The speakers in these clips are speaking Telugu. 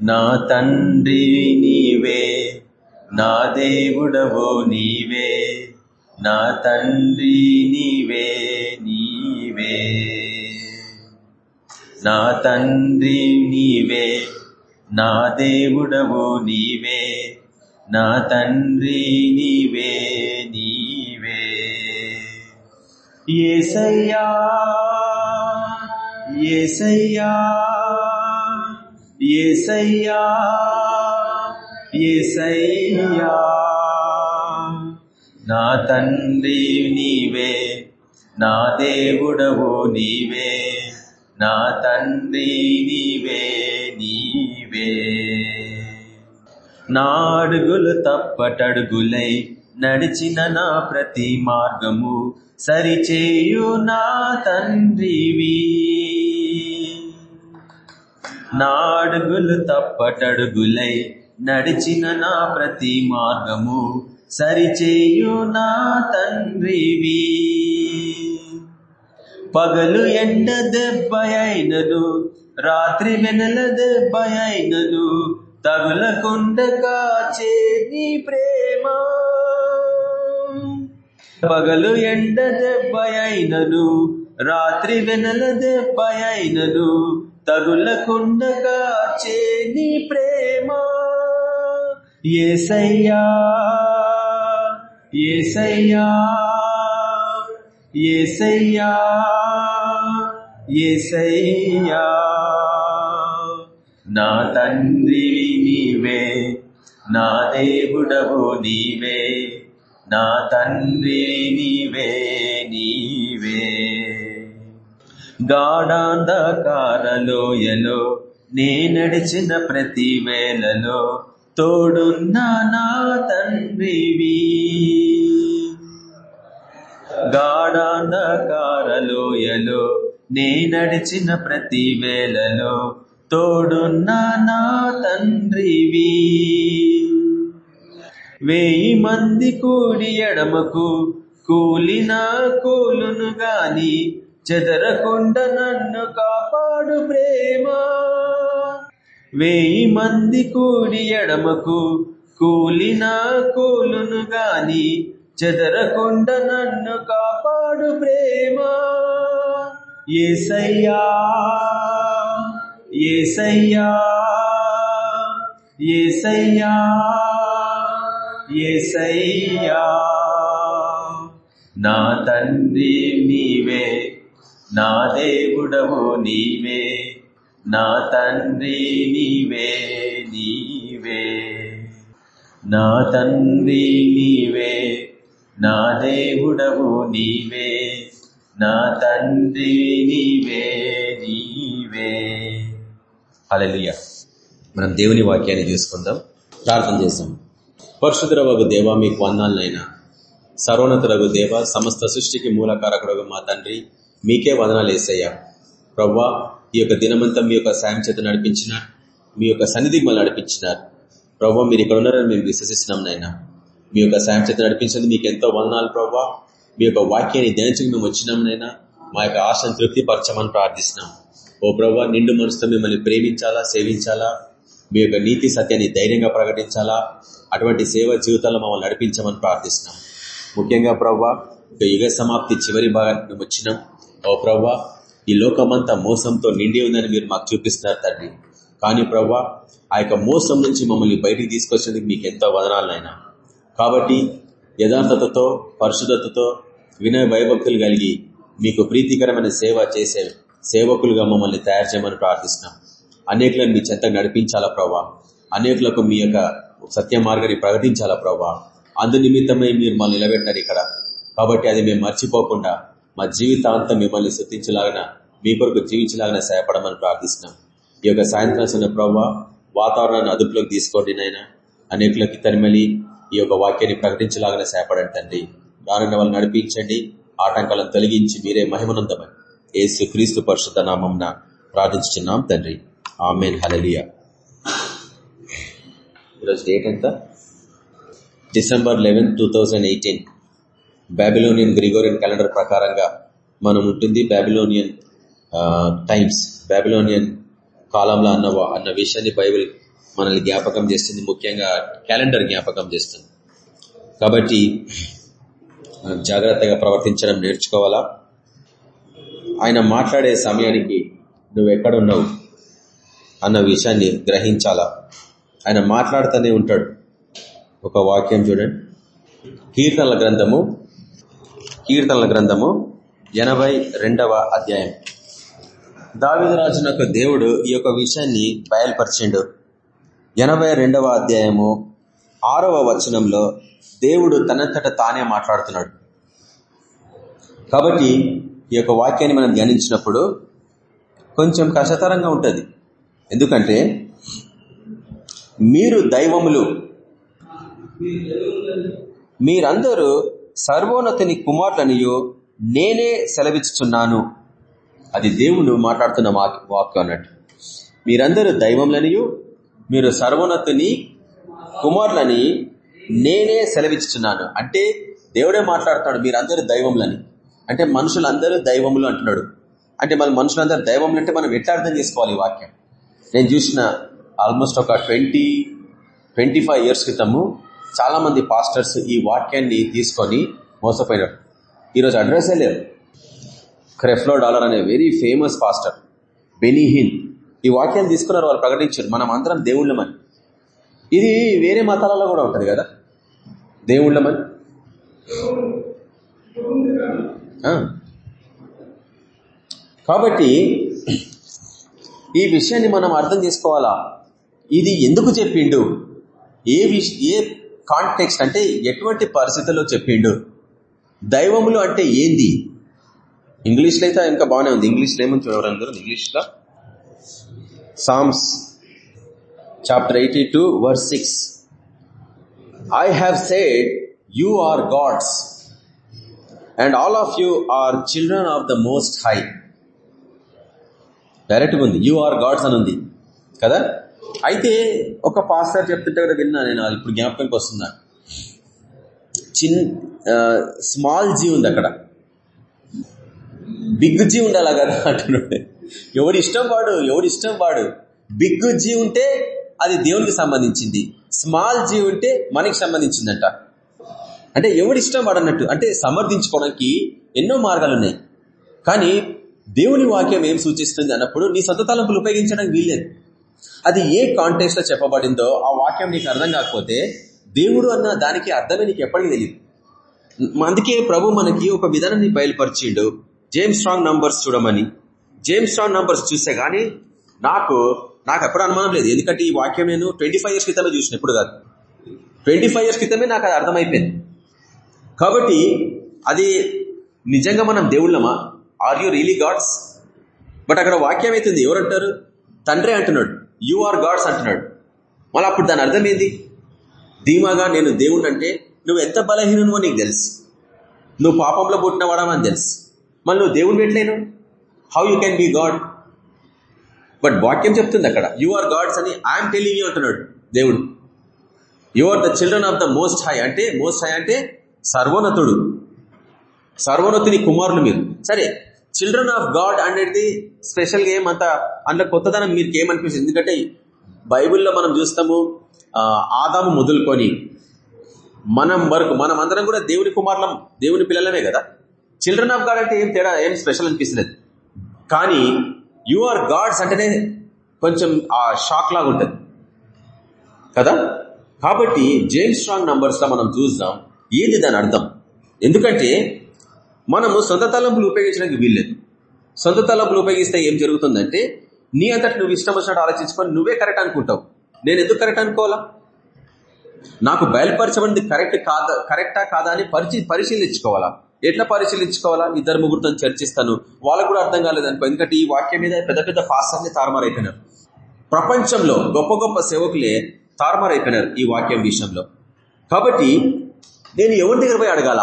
నా తండ్రి నీవే నా దేవుడవో నీవే నా తండ్రి నీవే నీవే. నా తండ్రి నీవే నా దేవుడవో నీవే నా తండ్రి నీవే నీవే. ఏసయ్యా ఏసయ్యా. ఏసయ్యా ఏసయ్యా నా తండ్రి నీవే నా దేవుడవు నీవే నా తండ్రి నీవే నీవే. నా అడుగులు తప్పటడుగులై నడిచిన నా ప్రతి మార్గము సరిచేయు నా తండ్రివి. నా అడుగులు తప్పటడుగులై నడిచిన నా ప్రతి మార్గము సరిచేయు నా తండ్రివి. పగలు ఎండ దెబ్బయైనను రాత్రి వెనల దెబ్బయైనను తగులకుండ కాచే నీ ప్రేమ. పగలు ఎండ దెబ్బయైనను రాత్రి వెనల దెబ్బయైనను తగులకుండగా చేని ప్రేమ. ఏసయ్యా ఏసయ్యా ఏసయ్యా ఏసయ్యా. నా తండ్రి నీవే నా దేవుడవు నీవే నా తండ్రి నీవే నీవే. గాఢాంధకారలోయలో నే నడిచిన ప్రతి వేళలో తోడున్న నా తండ్రివి గాఢాంధకారలోయలో నే నడిచిన ప్రతి వేళలో తోడున్న నా తండ్రివి వేయి మంది కూడి ఎడమకు కూలినా కూలును గాని చెదరకుండా నన్ను కాపాడు ప్రేమ. వేయి మంది కూడి ఎడమకు కూలిన కూలును గాని చెదరకుండా నన్ను కాపాడు ప్రేమ. ఏసయ్యా ఏసయ్యా ఏసయ్యా ఏసయ్యా. నా తండ్రి మీ నా దేవుడవు నీవే నా తండ్రి నీవే నీవే. నా తండ్రి నీవే నా దేవుడవు నీవే నా తండ్రి నీవే నీవే. హల్లెలూయా. మనం దేవుని వాక్యాన్ని తీసుకుందాం ప్రార్థన చేసాం పరశుద్రవగు దేవ మీకు వందాలనైనా సర్వోన్నతులకు దేవ సమస్త సృష్టికి మూలకారకుడు మా తండ్రి మీకే వదనాలు వేసయ్యా ప్రవ్వా ఈ యొక్క దినమంతా మీ యొక్క సాయం చేత నడిపించిన మీ యొక్క సన్నిధికి మళ్ళీ నడిపించినారు. ప్రవ్వా మీరు ఇక్కడ ఉన్నారని మేము విశ్వసిస్తున్నాం నాయన. మీ యొక్క సాయం చేత నడిపించింది మీకు ఎంతో వదనాలు ప్రవ్వా. మీ యొక్క వాక్యాన్ని ధ్యానించుకు మేము వచ్చినాం నైనా మా యొక్క ఆశను తృప్తిపరచమని ప్రార్థిస్తున్నాం. ఓ ప్రవ్వా నిండు మనసుతో మిమ్మల్ని ప్రేమించాలా సేవించాలా? మీ యొక్క నీతి సత్యాన్ని ధైర్యంగా ప్రకటించాలా? అటువంటి సేవ జీవితాల్లో మమ్మల్ని నడిపించమని ప్రార్థిస్తున్నాం. ముఖ్యంగా ప్రవ్వా ఒక యుగ సమాప్తి చివరి భాగానికి మేము వచ్చినాం. ఓ ప్రభా ఈ లోకమంతా మోసంతో నిండి ఉందని మీరు మాకు చూపిస్తున్నారు తండ్రి. కానీ ప్రభా ఆ యొక్క మోసం నుంచి మమ్మల్ని బయటికి తీసుకొచ్చేందుకు మీకు ఎంతో వదనాలనైనా కాబట్టి యథార్థతతో పరిశుద్ధతతో వినయ భయభక్తులు కలిగి మీకు ప్రీతికరమైన సేవ చేసే సేవకులుగా మమ్మల్ని తయారు చేయమని ప్రార్థిస్తున్నాం. అనేకులను మీ చెంత నడిపించాలా ప్రభా అనేకులకు మీ యొక్క సత్య మార్గాన్ని ప్రకటించాలా ప్రభా అందు నిమిత్తమై మీరు మమ్మల్ని నిలబెట్టారు ఇక్కడ. కాబట్టి అది మేము మర్చిపోకుండా మా జీవితాంతం మిమ్మల్ని శుద్ధించలాగిన మీ కొరకు జీవించలాగిన సహాయపడమని ప్రార్థిస్తున్నాం. ఈ యొక్క సాయంత్రం చిన్న ప్రభావ వాతావరణాన్ని అదుపులోకి తీసుకోండి నాయన. అనేకులకి తరిమలి ఈ యొక్క వాక్యాన్ని ప్రకటించలాగిన సహాయపడండి తండ్రి. రానున్న వాళ్ళు నడిపించండి ఆటంకాలను తొలగించి మీరే మహిమనందమని. ఏసు క్రీస్తు పరిశుద్ధ నామం ప్రార్థించుతున్నాం తండ్రి. ఆమెన్. హలలియా ఈరోజు డేట్ ఎంత? December eleven two thousand eighteen. Babylonian Gregorian calendar ప్రకారంగా మనం ఉంటుంది బాబిలోనియన్ టైమ్స్ బాబిలోనియన్ కాలంలో అన్న అన్న విషయాన్ని బైబిల్ మనల్ని జ్ఞాపకం చేస్తుంది. ముఖ్యంగా క్యాలెండర్ జ్ఞాపకం చేస్తుంది. కాబట్టి జాగ్రత్తగా ప్రవర్తించడం నేర్చుకోవాలా? ఆయన మాట్లాడే సమయానికి నువ్వు ఎక్కడున్నావు అన్న విషయాన్ని గ్రహించాలా? ఆయన మాట్లాడుతూనే ఉంటాడు. ఒక వాక్యం చూడండి. కీర్తనల గ్రంథము కీర్తనల గ్రంథము ఎనభై అధ్యాయం. దావిదరాజునకు దేవుడు ఈ యొక్క విషయాన్ని బయలుపరిచిండు. ఎనభై రెండవ అధ్యాయము ఆరవ వచనంలో దేవుడు తనంతట తానే మాట్లాడుతున్నాడు. కాబట్టి ఈ యొక్క వాక్యాన్ని మనం ధ్యానించినప్పుడు కొంచెం కష్టతరంగా ఉంటుంది. ఎందుకంటే మీరు దైవములు. మీరందరూ సర్వోన్నతిని కుమారులనియో నేనే సెలవిచ్చుచున్నాను. అది దేవుడు మాట్లాడుతున్న వాక్యం అన్నట్టు. మీరందరూ దైవంలనియు మీరు సర్వోన్నతుని కుమారులని నేనే సెలవిచ్చుచున్నాను. అంటే దేవుడే మాట్లాడుతున్నాడు మీరందరూ దైవంలని అంటే మనుషులందరూ దైవములు అంటున్నాడు. అంటే మన మనుషులందరూ దైవములు అంటే మనం ఎట్లా అర్థం చేసుకోవాలి ఈ వాక్యం? నేను చూసిన ఆల్మోస్ట్ ఒక ట్వంటీ ట్వంటీ ఇయర్స్ క్రితము చాలా మంది పాస్టర్స్ ఈ వాక్యాన్ని తీసుకొని మోసపోయినారు. ఈరోజు అడ్రస్సే లేరు క్రెఫ్లో డాలర్ అనే very famous pastor Benny Hinn ఈ వాక్యాన్ని తీసుకున్నారు వాళ్ళు ప్రకటించారు. మనం అందరం దేవుళ్ళమని ఇది వేరే మతాలలో కూడా ఉంటుంది కదా? దేవుళ్ళమని కాబట్టి ఈ విషయాన్ని మనం అర్థం చేసుకోవాలా? ఇది ఎందుకు చెప్పిండు? ఏ విష ఏ కాంటెక్స్ట్ అంటే ఎటువంటి పరిస్థితుల్లో చెప్పిండు? దైవములు అంటే ఏంది? ఇంగ్లీష్లో అయితే ఇంకా బాగానే ఉంది. ఇంగ్లీష్లో ఏమని చూడవరందరూ ఇంగ్లీష్లో? Psalms chapter eighty two verse six I have said you are gods and all of you are children of the most high డైరెక్ట్గా ఉంది. యు ఆర్ గాడ్స్ అని ఉంది. కదా? అయితే ఒక పాస్టర్ చెప్తుంటే కూడా విన్నా నేను ఇప్పుడు జ్ఞాపకంకి వస్తున్నా చిన్ స్మాల్ జీ ఉంది అక్కడ. బిగ్ జీ ఉండాలి కదా అంటున్నాడు. ఇష్టం వాడు ఎవడు ఇష్టం వాడు. బిగ్ జీ ఉంటే అది దేవునికి సంబంధించింది. స్మాల్ జీ ఉంటే మనకి సంబంధించిందంట. అంటే ఎవడు ఇష్టం వాడన్నట్టు అంటే సమర్థించుకోవడానికి ఎన్నో మార్గాలు ఉన్నాయి. కానీ దేవుని వాక్యం ఏం సూచిస్తుంది అన్నప్పుడు నీ సొంత తలంపులు ఉపయోగించడానికి వీల్లేదు. అది ఏ కాంటెక్స్ట్లో చెప్పబడిందో ఆ వాక్యం నీకు అర్థం కాకపోతే దేవుడు అన్న దానికి అర్థమే నీకు ఎప్పటికీ తెలియదు అందుకే ప్రభు మనకి ఒక విధానాన్ని బయలుపరిచిండు. జేమ్స్ స్ట్రాంగ్ నంబర్స్ చూడమని. జేమ్స్ స్ట్రాంగ్ నంబర్స్ చూస్తే గానీ నాకు నాకు ఎప్పుడు అనుమానం లేదు. ఎందుకంటే ఈ వాక్యం నేను ట్వంటీ ఇయర్స్ క్రితమే చూసిన ఎప్పుడు కాదు. ట్వంటీ ఇయర్స్ క్రితమే నాకు అది అర్థమైపోయింది. కాబట్టి అది నిజంగా మనం దేవుళ్ళమా? Are you really gods but అక్కడ వాక్యం అవుతుంది ఎవరంటారు? తండ్రి అంటున్నాడు. యు ఆర్ గాడ్స్ అంటున్నాడు మళ్ళీ అప్పుడు దాని అర్థం ఏంది? ధీమాగా నేను దేవుడు అంటే నువ్వు ఎంత బలహీనమో నీకు తెలుసు. నువ్వు పాపంలో పుట్టినవాడమని అని తెలుసు. మళ్ళీ నువ్వు దేవుని పెట్టలేను how you can be God but వాక్యం చెప్తుంది అక్కడ. యు ఆర్ గాడ్స్ అని ఐఎమ్ టెలింగ్ యూ అంటున్నాడు దేవుడు. You are the children of the most high అంటే మోస్ట్ హై అంటే సర్వోన్నతుడు. సర్వోన్నతుని కుమారులు మీరు. సరే చిల్డ్రన్ ఆఫ్ గాడ్ అనేది స్పెషల్గా ఏమంత అందులో కొత్తదనం మీకు ఏమనిపిస్తుంది? ఎందుకంటే బైబిల్లో మనం చూస్తాము ఆదాము మొదలుకొని మనం వరకు మనం అందరం కూడా దేవుని కుమారులం దేవుని పిల్లలమే కదా? చిల్డ్రన్ ఆఫ్ గాడ్ అంటే ఏం తేడా ఏం స్పెషల్ అనిపిస్తుంది కానీ యు ఆర్ గాడ్స్ అంటేనే కొంచెం ఆ షాక్ లాగా ఉంటుంది. కదా? కాబట్టి జేమ్స్ స్ట్రాంగ్ నంబర్స్లో మనం చూద్దాం. ఏంది దాని అర్థం? ఎందుకంటే మనము సొంత తలంపులు ఉపయోగించడానికి వీల్లేదు. సొంత తలంపులు ఉపయోగిస్తే ఏం జరుగుతుందంటే నీ అంతటి నువ్వు ఇష్టం వచ్చినట్టు ఆలోచించుకొని నువ్వే కరెక్ట్ అనుకుంటావు. నేను ఎందుకు కరెక్ట్ అనుకోవాలా? నాకు బయలుపరచబడింది కరెక్ట్ కాదా కరెక్టా కాదా అని పరిచి పరిశీలించుకోవాలా? ఎట్లా పరిశీలించుకోవాలా? ఇద్దరు ముగ్గురుతో చర్చిస్తాను. వాళ్ళకు కూడా అర్థం కాలేదనుకో ఎందుకంటే ఈ వాక్యం మీద పెద్ద పెద్ద ఫాస్టర్ని తారుమారైపోయినారు. ప్రపంచంలో గొప్ప గొప్ప సేవకులే తారుమారైపోయినారు ఈ వాక్యం విషయంలో. కాబట్టి నేను ఎవరి దగ్గర పోయి అడగాల?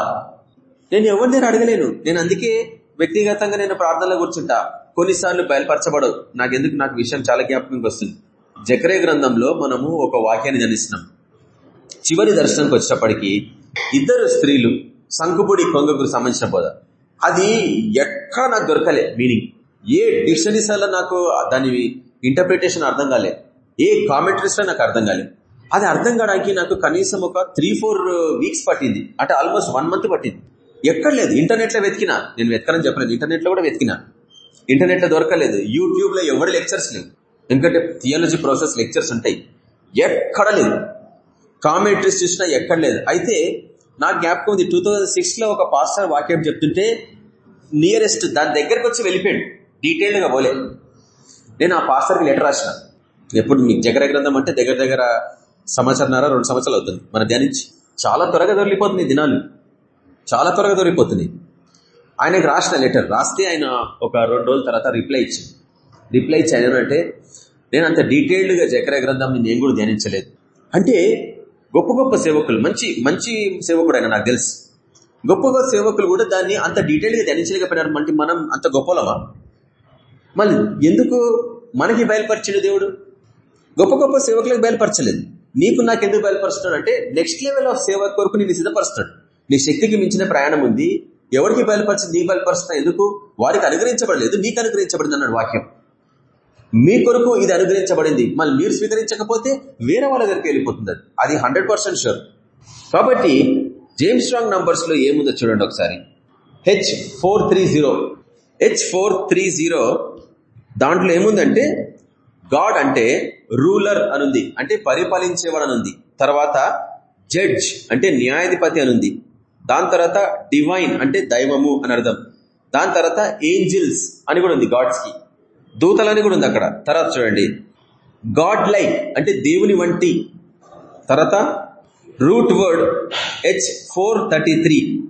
నేను ఎవరి దగ్గర అడగలేను. నేను అందుకే వ్యక్తిగతంగా నేను ప్రార్థనలో కూర్చుంటా కొన్నిసార్లు బయలుపరచబడవు. నాకెందుకు? నాకు విషయం చాలా జ్ఞాపకంకి వస్తుంది. జకరే గ్రంథంలో మనము ఒక వాక్యాన్ని జనిస్తున్నాం చివరి దర్శనంకి వచ్చేటప్పటికి ఇద్దరు స్త్రీలు సంకుపుడి కొంగకు సంబంధించిన బోధ. అది ఎక్కడ నాకు దొరకలే. మీనింగ్ ఏ డిక్షనరీస్లో నాకు దాని ఇంటర్ప్రిటేషన్ అర్థం కాలేదు ఏ కామెంటరీస్ నాకు అర్థం కాలేదు అది అర్థం కావడానికి నాకు కనీసం ఒక త్రీ ఫోర్ వీక్స్ పట్టింది. అంటే ఆల్మోస్ట్ వన్ మంత్ పట్టింది. ఎక్కడ లేదు ఇంటర్నెట్లో వెతికినా. నేను వెతకనని చెప్పలేదు. ఇంటర్నెట్లో కూడా వెతికినా. ఇంటర్నెట్లో దొరకలేదు. యూట్యూబ్లో లెక్చర్స్ లేవు. ఎందుకంటే థియాలజీ ప్రాసెస్ లెక్చర్స్ ఉంటాయి. ఎక్కడ లేదు. కామెంటరీస్ చూసినా ఎక్కడ లేదు. అయితే నా జ్ఞాపకం ఉంది. టూ లో ఒక పాస్టర్ వాక్యం చెప్తుంటే నియరెస్ట్ దాని దగ్గరకు వచ్చి వెళ్ళిపోయాడు. డీటెయిల్డ్గా పోలే. నేను ఆ పాస్టర్కి లెటర్ రాసిన. ఎప్పుడు మీకు జగర గ్రంథం అంటే దగ్గర దగ్గర సంవత్సరంన్నర రెండు సంవత్సరాలు అవుతుంది. మన ధ్యానించి. చాలా త్వరగా దొరికిపోతుంది దినాలు. చాలా త్వరగా దొరికిపోతుంది ఆయనకు రాసిన లెటర్ రాస్తే ఆయన ఒక రెండు రోజుల తర్వాత రిప్లై ఇచ్చింది. రిప్లై ఇచ్చాను అంటే నేను అంత డీటెయిల్డ్గా జకర గ్రంథం నేను కూడా ధ్యానించలేదు. అంటే గొప్ప గొప్ప సేవకులు మంచి మంచి సేవకుడు ఆయన నాకు తెలుసు. గొప్ప గొప్ప సేవకులు కూడా దాన్ని అంత డీటెయిల్గా ధ్యానించలేకపోయినారు. అంటే మనం అంత గొప్పలమా? మళ్ళీ ఎందుకు మనకి బయలుపరిచిన దేవుడు? గొప్ప గొప్ప సేవకులకు బయలుపరచలేదు. నీకు నాకు ఎందుకు బయలుపరుస్తున్నాడు? అంటే నెక్స్ట్ లెవెల్ ఆఫ్ సేవ కొరకు నేను సిద్ధపరుస్తాడు నీ శక్తికి మించిన ప్రయాణం ఉంది. ఎవరికి బయలుపరిచి నీ బయలుపరుస్తున్నా ఎందుకు? వారికి అనుగ్రహించబడలేదు. నీకు అనుగ్రహించబడింది అన్నాడు వాక్యం. మీ కొరకు ఇది అనుగ్రహించబడింది. మళ్ళీ మీరు స్వీకరించకపోతే వేరే వాళ్ళ దగ్గరికి వెళ్ళిపోతుంది అది. హండ్రెడ్ పర్సెంట్ షూర్ కాబట్టి జేమ్స్ స్ట్రాంగ్ నంబర్స్లో ఏముందో చూడండి ఒకసారి. H four three zero H four three zero దాంట్లో ఏముందంటే గాడ్ అంటే రూలర్ అనుంది. అంటే పరిపాలించేవాడు అనుంది. తర్వాత జడ్జ్ అంటే న్యాయాధిపతి అనుంది. దాని తర్వాత డివైన్ అంటే దైవము అని అర్థం. దాని తర్వాత ఏంజిల్స్ అని కూడా ఉంది గాడ్స్కి. దూతలని కూడా ఉంది అక్కడ. తర్వాత చూడండి. గాడ్ లైక్ అంటే దేవుని వంటి. తర్వాత root word H four thirty three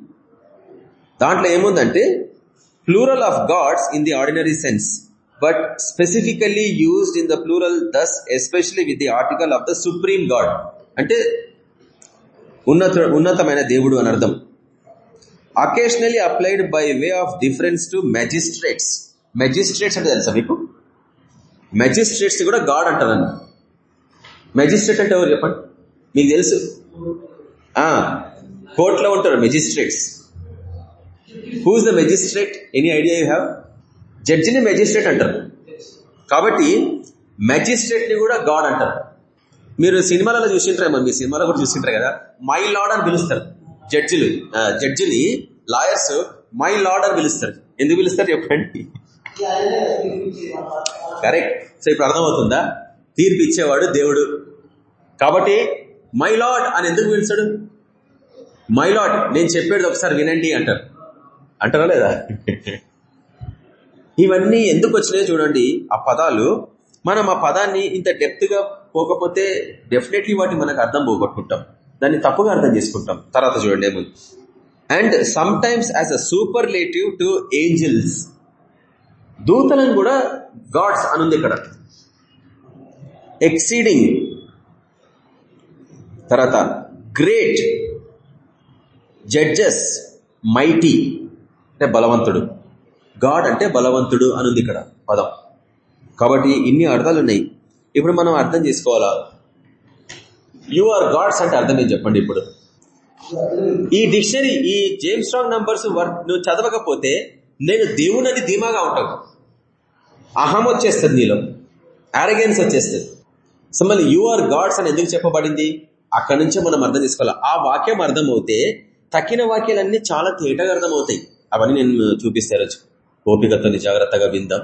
దాంట్లో ఏముందంటే plural of gods in the ordinary sense but specifically used in the plural thus especially with the article of the supreme God అంటే ఉన్నత ఉన్నతమైన దేవుడు అని అర్థం. Occasionally applied by way of difference to magistrates magistrates అంటే తెలుసా మీకు? మెజిస్ట్రేట్స్ కూడా గాడ్ అంటారని మెజిస్ట్రేట్ అంటే ఎవరు చెప్పండి? మీకు తెలుసు? కోర్టులో ఉంటారు magistrates who's the magistrate any idea you have జడ్జిని magistrate అంటారు. కాబట్టి మెజిస్ట్రేట్ని కూడా గాడ్ అంటారు. మీరు సినిమాలలో చూసింటారేమో మీ సినిమాలో కూడా చూసింటారు కదా? మై లార్డ్ అని పిలుస్తారు. జడ్జిలు. జడ్జిని లాయర్స్ మై లార్డ్ అని పిలుస్తారు. ఎందుకు పిలుస్తారు చెప్పండి? కరెక్ట్ సో ఇప్పుడు అర్థమవుతుందా? తీర్పు ఇచ్చేవాడు దేవుడు. కాబట్టి మై లార్డ్ అని ఎందుకు పిలుస్తాడు? మై లార్డ్ నేను చెప్పేది ఒకసారి వినండి అంటారు. అంటారా లేదా? ఇవన్నీ ఎందుకు వచ్చినాయో చూడండి. ఆ పదాలు మనం ఆ పదాన్ని ఇంత డెప్త్గా పోకపోతే డెఫినెట్లీ వాటి మనకు అర్థం పోగొట్టుకుంటాం. దాన్ని తప్పుగా అర్థం చేసుకుంటాం. తర్వాత చూడండి ఏముంది? And some times as a superlative to angels దూతలను కూడా గాడ్స్ అనుంది ఇక్కడ. ఎక్సీడింగ్ తర్వాత గ్రేట్ జడ్జెస్ మైటీ అంటే బలవంతుడు. గాడ్ అంటే బలవంతుడు అనుంది ఇక్కడ పదం. కాబట్టి ఇన్ని అర్థాలు ఉన్నాయి ఇప్పుడు మనం అర్థం చేసుకోవాలా? యు ఆర్ గాడ్స్ అంటే అర్థం ఏం చెప్పండి ఇప్పుడు? ఈ డిక్షనరీ ఈ జేమ్స్ స్ట్రాంగ్ నంబర్స్ నువ్వు చదవకపోతే నేను దేవునని ధీమాగా ఉంటావు అహం వచ్చేస్తుంది నీలో. అరగెన్స్ వచ్చేస్తుంది. సో మళ్ళీ యు ఆర్ గాడ్స్ అని ఎందుకు చెప్పబడింది? అక్కడి నుంచే మనం అర్థం చేసుకోవాలి? ఆ వాక్యం అర్థమవుతే తక్కిన వాక్యాలన్నీ చాలా తేటగా అర్థమవుతాయి. అవన్నీ నేను చూపిస్తారు ఓపికతో జాగ్రత్తగా విందాం.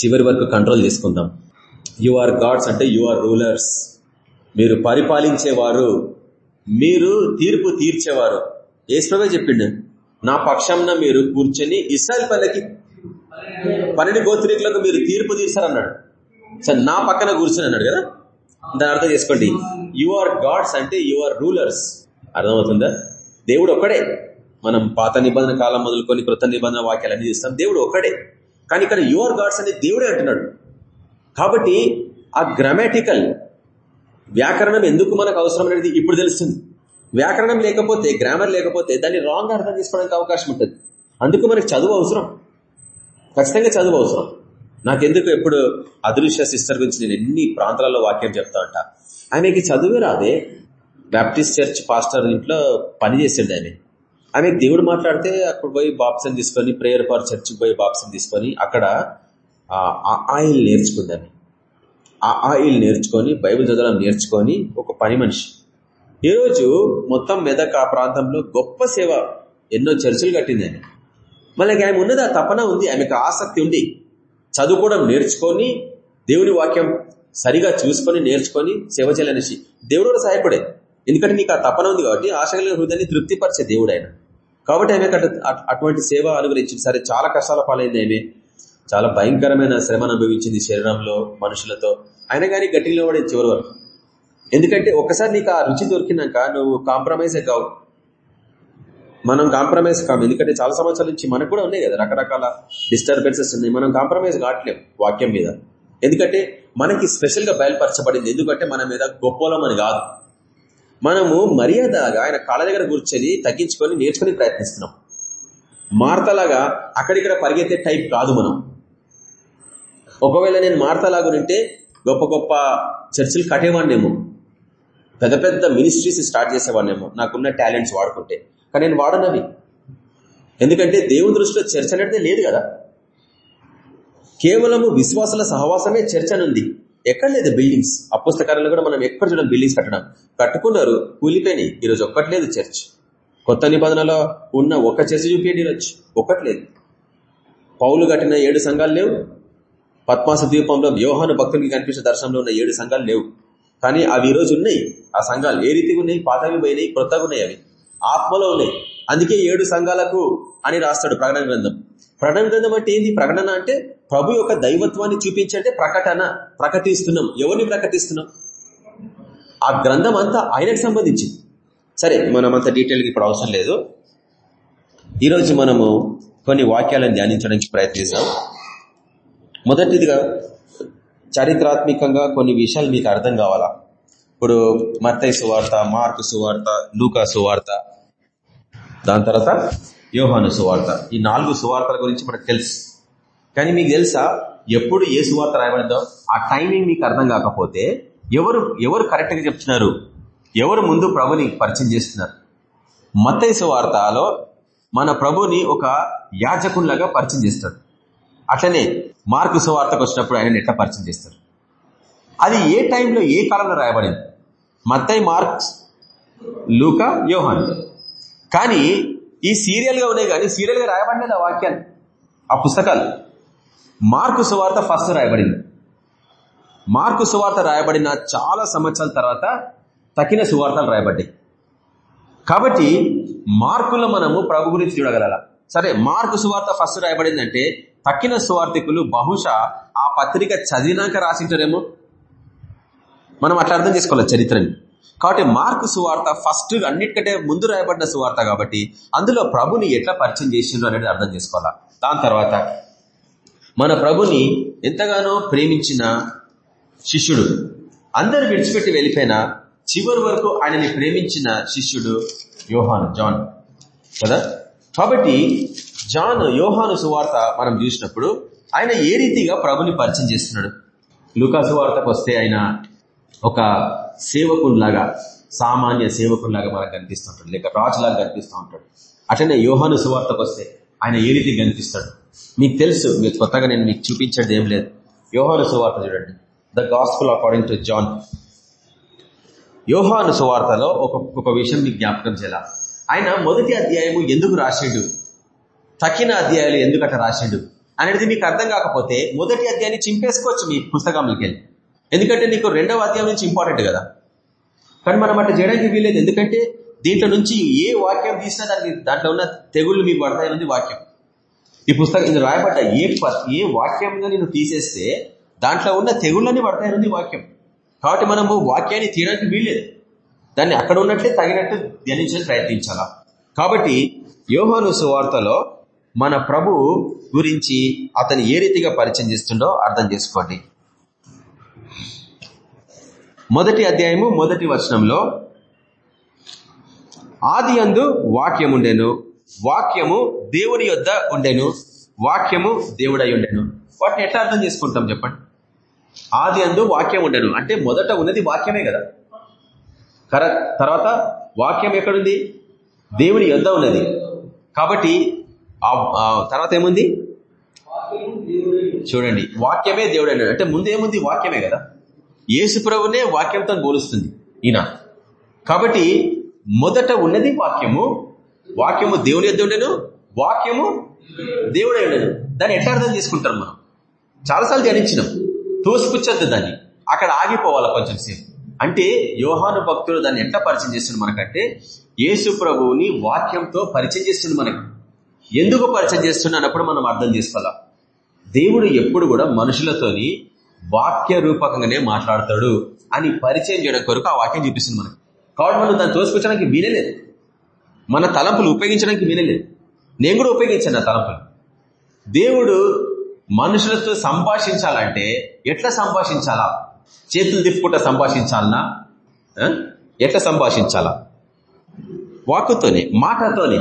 చివరి వరకు కంట్రోల్ చేసుకుందాం. యు ఆర్ గాడ్స్ అంటే యు ఆర్ రూలర్స్ మీరు పరిపాలించేవారు మీరు తీర్పు తీర్చేవారు. ఏసుప్రభే చెప్పిండు నా పక్షంన మీరు కూర్చొని ఇస్రాయల్ పల్లకి పన్నెండు గోత్రికులకు మీరు తీర్పు తీర్చారన్నాడు సార్ నా పక్కన కూర్చొని అన్నాడు కదా? దాని అర్థం చేసుకోండి. యు ఆర్ గాడ్స్ అంటే యు ఆర్ రూలర్స్ అర్థమవుతుందా? దేవుడు ఒక్కడే. మనం పాత నిబంధన కాలం మొదలుకొని కృత నిబంధన వాక్యాలన్నీ చూస్తాం. దేవుడు ఒక్కడే. కానీ ఇక్కడ యువర్ గాడ్స్ అనే దేవుడే అంటున్నాడు. కాబట్టి ఆ గ్రామాటికల్ వ్యాకరణం ఎందుకు మనకు అవసరం అనేది ఇప్పుడు తెలుస్తుంది. వ్యాకరణం లేకపోతే గ్రామర్ లేకపోతే దాన్ని రాంగ్ అర్థం తీసుకోవడానికి అవకాశం ఉంటుంది. అందుకు మనకి చదువు అవసరం. ఖచ్చితంగా చదువు అవసరం. నాకెందుకు ఎప్పుడు అదృశ్య సిస్టర్ గురించి నేను ఎన్ని ప్రాంతాలలో వాక్యం చెప్తా అంట ఆమెకి చదువే రాదే. బ్యాప్టిస్ట్ చర్చ్ పాస్టర్ ఇంట్లో పని చేసాడు ఆమె ఆమె దేవుడు మాట్లాడితే అక్కడ పోయి బాప్సన్ తీసుకొని ప్రేయర్ పార్ చర్చ్కి పోయి బాప్సన్ తీసుకొని అక్కడ ఆ ఆయిల్ నేర్చుకుందని. ఆ ఆయిల్ నేర్చుకొని బైబిల్ చదవడం నేర్చుకొని ఒక పని మనిషి. ఈరోజు మొత్తం మెదక్ ఆ ప్రాంతంలో గొప్ప సేవ ఎన్నో చర్చలు కట్టింది ఆయన మళ్ళీ ఆమె ఉన్నది ఆ తపన ఉంది ఆమెకు ఆసక్తి ఉంది. చదువుకోవడం నేర్చుకొని దేవుని వాక్యం సరిగా చూసుకొని నేర్చుకొని సేవ చేయాలనేసి దేవుడు కూడా సహాయపడే. ఎందుకంటే నీకు ఆ తపన ఉంది కాబట్టి ఆశగల హృదయాన్ని తృప్తిపరిచే దేవుడు ఆయన. కాబట్టి ఆమె అటువంటి సేవ అనుగ్రహించింది. సరే చాలా కష్టాల పాలైంది ఆమె. చాలా భయంకరమైన శ్రమను అనుభవించింది శరీరంలో మనుషులతో. అయినా కానీ గట్టిలో పడే చివరి వరకు. ఎందుకంటే ఒకసారి నీకు ఆ రుచి దొరికినాక నువ్వు కాంప్రమైజే కావు. మనం కాంప్రమైజ్ కాము. ఎందుకంటే చాలా సంవత్సరాల నుంచి మనకు కూడా ఉన్నాయి కదా రకరకాల డిస్టర్బెన్సెస్ ఉన్నాయి. మనం కాంప్రమైజ్ కావట్లేం వాక్యం మీద. ఎందుకంటే మనకి స్పెషల్గా బయలుపరచబడింది. ఎందుకంటే మన మీద గొప్పలం అని కాదు. మనము మర్యాదగా ఆయన కాళ్ళ దగ్గర కూర్చొని తగ్గించుకొని నేర్చుకుని ప్రయత్నిస్తున్నాం. మార్తలాగా అక్కడిక్కడ పరిగెత్తే టైప్ కాదు మనం. ఒకవేళ నేను మార్తలాగుంటే గొప్ప గొప్ప చర్చిలు కట్టేవాడినేమో పెద్ద పెద్ద మినిస్ట్రీస్ స్టార్ట్ చేసేవాడినేమో నాకున్న టాలెంట్స్ వాడుకుంటే. కానీ నేను వాడనవి. ఎందుకంటే దేవుని దృష్టిలో చర్చ అనేది లేదు కదా. కేవలము విశ్వాసాల సహవాసమే చర్చ అనుంది. ఎక్కడ లేదు బిల్డింగ్స్ ఆ కూడా మనం ఎక్కడ చూడడం బిల్డింగ్స్ కట్టడం. కట్టుకున్నారు కూలిపోయినాయి. ఈరోజు ఒక్కట్లేదు చర్చ్ కొత్త నిబంధనలో ఉన్న ఒక చర్చ చూపించండి ఈరోజు. ఒక్కట్లేదు పౌలు కట్టిన ఏడు సంఘాలు లేవు. పద్మాస ద్వీపంలో వ్యూహాను భక్తులకి కనిపించిన దర్శనంలో ఉన్న ఏడు సంఘాలు లేవు. కానీ అవి ఈ రోజు ఉన్నాయి. ఆ సంఘాలు ఏ రీతిగా ఉన్నాయి? పాతవి పోయినాయి కొత్తగా ఉన్నాయి అవి. ఆత్మలో ఉన్నాయి. అందుకే ఏడు సంఘాలకు అని రాస్తాడు ప్రకటన గ్రంథం. ప్రకటన గ్రంథం అంటే ఏంది? ప్రకటన అంటే ప్రభు యొక్క దైవత్వాన్ని చూపించంటే ప్రకటన ప్రకటిస్తున్నాం. ఎవరిని ప్రకటిస్తున్నాం? ఆ గ్రంథం అంతా ఆయనకు సంబంధించింది. సరే మనం అంత డీటెయిల్గా ఇప్పుడు అవసరం లేదు. ఈరోజు మనము కొన్ని వాక్యాలను ధ్యానించడానికి ప్రయత్నిస్తాం. మొదటిదిగా చారిత్రాత్మకంగా కొన్ని విషయాలు మీకు అర్థం కావాలా? ఇప్పుడు మత్తయ్య సువార్త మార్కు సువార్త లూకా సువార్త దాని తర్వాత యోహాను సువార్త. ఈ నాలుగు సువార్తల గురించి మనకు తెలుసు. కానీ మీకు తెలుసా? ఎప్పుడు ఏ సువార్త రాయబడిందో? ఆ టైమింగ్ మీకు అర్థం కాకపోతే ఎవరు ఎవరు కరెక్ట్గా చెప్తున్నారు? ఎవరు ముందు ప్రభుని పరిచయం చేస్తున్నారు? మత్తయ్య సువార్తలో మన ప్రభుని ఒక యాజకునిలాగా పరిచయం చేస్తాడు. అట్లనే మార్కు సువార్తకు వచ్చినప్పుడు ఆయన ఎట్లా పరిచయం చేస్తారు? అది ఏ టైంలో ఏ కాలంలో రాయబడింది? మత్తై మార్క్స్ లూకా యోహాన్. కానీ ఈ సీరియల్గా ఉన్నాయి కానీ సీరియల్గా రాయబడలేదు ఆ వాక్యాలు ఆ పుస్తకాలు. మార్కు సువార్త ఫస్ట్ రాయబడింది. మార్కు సువార్త రాయబడిన చాలా సంవత్సరాల తర్వాత తక్కిన సువార్తలు రాయబడ్డాయి. కాబట్టి మార్కులో మనము ప్రభు గురించి చూడగల సరే మార్కు సువార్త ఫస్ట్ రాయబడిందంటే తక్కిన సువార్థికులు బహుశా ఆ పత్రిక చదివినాక రాసింటారేమో? మనం అట్లా అర్థం చేసుకోవాలి చరిత్రని. కాబట్టి మార్కు సువార్త ఫస్ట్ అన్నిటికంటే ముందు రాయబడిన సువార్త కాబట్టి అందులో ప్రభుని ఎట్లా పరిచయం చేసిండ్రు అనేది అర్థం చేసుకోవాలా? దాని తర్వాత మన ప్రభుని ఎంతగానో ప్రేమించిన శిష్యుడు అందరు విడిచిపెట్టి వెళ్ళిపోయిన చివరి వరకు ఆయనని ప్రేమించిన శిష్యుడు యోహాన్ జాన్. కదా? కాబట్టి జాన్ యోహాను సువార్త మనం చూసినప్పుడు ఆయన ఏ రీతిగా ప్రభుని పరిచయం చేస్తున్నాడు? లుకా సువార్తకు వస్తే ఆయన ఒక సేవకునిలాగా సామాన్య సేవకునిలాగా మనకు కనిపిస్తూ ఉంటాడు లేక రాజులాగా కనిపిస్తూ ఉంటాడు. అట్లనే యోహాను సువార్తకు వస్తే ఆయన ఏ రీతి కనిపిస్తాడు? మీకు తెలుసు మీరు కొత్తగా నేను మీకు చూపించేది ఏం లేదు. యోహాను సువార్త చూడండి. The gospel according to John యోహాను సువార్తలో ఒక ఒక విషయం మీకు జ్ఞాపకం చేయాల? ఆయన మొదటి అధ్యాయము ఎందుకు రాసిండు? తక్కిన అధ్యాయాలు ఎందుకట రాసిండు? అనేది మీకు అర్థం కాకపోతే మొదటి అధ్యాయాన్ని చింపేసుకోవచ్చు మీ పుస్తకంలోకి వెళ్ళి ఎందుకంటే నీకు రెండవ అధ్యాయం నుంచి ఇంపార్టెంట్ కదా. కానీ మనం అట్లా చేయడానికి వీలేదు ఎందుకంటే దీంట్లో నుంచి ఏ వాక్యం తీసినా దానికి దాంట్లో ఉన్న తెగుళ్ళు మీకు పడతాయని వాక్యం. ఈ పుస్తకం ఇది రాయబడ్డ ఏ ఏ వాక్యంగా నేను తీసేస్తే దాంట్లో ఉన్న తెగుళ్ళని పడతాయన్నది వాక్యం. కాబట్టి మనము వాక్యాన్ని తీయడానికి వీల్లేదు. దాన్ని అక్కడ ఉన్నట్లే తగినట్టు ధ్యానించడానికి ప్రయత్నించాలా. కాబట్టి యోహాను సువార్తలో మన ప్రభు గురించి అతను ఏ రీతిగా పరిచయం చేస్తుండో అర్థం చేసుకోండి. మొదటి అధ్యాయము మొదటి వచనంలో ఆది అందు వాక్యం ఉండెను. వాక్యము దేవుని యొద్ద ఉండెను. వాక్యము దేవుడై ఉండెను. వాటిని ఎట్లా అర్థం చేసుకుంటాం చెప్పండి? ఆది అందు వాక్యం ఉండెను. అంటే మొదట ఉన్నది వాక్యమే కదా. తర్వాత వాక్యం ఎక్కడుంది? దేవుని యొద్ద ఉన్నది. కాబట్టి తర్వాత ఏముంది? చూడండి వాక్యమే దేవుడు అన్నాడు. అంటే ముందేముంది వాక్యమే కదా. యేసు ప్రభునే వాక్యంతో పోలుస్తుంది ఈయన. కాబట్టి మొదట ఉన్నది వాక్యము. వాక్యము దేవుని ఎద్దు ఉండను. వాక్యము దేవుడే ఉండను. దాన్ని ఎట్లా అర్థం చేసుకుంటారు మనం? చాలాసార్లు ధ్యానించినాం. తోసిపుచ్చద్దు దాన్ని. అక్కడ ఆగిపోవాలా కొంచెం సేపు. అంటే యోహాను భక్తులు దాన్ని ఎట్లా పరిచయం చేస్తుంది మనకంటే? యేసు ప్రభువుని వాక్యంతో పరిచయం చేస్తుంది మనకు. ఎందుకు పరిచయం చేస్తున్నా అన్నప్పుడు మనం అర్థం చేసుకోవాలా? దేవుడు ఎప్పుడు కూడా మనుషులతోని వాక్య రూపకంగానే మాట్లాడతాడు అని పరిచయం చేయడం కొరకు ఆ వాక్యం చూపిస్తుంది మనకు. కాబట్టి మనం దాన్ని తోసుకొచ్చడానికి వీలలేదు మన తలంపులు ఉపయోగించడానికి వీలలేదు నేను కూడా ఉపయోగించాను నా తలంపులు. దేవుడు మనుషులతో సంభాషించాలంటే ఎట్లా సంభాషించాలా? చేతులు తిప్పుకుంటా సంభాషించాలనా? ఎట్లా సంభాషించాలా? వాక్కుతోనే మాటతోనే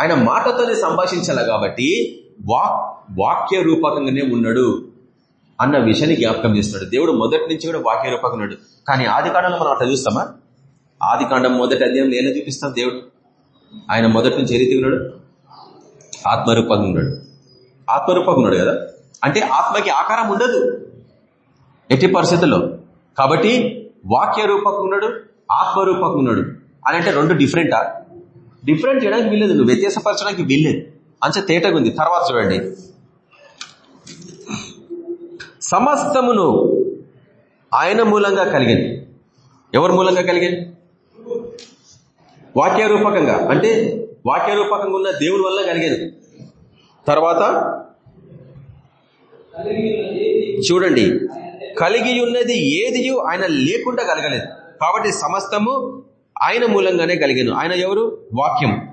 ఆయన మాటతోనే సంభాషించాల కాబట్టి వాక్ వాక్య రూపకంగానే ఉన్నాడు అన్న విషయాన్ని జ్ఞాపకం చేస్తున్నాడు. దేవుడు మొదటి నుంచి కూడా వాక్య రూపకంగా ఉన్నాడు. కానీ ఆది కాండంలో మనం అట్లా చూస్తామా? ఆది కాండం మొదటి అధ్యాయం ఎలా చూపిస్తాం దేవుడు. ఆయన మొదటి నుంచి ఏ రీతిగా ఉన్నాడు? ఆత్మరూపంగా ఉన్నాడు. ఆత్మరూపంగా ఉన్నాడు కదా? అంటే ఆత్మకి ఆకారం ఉండదు. ఎట్టి పరిస్థితుల్లో. కాబట్టి వాక్య రూపకంగా ఉన్నాడు ఆత్మరూపకంగా ఉన్నాడు. అని అంటే రెండు డిఫరెంటా డిఫరెంట్ చేయడానికి వీల్లేదు నువ్వు వ్యత్యాసపరచడానికి వీల్లేదు. అంచే తేటగా ఉంది. తర్వాత చూడండి. సమస్తమును ఆయన మూలంగా కలిగింది. ఎవరి మూలంగా కలిగింది? వాక్యరూపకంగా. అంటే వాక్యరూపకంగా ఉన్న దేవుడి వల్ల కలిగేది. తర్వాత చూడండి. కలిగి ఉన్నది ఏది ఆయన లేకుండా కలగలేదు. కాబట్టి సమస్తము ఆయన మూలంగానే కలిగాను. ఆయన ఎవరు? వాక్యం.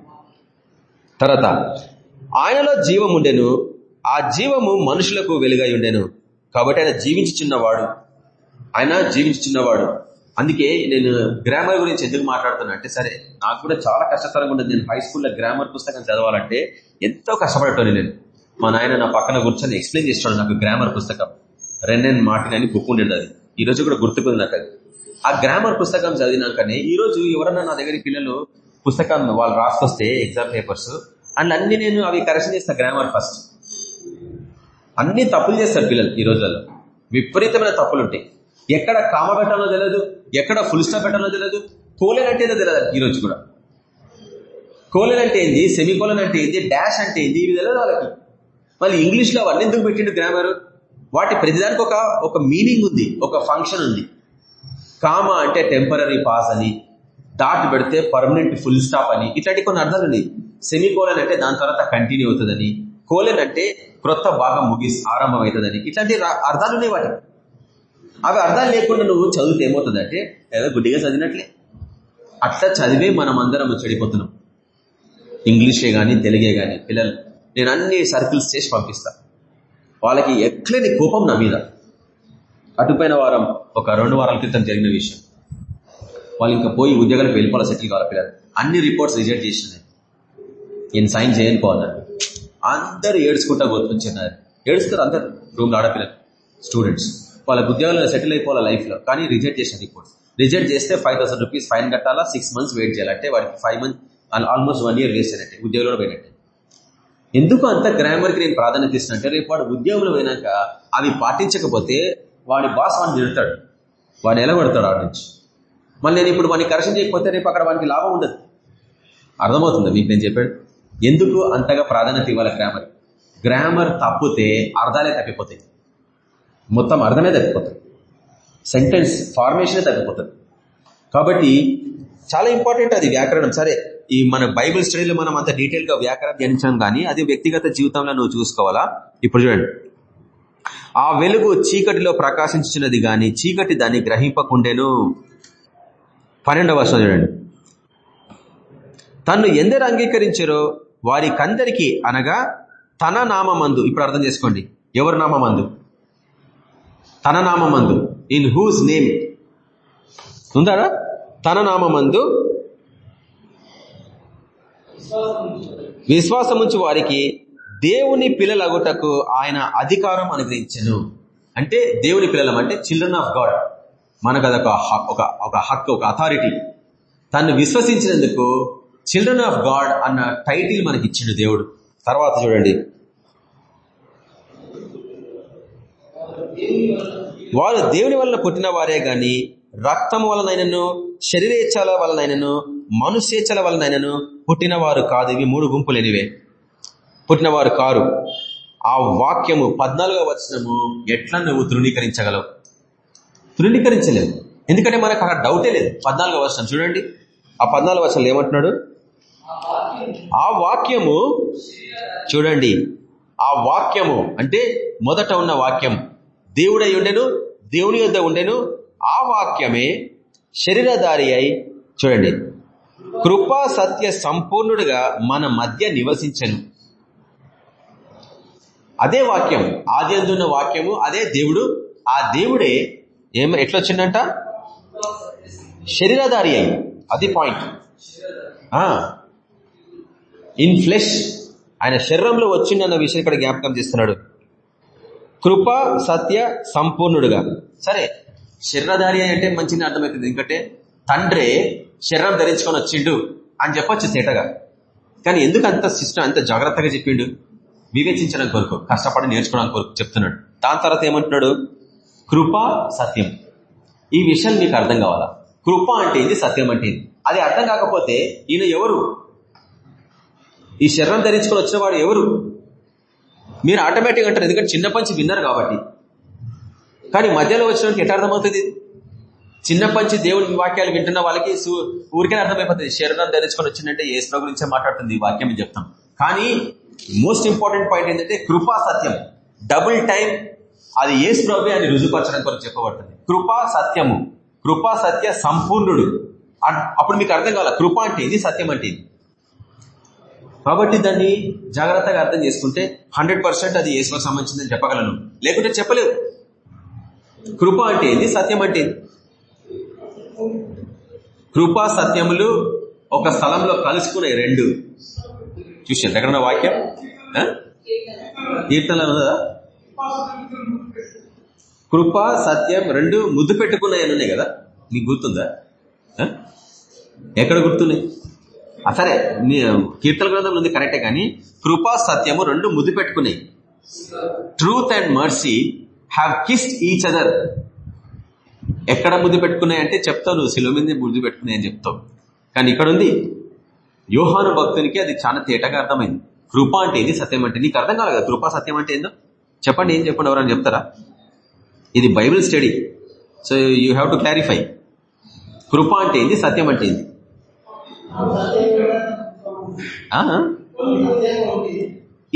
తర్వాత ఆయనలో జీవం ఉండెను. ఆ జీవము మనుషులకు వెలుగై ఉండెను. కాబట్టి ఆయన జీవించుచున్నవాడు. ఆయన జీవించుచున్నవాడు. అందుకే నేను గ్రామర్ గురించి ఎందుకు మాట్లాడుతున్నా అంటే సరే నాకు కూడా చాలా కష్టతరంగా ఉండేది నేను హై స్కూల్లో గ్రామర్ పుస్తకం చదవాలంటే ఎంతో కష్టపడటాను నేను. మా నాయన నా పక్కన కూర్చొని ఎక్స్ప్లెయిన్ చేస్తాడు నాకు గ్రామర్ పుస్తకం. రెండెన్ మార్టిన్ అని బుక్ ఉండేది అది. ఈ రోజు కూడా గుర్తుకుంది నాకు అది. ఆ గ్రామర్ పుస్తకం చదివినాకనే ఈ రోజు ఎవరన్నా నా దగ్గర పిల్లలు పుస్తకం వాళ్ళు రాసుకొస్తే ఎగ్జామ్ పేపర్స్ అండ్ అన్ని నేను అవి కరెక్షన్ చేస్తా గ్రామర్ ఫస్ట్ అన్ని తప్పులు చేస్తారు పిల్లలు ఈ రోజుల్లో. విపరీతమైన తప్పులు ఉంటాయి ఎక్కడ కామ పెట్టాలో తెలియదు ఎక్కడ ఫుల్ స్టాప్ పెట్టాలో తెలియదు కోలేనంటేదో తెలియదు ఈ రోజు కూడా. కోలన్ అంటే ఏంది? సెమీకోలన్ అంటే ఏంది? డాష్ అంటే ఏంది? ఇవి తెలియదు వాళ్ళకి. మళ్ళీ ఇంగ్లీష్లో అవన్నీ ఎందుకు పెట్టిండు గ్రామర్ వాటి ప్రతిదానికి ఒక ఒక మీనింగ్ ఉంది ఒక ఫంక్షన్ ఉంది. కామ అంటే టెంపరీ పాస్ అని దాటి పెడితే పర్మనెంట్ ఫుల్ స్టాప్ అని ఇట్లాంటి కొన్ని అర్థాలు ఉన్నాయి. సెమీ కోలన్ అంటే దాని తర్వాత కంటిన్యూ అవుతుందని కోలన్ అంటే క్రొత్త భాగం ముగిసి ఆరంభం అవుతుందని ఇట్లాంటి అర్థాలు ఉన్నాయి వాటి అవి అర్థాలు లేకుండా నువ్వు చదివితే ఏమవుతుంది అంటే ఏదో గుడ్డిగా చదివినట్లే. అట్లా చదివే మనం అందరం చెడిపోతున్నాం. ఇంగ్లీషే కానీ తెలుగే కానీ పిల్లలు నేను అన్ని సర్కిల్స్ చేసి పంపిస్తా. వాళ్ళకి ఎట్లని కోపం నా మీద. అటుపోయిన వారం ఒక రెండు వారాల క్రితం జరిగిన విషయం. వాళ్ళు ఇంకా పోయి ఉద్యోగాలకు వెళ్ళిపోవాలి సెటిల్ కావాలి పిల్లలు. అన్ని రిపోర్ట్స్ రిజెక్ట్ చేసినాయి నేను సైన్ చేయను పోన్నాను అందరు ఏడ్చుకుంటా గుర్తొచ్చినారు ఏడుస్తారు అందరు. రూమ్లో ఆడపిల్లలు స్టూడెంట్స్. వాళ్ళ ఉద్యోగాలు సెటిల్ అయిపోవాలి లైఫ్లో? కానీ రిజెక్ట్ చేసిన రిపోర్ట్స్. రిజెక్ట్ చేస్తే ఫైవ్ థౌసండ్ రూపీస్ ఫైన్ కట్టాలా? సిక్స్ మంత్స్ వెయిట్ చేయాలంటే వాడికి five month almost one year waste అయినట్టే. ఉద్యోగంలో పోయినట్టే. ఎందుకు అంత గ్రామర్కి నేను ప్రాధాన్యత ఇస్తున్నా? రేపు వాడు ఉద్యోగంలో పోయినాక అవి పాటించకపోతే వాడి బాస్ వాడిని తిడతాడు. వాడు ఎలగొడతాడు ఆడ నుంచి. మళ్ళీ నేను ఇప్పుడు వాడిని కరెక్షన్ చేయకపోతే రేపు అక్కడ వానికి లాభం ఉండదు. అర్థమవుతుంది మీకు నేను చెప్పాడు ఎందుకు అంతగా ప్రాధాన్యత ఇవ్వాలి గ్రామర్? గ్రామర్ తప్పితే అర్థాలే తప్పిపోతాయి. మొత్తం అర్థమే తప్పిపోతుంది సెంటెన్స్ ఫార్మేషనే తగ్గిపోతుంది కాబట్టి చాలా ఇంపార్టెంట్ అది వ్యాకరణం. సరే ఈ మన బైబిల్ స్టడీలో మనం అంత డీటెయిల్గా వ్యాకరణ వ్యాకరణం ధ్యానించాం కానీ అది వ్యక్తిగత జీవితంలో నువ్వు చూసుకోవాలా? ఇప్పుడు చూడండి. ఆ వెలుగు చీకటిలో ప్రకాశించినది గాని చీకటి దాన్ని గ్రహింపకుండేను. పన్నెండవ వర్షం చూడండి. తను ఎందరు అంగీకరించారో వారికందరికీ అనగా తన నామందు ఇప్పుడు అర్థం చేసుకోండి. ఎవరి నామందు? తన నామందు. ఇన్ హూస్ నేమ్ ఉందా తన నామందు విశ్వాసముంచు వారికి దేవుని పిల్లలగుటకు ఆయన అధికారం అనుగ్రహించను అంటే దేవుని పిల్లలం అంటే చిల్డ్రన్ ఆఫ్ గాడ్ మనకు అదొక హక్- ఒక ఒక హక్కు ఒక అథారిటీ తను విశ్వసించినందుకు చిల్డ్రన్ ఆఫ్ గాడ్ అన్న టైటిల్ మనకి ఇచ్చిండు దేవుడు. తర్వాత చూడండి. వారు దేవుని వలన పుట్టిన వారే గాని రక్తం వలనైనను శరీరేచ్ఛల వలనైనను మనుషేచ్ఛల వలనైనను పుట్టినవారు కాదు. ఇవి మూడు గుంపులేనివే. పుట్టినవారు కారు. ఆ వాక్యము పద్నాలుగో వచనము ఎట్లా నువ్వు తృణీకరించగలవు? తృణీకరించలేవు ఎందుకంటే మనకు అక్కడ డౌటే లేదు. పద్నాలుగో వచనం చూడండి. ఆ పద్నాలుగు వచనం ఏమంటున్నాడు? ఆ వాక్యము చూడండి. ఆ వాక్యము అంటే మొదట ఉన్న వాక్యం దేవుడై ఉండెను దేవుని యొద్ద ఉండెను. ఆ వాక్యమే శరీరధారి అయి చూడండి. కృపా సత్య సంపూర్ణుడుగా మన మధ్య నివసించను. అదే వాక్యం ఆదిందున్న వాక్యము అదే దేవుడు. ఆ దేవుడే ఏం ఎట్లొచ్చిందంట శరీరధారి అయి అది పాయింట్ ఇన్ ఫ్లెష్ ఆయన శరీరంలో వచ్చిందన్న విషయం ఇక్కడ జ్ఞాపకం చేస్తున్నాడు. కృప సత్య సంపూర్ణుడుగా. సరే శరీరధారి అంటే మంచిగా అర్థమవుతుంది ఎందుకంటే తండ్రే శరీరం ధరించుకొని వచ్చిండు అని చెప్పొచ్చు తేటగా. కానీ ఎందుకు అంత సిస్టమ్ అంత జాగ్రత్తగా చెప్పిండు? వివేచించడం కొరకు కష్టపడి నేర్చుకోవడానికి కొరకు చెప్తున్నాడు. దాని తర్వాత ఏమంటున్నాడు? కృప సత్యం. ఈ విషయం మీకు అర్థం కావాలా? కృప అంటే ఏంది? సత్యం అంటే ఏంది? అది అర్థం కాకపోతే ఈయన ఎవరు? ఈ శరీరం ధరించుకొని వచ్చిన వాడు ఎవరు? మీరు ఆటోమేటిక్ అంటారు ఎందుకంటే చిన్న విన్నారు కాబట్టి. కానీ మధ్యలో వచ్చినట్టు ఎట్లా అర్థమవుతుంది? చిన్న పంచి దేవుని వాక్యాలు వింటున్న వాళ్ళకి ఊరికే అర్థమైపోతుంది. శరీరం ధరించుకొని వచ్చిందంటే ఏసులో గురించే మాట్లాడుతుంది ఈ వాక్యం చెప్తాం. కానీ మోస్ట్ ఇంపార్టెంట్ పాయింట్ ఏంటంటే కృపా సత్యం. డబుల్ టైం అది ఏ ప్రభు అని రుజుపరచడం కొరకు చెప్పబడుతుంది. కృపా సత్యము. కృపా సత్య సంపూర్ణుడు. అప్పుడు మీకు అర్థం కావాలి? కృప అంటే ఇది సత్యం అంటే ఇది కాబట్టి దాన్ని జాగ్రత్తగా అర్థం చేసుకుంటే హండ్రెడ్ పర్సెంట్ అది ఏసుకు సంబంధించిందని చెప్పగలను. లేకుంటే చెప్పలేవు. కృప అంటే ఏంది? సత్యం అంటే కృపా సత్యములు ఒక స్థలంలో కలుసుకునే రెండు. చూసారు ఎక్కడన్నా వాక్యం? కీర్తనలో ఉన్నదా? కృప సత్యం రెండు ముద్దు పెట్టుకున్నాయి ఉన్నాయి కదా? నీకు గుర్తుందా? ఎక్కడ గుర్తున్నాయి? సరే కీర్తన గ్రంథం ఉంది కరెక్టే కానీ కృపా సత్యము రెండు ముద్దు పెట్టుకున్నాయి. Truth and mercy have kissed each other ఎక్కడ ముద్దు పెట్టుకున్నాయి అంటే చెప్తావు నువ్వు సిలువ మీద ముద్దు పెట్టుకున్నాయి అని చెప్తావు. కానీ ఇక్కడ ఉంది. యోహాను భక్తునికి అది చాలా తేటగా అర్థమైంది. కృప అంటే ఏంది? సత్యం అంటే నీకు అర్థం కాదు కదా? కృపా సత్యం అంటే ఏందో? చెప్పండి ఏం చెప్పండి ఎవరని చెప్తారా? ఇది Bible study. So you have to clarify కృప అంటే ఏంది? సత్యం అంటే ఏంది?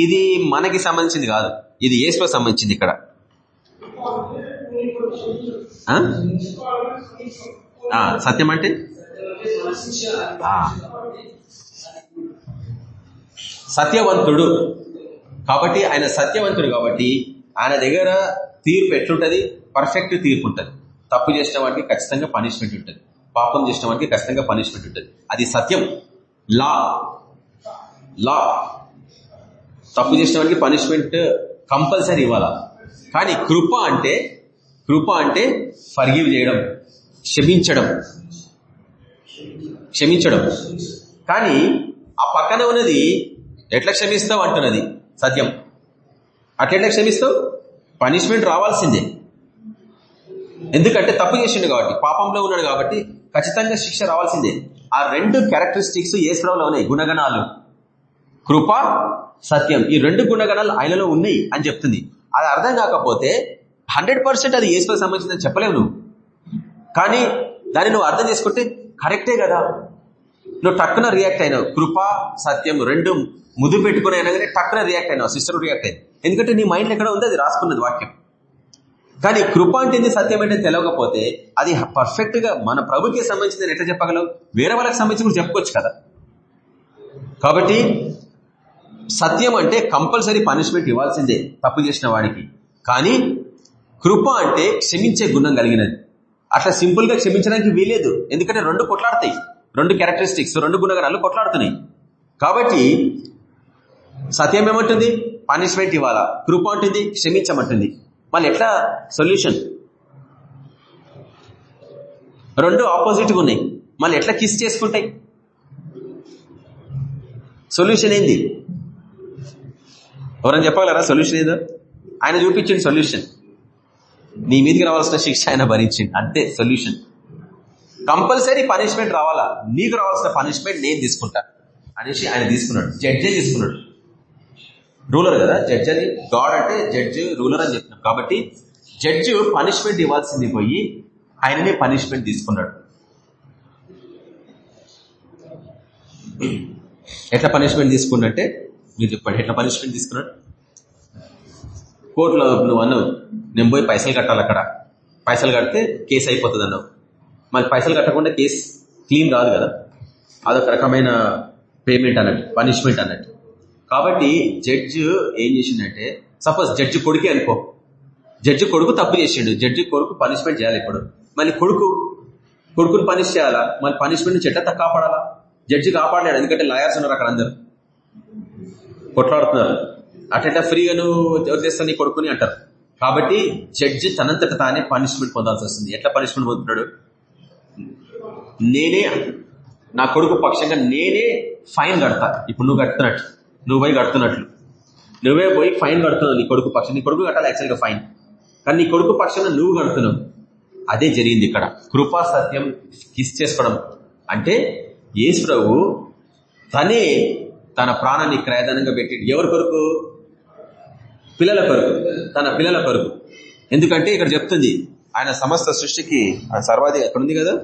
ఇది మనకి సంబంధించింది కాదు. ఇది ఏసుకు సంబంధించింది ఇక్కడ. సత్యం అంటే? సత్యవంతుడు. కాబట్టి ఆయన సత్యవంతుడు కాబట్టి ఆయన దగ్గర తీర్పు ఎట్లుంటది? పర్ఫెక్ట్ తీర్పు ఉంటుంది. తప్పు చేసిన వాడికి ఖచ్చితంగా పనిష్మెంట్ ఉంటుంది. పాపం చేసిన వాడికి ఖచ్చితంగా పనిష్మెంట్ ఉంటుంది. అది సత్యం. లా లా తప్పు చేసిన వాడికి పనిష్మెంట్ కంపల్సరీ ఇవ్వాలా? కానీ కృప అంటే కృప అంటే ఫర్గివ్ చేయడం క్షమించడం. క్షమించడం. కానీ ఆ పక్కన ఉన్నది ఎట్లా క్షమిస్తావు అంటున్నది. సత్యం. అట్లెట్లా క్షమిస్తావు? పనిష్మెంట్ రావాల్సిందే. ఎందుకంటే తప్పు చేసిండు కాబట్టి పాపంలో ఉన్నాడు కాబట్టి ఖచ్చితంగా శిక్ష రావాల్సిందే. ఆ రెండు క్యారెక్టరిస్టిక్స్ ఏసులో ఉన్నాయి? గుణగణాలు. కృప సత్యం. ఈ రెండు గుణగణాలు ఆయనలో ఉన్నాయి అని చెప్తుంది. అది అర్థం కాకపోతే హండ్రెడ్ పర్సెంట్ అది ఏసుకు సంబంధించిందని చెప్పలేవు నువ్వు. కానీ దాన్ని నువ్వు అర్థం చేసుకుంటే కరెక్టే కదా. నువ్వు టక్కున రియాక్ట్ అయినావు. కృప సత్యం రెండు ముద్దు పెట్టుకుని అయినా కానీ టక్కున రియాక్ట్ అయినావు సిస్టర్ రియాక్ట్ అయింది. ఎందుకంటే నీ మైండ్ ఎక్కడ ఉంది అది రాసుకున్నది వాక్యం. కానీ కృప అంటే సత్యం అంటే తెలియకపోతే అది పర్ఫెక్ట్గా మన ప్రభుకి సంబంధించింది ఎట్లా చెప్పగలవు వేరే వాళ్ళకి సంబంధించి కూడా చెప్పుకోవచ్చు కదా. కాబట్టి సత్యం అంటే కంపల్సరీ పనిష్మెంట్ ఇవ్వాల్సిందే తప్పు చేసిన వాడికి. కానీ కృప అంటే క్షమించే గుణం కలిగినది. అట్లా సింపుల్గా క్షమించడానికి వీలేదు ఎందుకంటే రెండు కొట్లాడతాయి. రెండు క్యారెక్టరిస్టిక్స్ రెండు గుణగణాలు కొట్లాడుతున్నాయి. కాబట్టి సత్యం ఏమంటుంది? పనిష్మెంట్ ఇవ్వాలా? కృప అంటుంది క్షమించమంటుంది. మళ్ళీ ఎట్లా? సొల్యూషన్ రెండు ఆపోజిట్గా ఉన్నాయి. మళ్ళీ ఎట్లా కిస్ చేసుకుంటాయి? సొల్యూషన్ ఏంది? ఎవరైనా చెప్పగలరా? సొల్యూషన్ ఏదో? ఆయన చూపించండి సొల్యూషన్ నీ మీదకి రావాల్సిన శిక్ష ఆయన భరించింది అంతే సొల్యూషన్ కంపల్సరీ పనిష్మెంట్ రావాలా? నీకు రావాల్సిన పనిష్మెంట్ నేను తీసుకుంటా అనేసి ఆయన తీసుకున్నాడు. జడ్జే తీసుకున్నాడు. రూలర్ కదా? జడ్జ్ అని. గాడ్ అంటే జడ్జ్ రూలర్ అని చెప్తున్నాం. కాబట్టి జడ్జ్ పనిష్మెంట్ ఇవ్వాల్సింది పోయి ఆయననే పనిష్మెంట్ తీసుకున్నాడు. ఎట్లా పనిష్మెంట్ తీసుకున్నట్టే? మీరు చెప్పండి. ఎట్లా పనిష్మెంట్ తీసుకున్నాడు? కోర్టులో నువ్వు అన్నావు నేను పోయి పైసలు కట్టాలి అక్కడ. పైసలు కడితే కేసు అయిపోతుంది అన్నావు. మళ్ళీ పైసలు కట్టకుండా కేసు క్లీన్ కాదు కదా? అదొక రకమైన పేమెంట్ అన్నట్టు పనిష్మెంట్ అన్నట్టు. కాబట్టి జడ్జి ఏం చేసిండంటే సపోజ్ జడ్జి కొడుకే అనుకో. జడ్జి కొడుకు తప్పు చేసిండు. జడ్జి కొడుకు పనిష్మెంట్ చేయాలి ఇప్పుడు. మళ్ళీ కొడుకు కొడుకుని పనిష్ చేయాలా? మళ్ళీ పనిష్మెంట్ నుంచి ఎట్లా కాపాడాలా? జడ్జి కాపాడలేడు. ఎందుకంటే లాయర్స్ ఉన్నారు అక్కడ అందరు. కొట్లాడుతున్నారు. అట్లా ఫ్రీగా నువ్వు ఎవరు చేస్తాను నీ కొడుకుని అంటారు. కాబట్టి జడ్జి తనంతట తానే పనిష్మెంట్ పొందాల్సి వస్తుంది. ఎట్లా పనిష్మెంట్ పొందుతున్నాడు? నేనే నా కొడుకు పక్షంగా నేనే ఫైన్ కడతా. ఇప్పుడు నువ్వు కడుతున్నట్టు. నువ్వు పోయి కడుతున్నట్లు. నువ్వే పోయి ఫైన్ కడుతున్నావు నీ కొడుకు పక్షం. నీ కొడుకు కట్టాలి యాక్చువల్గా ఫైన్. కానీ నీ కొడుకు పక్షాన నువ్వు కడుతున్నావు. అదే జరిగింది ఇక్కడ. కృపా సత్యం కిస్ చేసుకోవడం. అంటే యేసు ప్రభు తనే తన ప్రాణాన్ని క్రయదానంగా పెట్టి ఎవరి కొరకు? పిల్లల కొరకు. తన పిల్లల కొరకు. ఎందుకంటే ఇక్కడ చెప్తుంది ఆయన సమస్త సృష్టికి ఆయన సర్వాధి అక్కడ ఉంది కదా?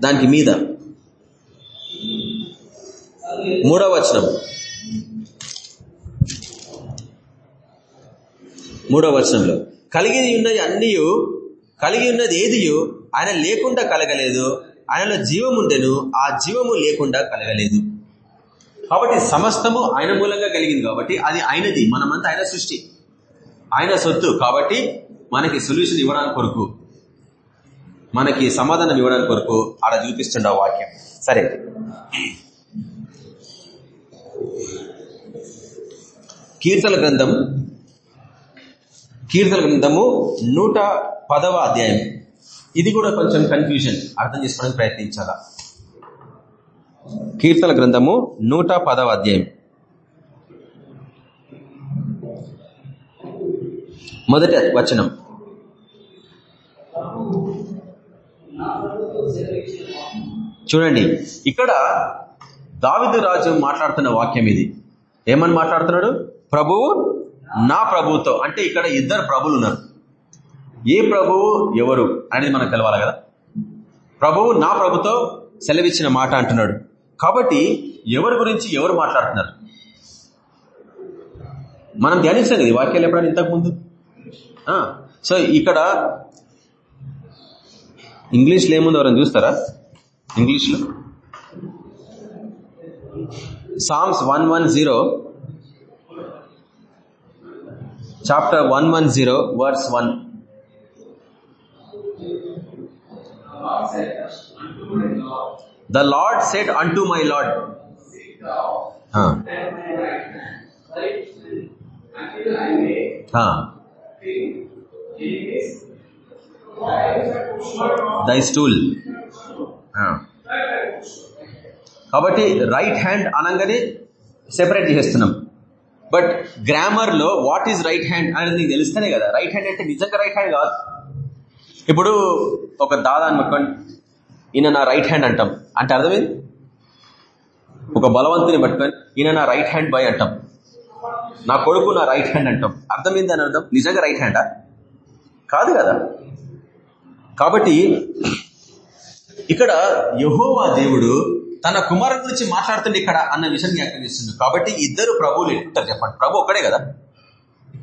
దానికి మీద. మూడవ వచనం మూడవ వచనంలో కలిగి ఉన్నది అన్నీ కలిగి ఉన్నది ఏదియు? ఆయన లేకుండా కలగలేదు. ఆయనలో జీవముండెను ఆ జీవము లేకుండా కలగలేదు. కాబట్టి సమస్తము ఆయన మూలంగా కలిగింది కాబట్టి అది ఆయనది. మనమంతా ఆయన సృష్టి. ఆయన సొత్తు కాబట్టి మనకి సొల్యూషన్ ఇవ్వడానికి కొరకు మనకి సమాధానం ఇవ్వడానికి కొరకు ఆడ చూపిస్తుండ వాక్యం. సరే. కీర్తన గ్రంథం కీర్తన గ్రంథము నూట పదవ అధ్యాయం. ఇది కూడా కొంచెం కన్ఫ్యూజన్ అర్థం చేసుకోవడానికి ప్రయత్నించాలా? కీర్తన గ్రంథము నూట పదవ అధ్యాయం. మొదటి వచనం. చూడండి ఇక్కడ దావిదు రాజు మాట్లాడుతున్న వాక్యం ఇది. ఏమని మాట్లాడుతున్నాడు? ప్రభువు నా ప్రభువుతో. అంటే ఇక్కడ ఇద్దరు ప్రభులు ఉన్నారు. ఏ ప్రభువు? ఎవరు? అనేది మనకు తెలవాలి కదా. ప్రభువు నా ప్రభుతో సెలవిచ్చిన మాట అంటున్నాడు. కాబట్టి ఎవరి గురించి ఎవరు మాట్లాడుతున్నారు? మనం ధ్యానించాం కదా ఈ వాక్యాలు ఎప్పుడైనా ఇంతకుముందు? సో ఇక్కడ ఇంగ్లీష్లో ఏముంది ఎవరైనా చూస్తారా? ఇంగ్లీష్లో. Psalms one one zero chapter one one zero verse one the Lord said unto my Lord thy stool కాబట్టి రైట్ హ్యాండ్ అనగానే సెపరేట్ చేస్తున్నాం బట్ గ్రామర్లో వాట్ ఈజ్ రైట్ హ్యాండ్ అనేది నీకు తెలుస్తేనే కదా. రైట్ హ్యాండ్ అంటే నిజంగా రైట్ హ్యాండ్ కాదు. ఇప్పుడు ఒక దాదాన్ని అనుకోండి ఈయన నా రైట్ హ్యాండ్ అంటాం. అంటే అర్థమైంది? ఒక బలవంతుని పట్టుకొని ఈయన నా రైట్ హ్యాండ్ బాయ్ అంటాం. నా కొడుకు నా రైట్ హ్యాండ్ అంటాం. అర్థమైంది అని అర్థం? నిజంగా రైట్ హ్యాండా కాదు కదా. కాబట్టి ఇక్కడ యహోవా దేవుడు తన కుమారుడు గురించి మాట్లాడుతుంది ఇక్కడ అన్న విషయం వ్యాఖ్యానిస్తుంది కాబట్టి ఇద్దరు ప్రభువులు ఎట్లుంటారు చెప్పండి. ప్రభు ఒక్కడే కదా?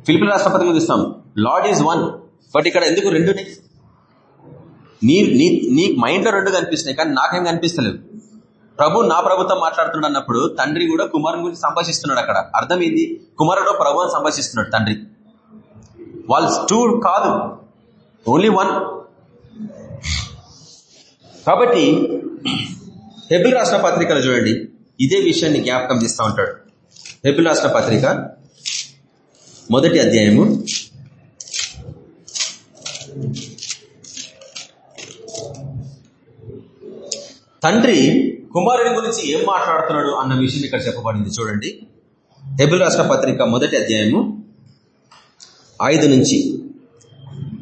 ఫిలిపిన్ రాష్ట్రపతి చూస్తాం లార్డ్ ఈజ్ వన్. బట్ ఇక్కడ ఎందుకు రెండునే నీ నీ నీ మైండ్లో రెండు కనిపిస్తున్నాయి కానీ నాకేం కనిపిస్తలేదు. ప్రభు నా ప్రభుత్వం మాట్లాడుతున్నాడు అన్నప్పుడు తండ్రి కూడా కుమారుని గురించి సంభాషిస్తున్నాడు అక్కడ. అర్థం ఏంది? కుమారుడు ప్రభు అని సంభాషిస్తున్నాడు తండ్రి. వాళ్ళు టూ కాదు. ఓన్లీ వన్ కాబట్టి హెబిల్ రాష్ట్ర పత్రికలు చూడండి. ఇదే విషయాన్ని జ్ఞాపకం చేస్తూ ఉంటాడు. హెబిల్ రాష్ట్ర పత్రిక మొదటి అధ్యాయము. తండ్రి కుమారుని గురించి ఏం మాట్లాడుతున్నాడు అన్న విషయం ఇక్కడ చెప్పబడింది చూడండి. హెబిల్ రాష్ట్ర పత్రిక మొదటి అధ్యాయము ఐదు నుంచి.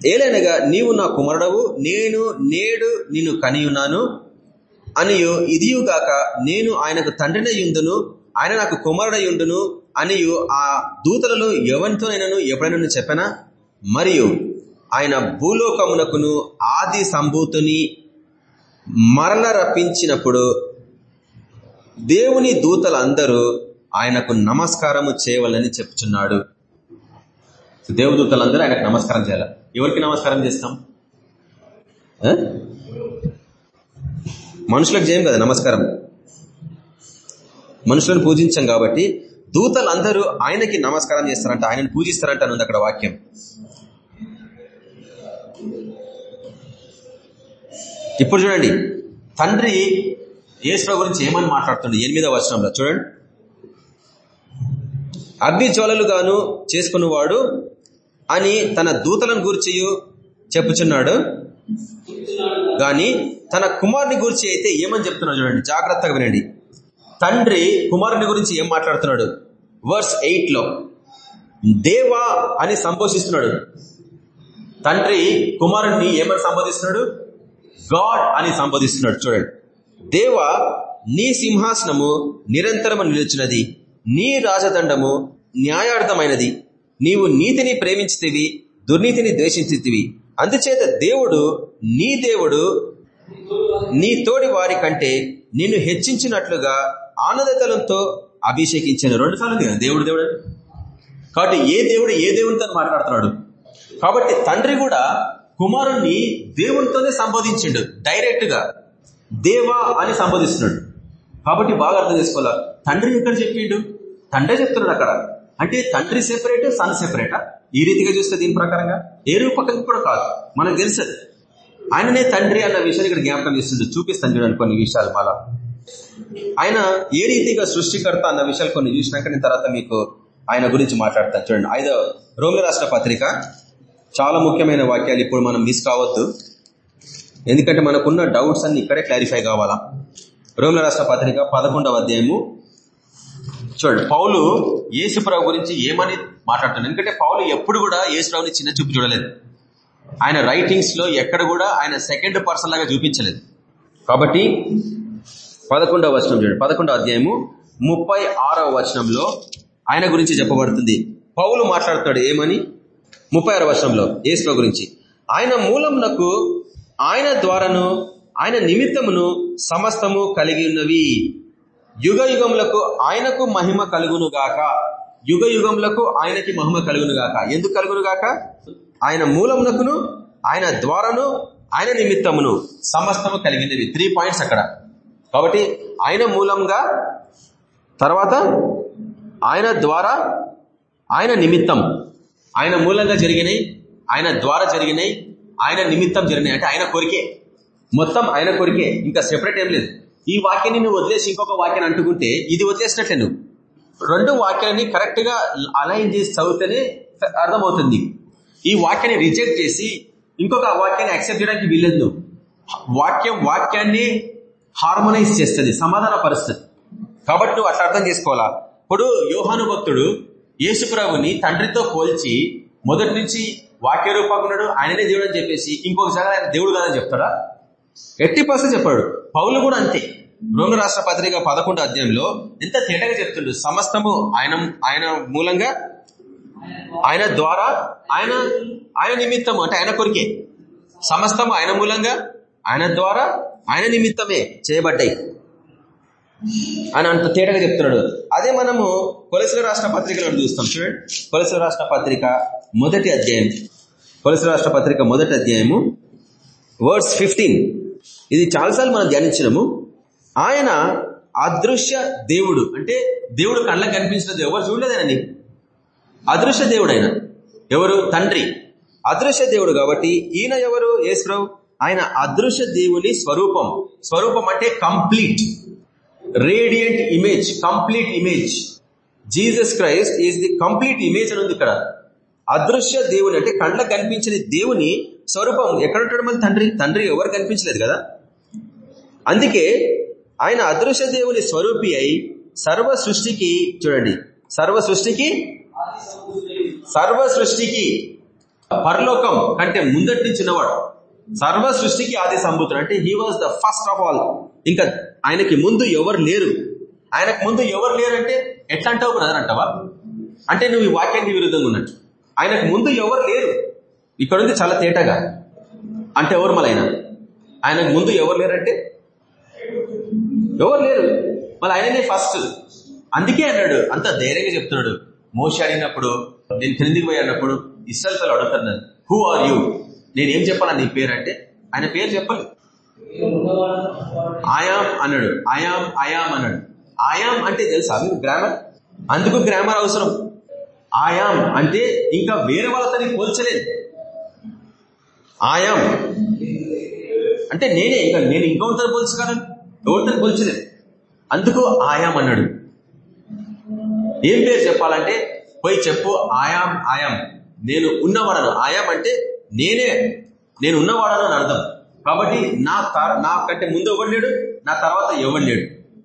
ఏలైనగా నీవు నా కుమారుడవు నేను నేడు నిన్ను కనియున్నాను. అనియు ఇదియుగాక నేను ఆయనకు తండ్రినయుందును ఆయన నాకు కుమారుడయుండును అనియు ఆ దూతలలో ఎవరితోనైనాను ఎప్పుడైనా చెప్పనా? మరియు ఆయన భూలోకమునకును ఆది సంభూతుని మరల రప్పించినప్పుడు దేవుని దూతలందరూ ఆయనకు నమస్కారము చేయవాలని చెప్తున్నాడు దేవదూతలందరూ ఆయనకు నమస్కారం చేయాలి? ఎవరికి నమస్కారం చేస్తాం? మనుషులకు చేయం కదా నమస్కారం. మనుషులను పూజించాం కాబట్టి దూతలందరూ ఆయనకి నమస్కారం చేస్తారంట ఆయనను పూజిస్తారంట ఉంది అక్కడ వాక్యం. ఇప్పుడు చూడండి తండ్రి యేసు గురించి ఏమని మాట్లాడుతుంది ఎనిమిదవ వర్షంలో చూడండి. అగ్ని జ్వాలలుగాను చేసుకున్నవాడు అని తన దూతలను గురించి చెప్పుచున్నాడు. గాని తన కుమారుని గురించి అయితే ఏమని చెప్తున్నాడు చూడండి జాగ్రత్తగా వినండి. తండ్రి కుమారుని గురించి ఏం మాట్లాడుతున్నాడు? వర్స్ ఎయిట్లో దేవా అని సంబోధిస్తున్నాడు. తండ్రి కుమారుణ్ణి ఏమని సంబోధిస్తున్నాడు? గాడ్ అని సంబోధిస్తున్నాడు చూడండి. దేవ నీ సింహాసనము నిరంతరము నిలుచున్నది. నీ రాజదండము న్యాయార్థమైనది. నీవు నీతిని ప్రేమించితివి దుర్నీతిని ద్వేషించితివి. అందుచేత దేవుడు నీ దేవుడు నీ తోడి వారి కంటే నిన్ను హెచ్చించినట్లుగా ఆనందతలంతో అభిషేకించాను. రెండు సార్లు దేవుడు దేవుడు. కాబట్టి ఏ దేవుడు ఏ దేవునితో మాట్లాడుతున్నాడు? కాబట్టి తండ్రి కూడా కుమారుణ్ణి దేవునితోనే సంబోధించిండు డైరెక్ట్గా దేవా అని సంబోధిస్తున్నాడు. కాబట్టి బాగా అర్థం చేసుకోవాలా? తండ్రి ఎక్కడ చెప్పిండు? తండ్రే చెప్తున్నాడు అక్కడ. అంటే తండ్రి సెపరేట్ సన్ సెపరేటా ఈ రీతిగా చూస్తే దీని ప్రకారంగా? ఏ రూపకం కూడా కాదు. మనకు తెలుసు. ఆయననే తండ్రి అన్న విషయాన్ని ఇక్కడ జ్ఞాపకం చేస్తుండే చూపిస్తాను చూడండి కొన్ని విషయాలు మళ్ళా. ఆయన ఏ రీతిగా సృష్టికర్త అన్న విషయాలు కొన్ని చూసినాక నేను తర్వాత మీకు ఆయన గురించి మాట్లాడతాను. చూడండి. ఐదో రోమి రాష్ట్ర పత్రిక. చాలా ముఖ్యమైన వాక్యాలు ఇప్పుడు మనం మిస్ కావద్దు. ఎందుకంటే మనకున్న డౌట్స్ అన్ని ఇక్కడే క్లారిఫై కావాలా? రోమిల రాష్ట్ర పత్రిక పదకొండవ అధ్యాయము. చూడండి. పౌలు యేసుప్రభు గురించి ఏమని మాట్లాడుతున్నాడు? ఎందుకంటే పౌలు ఎప్పుడు కూడా యేసుప్రభుని చిన్న చూపు చూడలేదు. ఆయన రైటింగ్స్లో ఎక్కడ కూడా ఆయన సెకండ్ పర్సన్ లాగా చూపించలేదు. కాబట్టి పదకొండవ వచనం చూడండి. పదకొండవ అధ్యాయము ముప్పై ఆరవ వచనంలో ఆయన గురించి చెప్పబడుతుంది. పౌలు మాట్లాడుతాడు ఏమని? ముప్పై ఆరవ వచనంలో యేసుప్రభు గురించి. ఆయన మూలమునకు ఆయన ద్వారాను ఆయన నిమిత్తమును సమస్తము కలిగి ఉన్నవి. యుగ యుగములకు ఆయనకు మహిమ కలుగును గాక యుగ యుగములకు ఆయనకి మహిమ కలుగును గాక ఎందుకు కలుగును గాక ఆయన మూలమునకును ఆయన ద్వారాను ఆయన నిమిత్తమును సమస్తము కలిగినవి. త్రీ పాయింట్స్ అక్కడ. కాబట్టి ఆయన మూలంగా తర్వాత ఆయన ద్వారా ఆయన నిమిత్తం. ఆయన మూలంగా జరిగినాయి ఆయన ద్వారా జరిగినాయి ఆయన నిమిత్తం జరిగినాయి. అంటే ఆయన కోరికే. మొత్తం ఆయన కొరికే. ఇంకా సెపరేట్ ఏం లేదు. ఈ వాక్యాన్ని నువ్వు వదిలేసి ఇంకొక వాక్యాన్ని అంటుకుంటే ఇది వదిలేసినట్లే నువ్వు. రెండు వాక్యాలని కరెక్ట్గా అలైన్ చేసి చదివితేనే అర్థమవుతుంది. ఈ వాక్యాన్ని రిజెక్ట్ చేసి ఇంకొక వాక్యాన్ని యాక్సెప్ట్ చేయడానికి వీల్లేదు. నువ్వు వాక్యం వాక్యాన్ని హార్మోనైజ్ చేస్తుంది సమాధాన పరిస్థితి కాబట్టి నువ్వు అట్లా అర్థం చేసుకోవాలా? ఇప్పుడు యోహాను భక్తుడు యేసుప్రభుని తండ్రితో పోల్చి మొదటి నుంచి వాక్య రూపకున్నాడు ఆయననే దేవుడు అని చెప్పేసి ఇంకొకసారి ఆయన దేవుడు కాదని చెప్తాడా? ఎట్టి పర్సెంట్ చెప్పాడు. పౌలు కూడా అంతే. రోమ రాష్ట్ర పత్రిక పదకొండు అధ్యాయంలో ఎంత తేటగా చెప్తుండు? సమస్తము ఆయన ఆయన మూలంగా ఆయన ద్వారా ఆయన ఆయన నిమిత్తం అంటే ఆయన కొరికే. సమస్తము ఆయన మూలంగా ఆయన ద్వారా ఆయన నిమిత్తమే చేయబడ్డాయి. అని అంత తేటగా చెప్తున్నాడు. అదే మనము కొలసిన రాష్ట్ర పత్రికలో చూస్తాం చూడండి. కొలసిన రాష్ట్ర పత్రిక మొదటి అధ్యాయం. కొలసిన రాష్ట్ర పత్రిక మొదటి అధ్యాయము వర్డ్స్ ఫిఫ్టీన్. ఇది చాలాసార్లు మనం ధ్యానించినము. ఆయన అదృశ్య దేవుడు అంటే దేవుడు కళ్ళకు కనిపించినది ఎవరు చూడలేదని అదృశ్య దేవుడు ఆయన ఎవరు? తండ్రి. అదృశ్య దేవుడు కాబట్టి ఈయన ఎవరు? యేసురావు ఆయన అదృశ్య దేవుని స్వరూపం. స్వరూపం అంటే complete. Radiant image complete image. Jesus Christ is the complete image అని ఉంది ఇక్కడ. అదృశ్య దేవుని అంటే కళ్ళకు కనిపించని దేవుని స్వరూపం. ఎక్కడ ఉంటాడు మన తండ్రి? తండ్రి ఎవరు కనిపించలేదు కదా? అందుకే ఆయన అదృశ్య దేవుని స్వరూపి అయి సర్వ సృష్టికి చూడండి సర్వ సృష్టికి సర్వ సృష్టికి పరలోకం కంటే ముందటి నుంచి ఉన్నవాడు సర్వ సృష్టికి ఆది సంభూతుడు అంటే he was the first of all ఇంకా ఆయనకి ముందు ఎవరు లేరు? ఆయనకు ముందు ఎవరు లేరు అంటే ఎట్లా అంటావు బ్రదర్ అంటావా? అంటే నువ్వు ఈ వాక్యానికి విరుద్ధంగా ఉన్నట్టు. ఆయనకు ముందు ఎవరు లేరు? ఇక్కడ ఉంది చాలా తేటగా. అంటే ఎవరు మళ్ళీ ఆయన? ఆయనకు ముందు ఎవరు లేరంటే? ఎవరు లేరు. మళ్ళీ ఆయననే ఫస్ట్ అందుకే అన్నాడు అంత ధైర్యంగా చెప్తున్నాడు. మోస అడిగినప్పుడు నేను క్రిందికి పోయి అన్నప్పుడు అడుగుతాను నన్ను హూ ఆర్ యూ నేనేం చెప్పాలా నీ పేరు అంటే ఆయన పేరు చెప్పలేదు ఆయాం అన్నాడు. ఆయాం ఆయాం అన్నాడు. ఆయాం అంటే తెలుసా? మీకు గ్రామర్ అందుకు గ్రామర్ అవసరం. ఆయాం అంటే ఇంకా వేరే వాళ్ళతో నీకు పోల్చలేదు ఆయాం అంటే నేనే ఇంకా నేను ఇంకొకరితో పోల్చగలను ఎవరితో పోల్చలేదు. అందుకు ఆయాం అన్నాడు. ఏం పేరు చెప్పాలంటే పోయి చెప్పు ఆయాం ఆయాం నేను ఉన్నవాడను. ఆయాం అంటే నేనే. నేను ఉన్నవాడను అని అర్థం. కాబట్టి నా నా కంటే ముందు ఎవడు లేడు నా తర్వాత ఎవడు లేడు.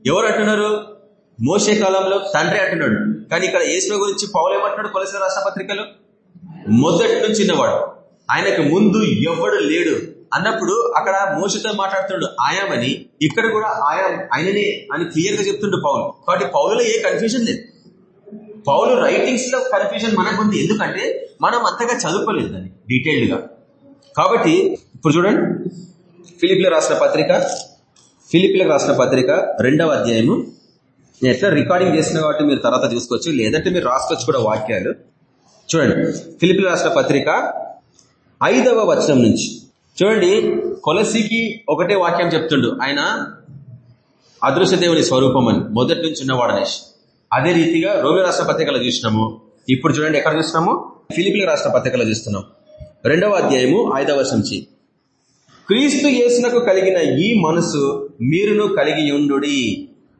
ఎవరు అంటున్నారు? మోసే కాలంలో తండ్రి అంటున్నాడు. కానీ ఇక్కడ యేసు గురించి పౌలు ఏమంటున్నాడు? కొలసిన రాష్ట్ర మొదటి నుంచి ఉన్నవాడు. ఆయనకు ముందు ఎవడు లేడు. అన్నప్పుడు అక్కడ మోసతో మాట్లాడుతున్నాడు. ఆయామని ఇక్కడ కూడా ఆయాం ఆయననే అని క్లియర్గా చెప్తుండు పౌలు. కాబట్టి పౌలులో ఏ కన్ఫ్యూజన్ లేదు. పౌలు రైటింగ్స్లో కన్ఫ్యూజన్ మనకు ఉంది ఎందుకంటే మనం అంతగా చదువుకోలేదు దాన్ని డీటెయిల్డ్గా. కాబట్టి ఇప్పుడు చూడండి. ఫిలిపిలో రాసిన పత్రిక ఫిలిపిలకు రాసిన పత్రిక రెండవ అధ్యాయము. నేను ఎట్లా రికార్డింగ్ చేసిన కాబట్టి మీరు తర్వాత చూసుకోవచ్చు. లేదంటే మీరు రాసుకోవచ్చు కూడా వాక్యాలు. చూడండి. ఫిలిపిలో రాసిన పత్రిక ఐదవ వచనం నుంచి. చూడండి. కొలసికి ఒకటే వాక్యం చెప్తుండు. ఆయన అదృశ్య దేవుని స్వరూపం అని మొదటి నుంచి ఉన్నవాడనేసి అదే రీతిగా రోమి రాష్ట్ర పత్రికలో చూసినాము? ఇప్పుడు చూడండి ఎక్కడ చూసినాము? ఫిలిపిల రాష్ట్ర పత్రికలో చూస్తున్నాం? రెండవ అధ్యాయము ఐదవ నుంచి క్రీస్తు యేసునకు కలిగిన ఈ మనసు మీరును కలిగి ఉండు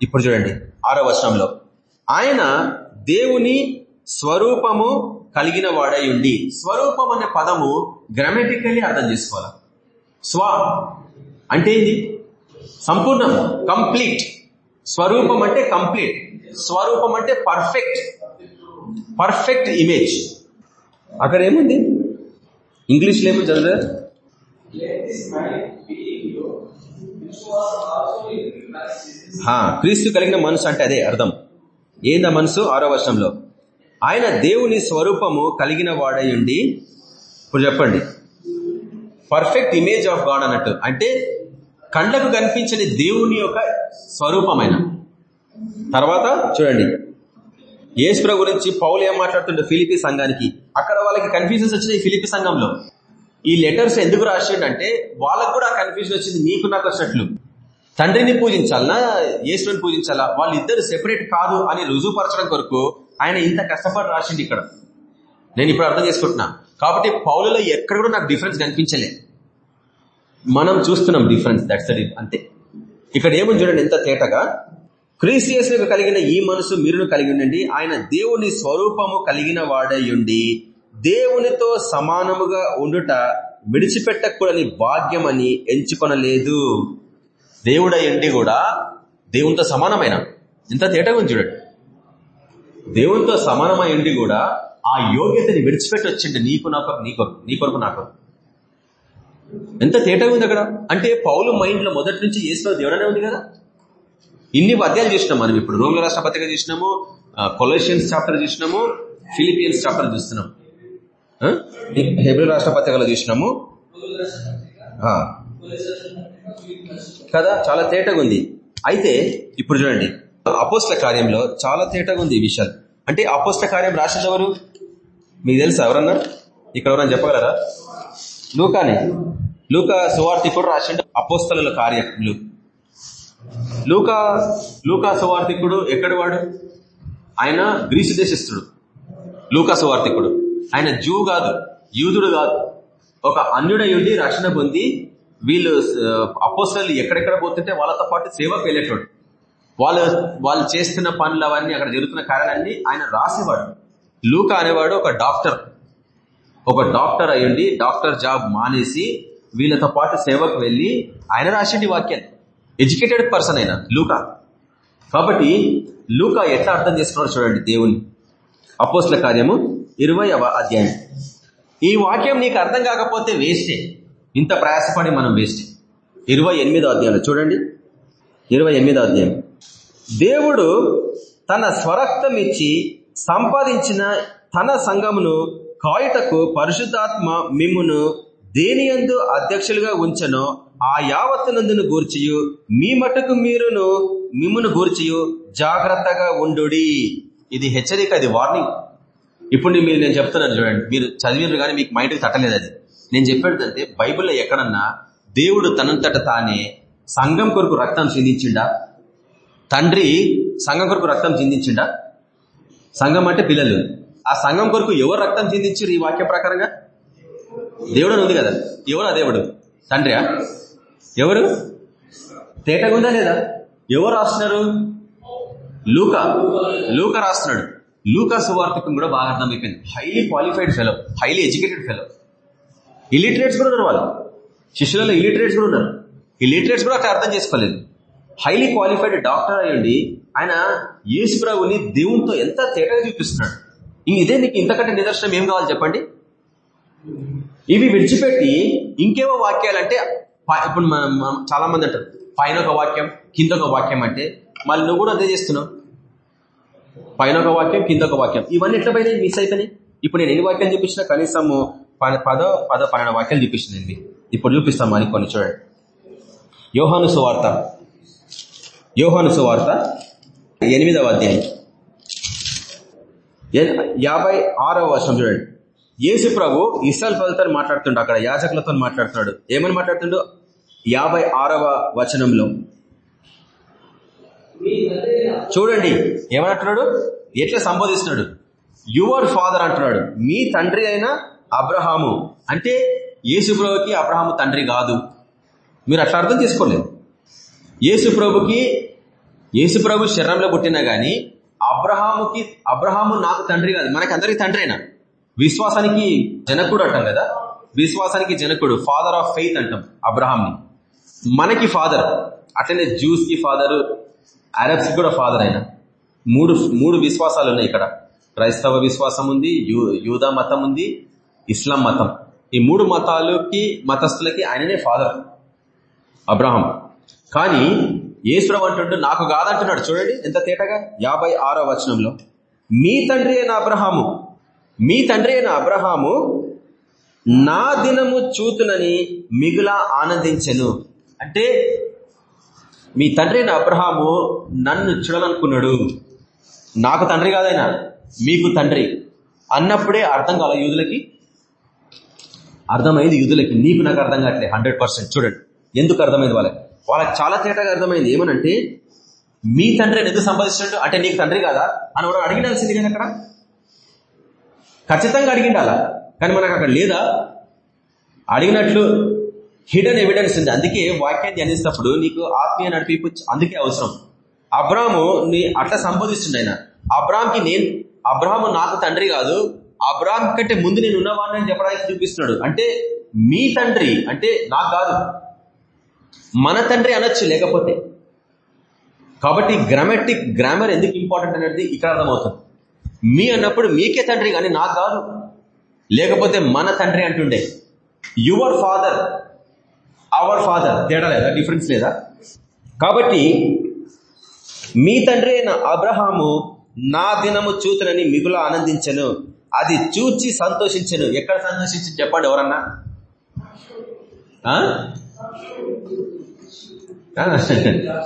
ఇప్పుడు చూడండి ఆరో వచనంలో. ఆయన దేవుని స్వరూపము కలిగిన వాడై ఉండి. స్వరూపం అనే పదము గ్రామటికల్లీ అర్థం చేసుకోవాలి? స్వ అంటే ఏంది? సంపూర్ణం కంప్లీట్. స్వరూపం అంటే కంప్లీట్. స్వరూపం అంటే పర్ఫెక్ట్ పర్ఫెక్ట్ ఇమేజ్ అక్కడ ఏముంది? ఇంగ్లీష్లో ఏమో చదివారు క్రీస్తు కలిగిన మనసు అంటే అదే అర్థం. ఏందా మనసు? ఆరో వర్షంలో ఆయన దేవుని స్వరూపము కలిగిన వాడయుండి ఇప్పుడు చెప్పండి. పర్ఫెక్ట్ ఇమేజ్ ఆఫ్ గాడ్ అన్నట్టు. అంటే కళ్ళకు కనిపించని దేవుని యొక్క స్వరూపమైన. తర్వాత చూడండి. ఏశ్వర గురించి పౌలు ఏం మాట్లాడుతుండే ఫిలిపి సంఘానికి. అక్కడ వాళ్ళకి కన్ఫ్యూజన్స్ వచ్చినాయి ఫిలిపి సంఘంలో. ఈ లెటర్స్ ఎందుకు రాసిండంటే వాళ్ళకు కూడా కన్ఫ్యూజన్ వచ్చింది నీకు నాకు వచ్చినట్లు. తండ్రిని పూజించాలనా? యేసుని పూజించాలా? వాళ్ళిద్దరు సెపరేట్ కాదు అని రుజువుపరచడం కొరకు ఆయన ఇంత కష్టపడి రాసిండు ఇక్కడ. నేను ఇప్పుడు అర్థం చేసుకుంటున్నా. కాబట్టి పౌలలో ఎక్కడ కూడా నాకు డిఫరెన్స్ కనిపించలేదు మనం చూస్తున్నాం డిఫరెన్స్ దట్స్ అంతే. ఇక్కడ ఏముంది చూడండి ఎంత తేటగా. క్రీసియస్లకు కలిగిన ఈ మనసు మీరును కలిగి ఉండండి. ఆయన దేవుని స్వరూపము కలిగిన వాడయుండి దేవునితో సమానముగా ఉండుట విడిచిపెట్టకూడని భాగ్యమని ఎంచుకొనలేదు. దేవుడయ్యండి కూడా దేవునితో సమానమైన. ఎంత తేటగా ఉంది చూడండి. దేవునితో సమానమైండి కూడా ఆ యోగ్యతని విడిచిపెట్టి వచ్చిండి నీకు నాకు నీకు నీ కొరకు నాకు ఎంత తేటగా ఉంది అక్కడ? అంటే పౌలు మైండ్లో మొదటి నుంచి ఏసులో దేవుడనే ఉంది కదా? ఇన్ని అధ్యాయాలు చేసినాం మనం ఇప్పుడు. రోమిల రాష్ట్ర పత్రిక చూసినాము కొలేషియన్స్ చాప్టర్ చూసినాము ఫిలిపియన్స్ చాప్టర్ చూస్తున్నాం. హెబ్రి రాష్ట్ర పత్రికలో చూసినాము. కదా? చాలా తేటగా ఉంది. అయితే ఇప్పుడు చూడండి. అపోస్ల కార్యంలో చాలా తేటగా ఉంది ఈ విషయాలు. అంటే అపోస్ల కార్యం రాసింది ఎవరు? మీకు తెలుసా ఎవరన్నా? ఇక్కడ ఎవరన్నా చెప్పగలరా? లూకానే. లూకా సువార్థికుడు రాసిండు అపోస్తల కార్యములు. లూకా లూకా సువార్థికుడు ఎక్కడి వాడు? ఆయన గ్రీసు దేశస్థుడు. లూకా సువార్థికుడు ఆయన జూ కాదు యూదుడు కాదు. ఒక అన్యుడై ఉండి రక్షణ పొంది వీళ్ళు అపోస్తలు ఎక్కడెక్కడ పోతుంటే వాళ్ళతో పాటు సేవకు వెళ్ళేటోడు. వాళ్ళు వాళ్ళు చేస్తున్న పనులు అవన్నీ అక్కడ జరుగుతున్న కార్యాలన్నీ ఆయన రాసేవాడు. లూకా అనేవాడు ఒక డాక్టర్. ఒక డాక్టర్ అయ్యుండి డాక్టర్ జాబ్ మానేసి వీళ్ళతో పాటు సేవకు వెళ్ళి ఆయన రాసిండి వాక్యాన్ని ఎడ్యుకేటెడ్ పర్సన్ అయినా లూకా. కాబట్టి లూకా ఎట్లా అర్థం చేసుకున్నారో చూడండి దేవుని. అపోస్ల కార్యము ఇరవై అధ్యాయం. ఈ వాక్యం నీకు అర్థం కాకపోతే వేస్టే. ఇంత ప్రయాసపడి మనం వేస్ట్. ఇరవై ఎనిమిదో అధ్యాయంలో చూడండి. ఇరవై ఎనిమిదో అధ్యాయం. దేవుడు తన స్వరక్తం ఇచ్చి సంపాదించిన తన సంఘమును కాయుటకు పరిశుద్ధాత్మ మిమ్మును దేనియందు అధ్యక్షులుగా ఉంచనో ఆ యావత్తునందును గూర్చియు. మీ మటుకు మీరును మిమ్మును గూర్చియు. జాగ్రత్తగా ఉండు ఇది హెచ్చరిక అది వార్నింగ్. ఇప్పుడు మీరు నేను చెప్తున్నాను చూడండి. మీరు చదివినారు కానీ మీకు మైండ్కి తట్టలేదు అది. నేను చెప్పేటంటే బైబిల్లో ఎక్కడన్నా దేవుడు తనంతట తానే సంఘం కొరకు రక్తం చిందించిండా? తండ్రి సంఘం కొరకు రక్తం చిందించిండా? సంఘం అంటే పిల్లలు. ఆ సంఘం కొరకు ఎవరు రక్తం చిందించారు ఈ వాక్య ప్రకారంగా? దేవుడు అని ఉంది కదా. ఎవరు ఆ దేవుడు తండ్రియా ఎవరు? తేటగుందా లేదా? ఎవరు రాస్తున్నారు? లూక. లూక రాస్తున్నాడు. లూకా సువార్తకం కూడా బాగా అర్థమైపోయింది. Highly qualified fellow highly educated fellow illiterates కూడా ఉన్నారు వాళ్ళు. శిష్యులలో ఇలిటరేట్స్ కూడా ఉన్నారు. ఇలిటరేట్స్ కూడా అక్కడ అర్థం చేసుకోలేదు. హైలీ క్వాలిఫైడ్ డాక్టర్ అయ్యండి ఆయన యేసు ప్రభుని దేవునితో ఎంత తేటగా చూపిస్తున్నాడు? ఇదే నీకు ఇంతకంటే నిదర్శనం ఏం కావాలి చెప్పండి? ఇవి విడిచిపెట్టి ఇంకేవో వాక్యాలంటే ప- ఇప్పుడు మనం చాలా మంది అంటారు పైన ఒక వాక్యం కింద ఒక వాక్యం అంటే మళ్ళీ నువ్వు కూడా అదే చేస్తున్నావు. పైన ఒక వాక్యం కింద ఒక వాక్యం. ఇవన్నీ ఎట్లా పోయినాయి? మిస్ అయిపోయినాయి? ఇప్పుడు నేను ఎన్ని వాక్యాలు చూపించినా కనీసం ప- పదో పదో పన్నెండు వాక్యాలు చూపించింది ఇప్పుడు చూపిస్తాం అని కొన్ని చూడండి. యోహాను సువార్త. యోహాను సువార్త ఎనిమిదవ అధ్యాయం. యాభై ఆరవ వర్షం చూడండి. యేసు ప్రభు ఇసల్ ప్రజలతో మాట్లాడుతుండు అక్కడ యాజకులతో మాట్లాడుతున్నాడు. ఏమని మాట్లాడుతుండు? యాభై ఆరవ వచనంలో. చూడండి ఏమంటున్నాడు ఎట్లా సంబోధిస్తున్నాడు? యువర్ ఫాదర్ అంటున్నాడు మీ తండ్రి అయిన అబ్రహాము. అంటే యేసు ప్రభుకి అబ్రహాము తండ్రి కాదు. మీరు అట్లా అర్థం చేసుకోలేదు. యేసు ప్రభుకి యేసు ప్రభు శరీరంలో పుట్టినా గానీ అబ్రహాముకి అబ్రహాము నాకు తండ్రి కాదు మనకి అందరికి తండ్రి అయినా విశ్వాసానికి జనకుడు అంటాం కదా? విశ్వాసానికి జనకుడు ఫాదర్ ఆఫ్ ఫెయిత్ అంటాం అబ్రహాంని మనకి ఫాదర్ అట్లనే జూస్కి ఫాదర్ అరబ్స్ కూడా ఫాదర్ అయినా. మూడు మూడు విశ్వాసాలు ఉన్నాయి ఇక్కడ. క్రైస్తవ విశ్వాసం ఉంది యూ- యూదా మతం ఉంది ఇస్లాం మతం. ఈ మూడు మతాలకి మతస్థులకి ఆయననే ఫాదర్ అబ్రహం కానీ ఈశ్వరం అంటుంటే నాకు కాదంటున్నాడు. చూడండి ఎంత తేటగా? యాభై ఆరో వచనంలో. మీ తండ్రి అయిన అబ్రహాము మీ తండ్రి అయిన అబ్రహాము నా దినము చూతునని మిగులా ఆనందించెను. అంటే మీ తండ్రి అయిన అబ్రహాము నన్ను చూడాలనుకున్నాడు. నాకు తండ్రి కాదైనా మీకు తండ్రి. అన్నప్పుడే అర్థం కాల యూదులకి? అర్థమైంది యూదులకి. నీకు నాకు అర్థం కావట్లేదు హండ్రెడ్ పర్సెంట్. చూడండి ఎందుకు అర్థమైంది వాళ్ళకి? వాళ్ళకి చాలా తేటగా అర్థమైంది. ఏమనంటే మీ తండ్రి ఎందుకు సంపాదించినట్టు అంటే నీకు తండ్రి కాదా? అని కూడా అడిగినాల్సింది కానీ అక్కడ. ఖచ్చితంగా అడిగిండాలా? కానీ మనకు అక్కడ లేదా? అడిగినట్లు హిడెన్ ఎవిడెన్స్ ఉంది. అందుకే వాక్యాన్ని ధ్యానిస్తున్నప్పుడు నీకు ఆత్మీయ నడిపింపు అందుకే అవసరం. అబ్రాము నీ అట్లా సంబోధిస్తుండే ఆయన. అబ్రామ్కి నేను అబ్రాహము నాకు తండ్రి కాదు. అబ్రామ్ కంటే ముందు నేను ఉన్నవాడిని చెప్పడానికి చూపిస్తున్నాడు. అంటే మీ తండ్రి అంటే నాకు కాదు. మన తండ్రి అనొచ్చు లేకపోతే. కాబట్టి గ్రామాటిక్ గ్రామర్ ఎందుకు ఇంపార్టెంట్ అనేది ఇక్కడ అర్థమవుతుంది. మీ అన్నప్పుడు మీకే తండ్రి కానీ నాకు కాదు. లేకపోతే మన తండ్రి అంటుండే యువర్ ఫాదర్ అవర్ ఫాదర్ తేడా లేదా? డిఫరెన్స్ లేదా? కాబట్టి మీ తండ్రి అయిన అబ్రహాము నా దినము చూతునని మిగులా ఆనందించను. అది చూచి సంతోషించను. ఎక్కడ సంతోషించి చెప్పండి ఎవరన్నా?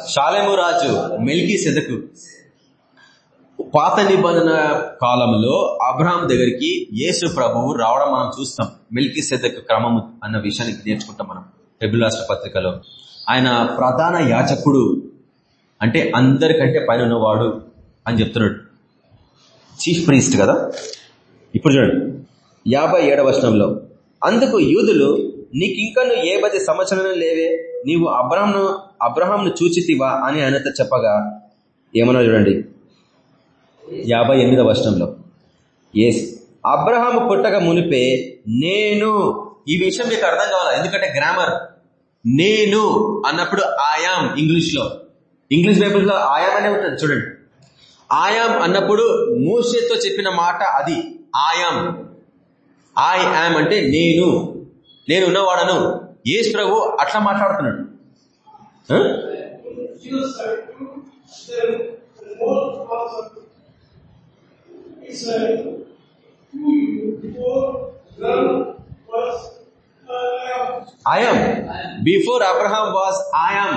షాలెము రాజు మెల్కీ సెదకు. పాత నిబంధన కాలంలో అబ్రహాం దగ్గరికి యేసు ప్రభువు రావడం మనం చూస్తాం. మిల్కీ సెదక్ క్రమము అన్న విషయాన్ని నేర్చుకుంటాం మనం. ఫిబ్రవరి రాష్ట్ర పత్రికలో. ఆయన ప్రధాన యాచకుడు. అంటే అందరికంటే పైన ఉన్నవాడు అని చెప్తున్నాడు. చీఫ్ ప్రీస్ట్ కదా? ఇప్పుడు చూడండి. యాభై ఏడవ వచనంలో. అందుకు యూదులు నువ్వు ఏ పది సంవత్సరాలు లేవే? నీవు అబ్రహంను అబ్రహాంను చూచితివా అని ఆయనతో చెప్పగా ఏమన్నా చూడండి. యాభై ఎనిమిదవ వర్షంలో ఎస్ అబ్రహాము పుట్టక మునిపే నేను ఈ విషయం మీకు అర్థం కావాలా? ఎందుకంటే గ్రామర్ నేను అన్నప్పుడు ఆయామ్ ఇంగ్లీష్లో. ఇంగ్లీష్ బైబుల్లో ఆయామ్ అనే ఉంటుంది చూడండి. ఆయామ్ అన్నప్పుడు మూసేతో చెప్పిన మాట అది ఆయామ్ ఐ యామ్ అంటే నేను. నేను ఉన్నవాడను. ఏసు ప్రభు అట్లా మాట్లాడుతున్నాడు. ఆ? I am before Abraham was I am